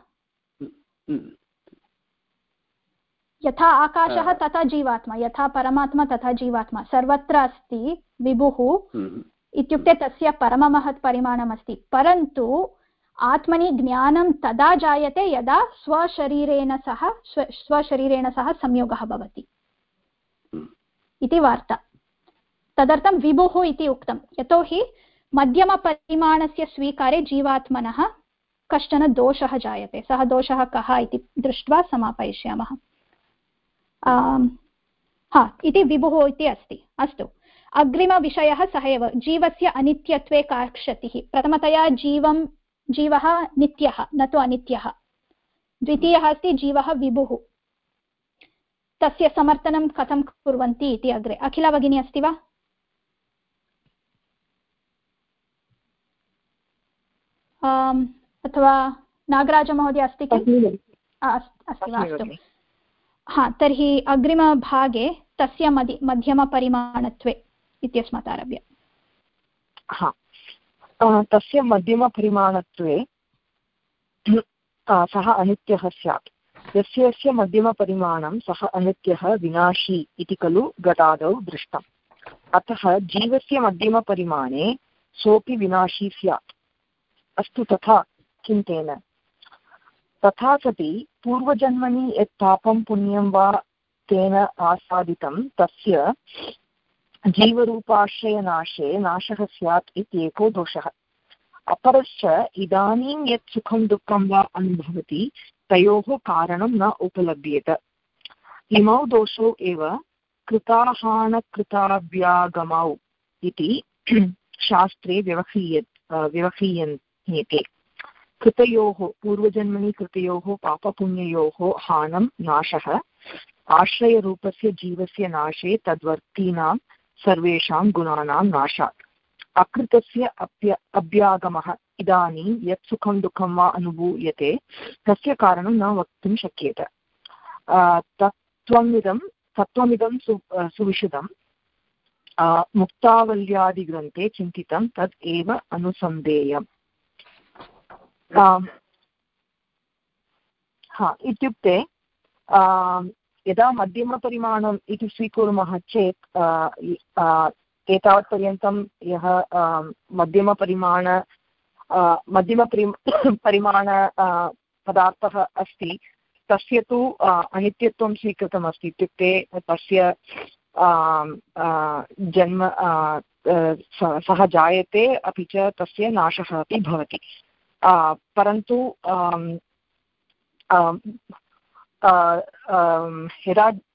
यथा आकाशः तथा जीवात्मा यथा परमात्मा तथा जीवात्मा सर्वत्र अस्ति विभुः। हम्म। इत्युक्ते तस्य परममहत् परिमाणमस्ति। परन्तु आत्मनि ज्ञानं तदा जायते यदा स्वशरीरेण सह स्व स्वशरीरेण सह संयोगः भवति। हम्म। इति वार्ता। तदर्थं विभुः इति उक्तं। यतोहि मध्यमपरिमाणस्य स्वीकारे जीवात्मनः कश्चन दोषः जायते। सः दोषः कः इति दृष्ट्वा समापयिष्यामः। हा, इति विभुः इति अस्ति। अस्तु। अग्रिमविषयः सः एव। जीवस्य अनित्यत्वे का क्षतिः प्रथमतया जीवं, जीवः नित्यः, न तु अनित्यः। द्वितीयः अस्ति जीवः विभुः। तस्य समर्थनं कथं कुर्वन्ति इति अग्रे। अखिला भगिनी अस्ति वा? अथवा नागराजमहोदय अस्ति किम् अस्ति वा? अस्तु। हा तर्हि अग्रिमभागे तस्य मदि मध्यमपरिमाणत्वे इत्यस्मात् आरभ्य। हा। तस्य मध्यमपरिमाणत्वे सः अनित्यः स्यात्। यस्य यस्य मध्यमपरिमाणं सः अनित्यः विनाशी इति खलु घटादौ दृष्टम्। अतः जीवस्य मध्यमपरिमाणे सोऽपि विनाशी स्यात्। अस्तु तथा किं तेन तथा सति पूर्वजन्मनि यत् पापं पुण्यं वा तेन आसादितं, तस्य जीवरूपाश्रयनाशे नाशः स्यात् इत्येको दोषः। अपरश्च इदानीं यत् सुखं दुःखं वा अनुभवति, तयोः कारणं न उपलभ्येत। इमौ दोषौ एव कृताहानकृताभ्यागमौ इति शास्त्रे व्यवह्रिय व्यवह्रियन्ते। कृतयोः पूर्वजन्मनि कृतयोः पापपुण्ययोः हानं नाशः। आश्रयरूपस्य जीवस्य नाशे तद्वर्तीनां सर्वेषां गुणानां नाशात्। अकृतस्य अभ्य अभ्यागमः इदानीं यत् सुखं दुःखं वा अनुभूयते, तस्य कारणं न वक्तुं शक्येत। तत्त्वमिदं तत्त्वमिदं सु सुविशदं मुक्तावल्यादिग्रन्थे चिन्तितं तद् एव अनुसन्धेयम् हा, इत्युक्ते यदा मध्यमपरिमाणम् इति स्वीकुर्मः चेत् एतावत्पर्यन्तं यः मध्यमपरिमाण मध्यमपरि परिमाण पदार्थः अस्ति, तस्य तु अनित्यत्वं स्वीकृतमस्ति, इत्युक्ते तस्य जन्म सः जायते, अपि च तस्य नाशः अपि भवति। परन्तु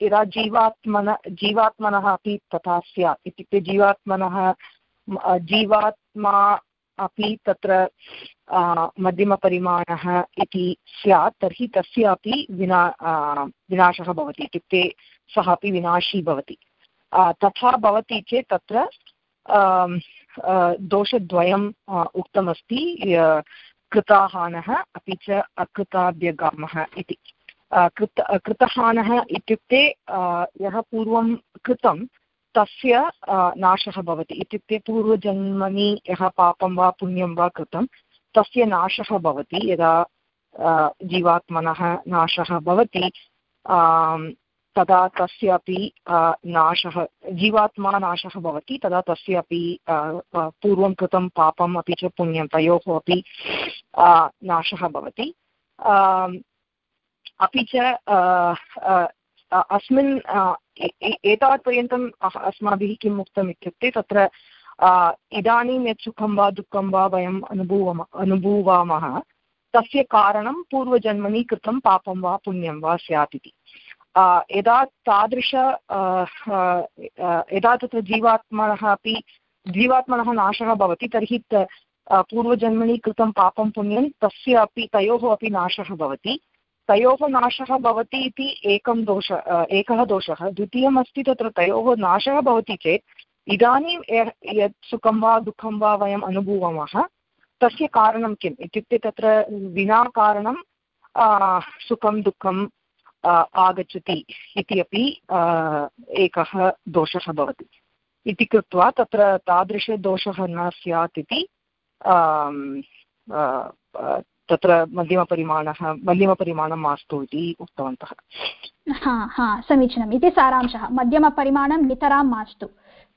यदा जीवात्मन जीवात्मनः अपि तथा स्यात्। इत्युक्ते जीवात्मनः जीवात्मा अपि तत्र मध्यमपरिमाणः इति स्यात्, तर्हि तस्य अपि विना विनाशः भवति। इत्युक्ते सः अपि विनाशी भवति। तथा भवति चेत् तत्र दोषद्वयम् उक्तमस्ति। कृताहानः अपि च अकृताभ्यगामः इति। कृत कृतहानः इत्युक्ते यः पूर्वं कृतं, तस्य नाशः भवति। इत्युक्ते पूर्वजन्मनि यः पापं वा पुण्यं वा कृतं, तस्य नाशः भवति। यदा जीवात्मनः नाशः भवति तदा तस्य अपि नाशः, जीवात्मा नाशः भवति, तदा तस्य अपि पूर्वं कृतं पापम् अपि च पुण्यं, तयोः अपि नाशः भवति। अपि च अस्मिन् एतावत्पर्यन्तम् अस्माभिः किम् उक्तम् इत्युक्ते तत्र इदानीं यत् सुखं वा दुःखं वा वयम् अनुभूवम, अनुभूवामः, तस्य कारणं पूर्वजन्मनि कृतं पापं वा पुण्यं वा स्यात् इति। यदा तादृश यदा तत्र जीवात्मनः अपि, जीवात्मनः नाशः भवति, तर्हि पूर्वजन्मनि कृतं पापं पुण्यं तस्य अपि, तयोः अपि नाशः भवति। तयोः नाशः भवति इति एकं दोष एकः दोषः। द्वितीयमस्ति तत्र तयोः नाशः भवति चेत्, इदानीं यत् सुखं वा दुःखं वा वयम् अनुभवामः तस्य कारणं किम्? इत्युक्ते तत्र विना कारणं सुखं, दुःखं आगच्छति इति अपि एकः दोषः भवति। इति कृत्वा तत्र तादृशदोषः न स्यात् इति तत्र मध्यमपरिमाणः, मध्यमपरिमाणं मास्तु इति उक्तवन्तः। हा हा, समीचीनम्। इति सारांशः। मध्यमपरिमाणं नितरां मास्तु।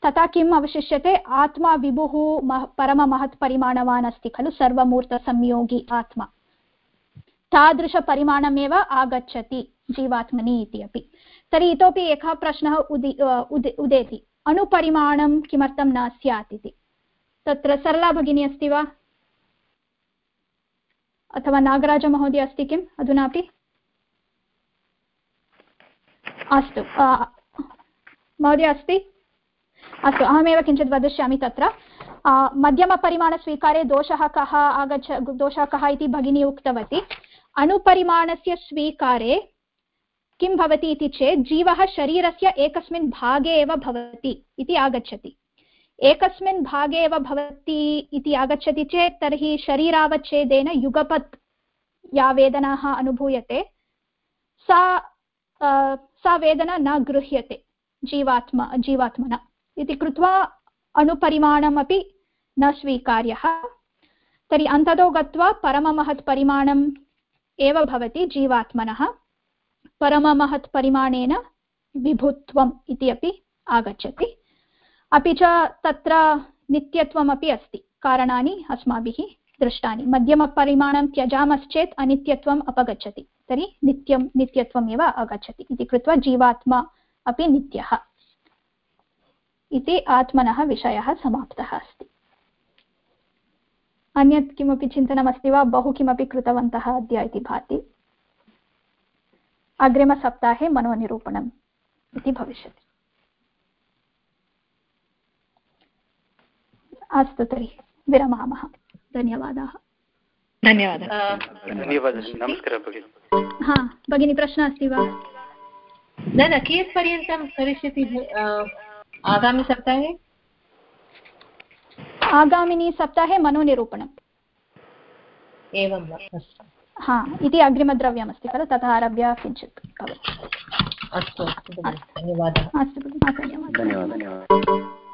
तथा किम् अवशिष्यते? आत्मा विभुः मह, परममहत्परिमाणवान् अस्ति खलु? सर्वमूर्तसंयोगी आत्मा। तादृशपरिमाणमेव आगच्छति। जीवात्मनि इति अपि। तर्हि इतोपि एकः प्रश्नः उदि उदे, उदेति। अणुपरिमाणं किमर्थं न स्यात् इति। तत्र सरला भगिनी अस्ति वा? अथवा नागराजमहोदय अस्ति किम्? अधुनापि अस्तु महोदय अस्ति? अस्तु, अहमेव किञ्चित् वदिष्यामि तत्र। मध्यमपरिमाणस्वीकारे दोषः कः आगच्छ, दोषः कः इति भगिनी उक्तवती। अणुपरिमाणस्य स्वीकारे किं भवति इति चेत् जीवः शरीरस्य एकस्मिन् भागे एव भवति इति आगच्छति। एकस्मिन् भागे एव भवति इति आगच्छति चेत् तर्हि शरीरावच्छेदेन युगपत् या वेदनाः अनुभूयते। सा सा वेदना न गृह्यते जीवात्मा, जीवात्मना। इति कृत्वा अणुपरिमाणमपि न स्वीकार्यः। तर्हि अन्ततो गत्वा परममहत्परिमाणम् एव भवति जीवात्मनः। परममहत्परिमाणेन विभुत्वम् इति अपि आगच्छति। अपि च तत्र नित्यत्वमपि अस्ति। कारणानि अस्माभिः दृष्टानि। मध्यमपरिमाणं त्यजामश्चेत् अनित्यत्वम् अपगच्छति। तर्हि नित्यं, नित्यत्वमेव आगच्छति इति कृत्वा जीवात्मा अपि नित्यः इति आत्मनः विषयः समाप्तः अस्ति। अन्यत् किमपि चिन्तनमस्ति वा? बहु किमपि कृतवन्तः अद्य इति भाति। अग्रिमसप्ताहे मनोनिरूपणम् इति भविष्यति। अस्तु तर्हि विरमामः। धन्यवादाः। धन्यवादः। धन्यवादः। नमस्कारः भगिनि। हा भगिनी प्रश्नः अस्ति वा? न न कियत्पर्यन्तं करिष्यति आगामिसप्ताहे? आगामिनि सप्ताहे मनोनिरूपणम्। एवं वा अस्तु। हा इति अग्रिमद्रव्यमस्ति खलु? ततः आरभ्य किञ्चित् अस्तु अस्तु। धन्यवादः। अस्तु धन्यवादः। धन्यवादः।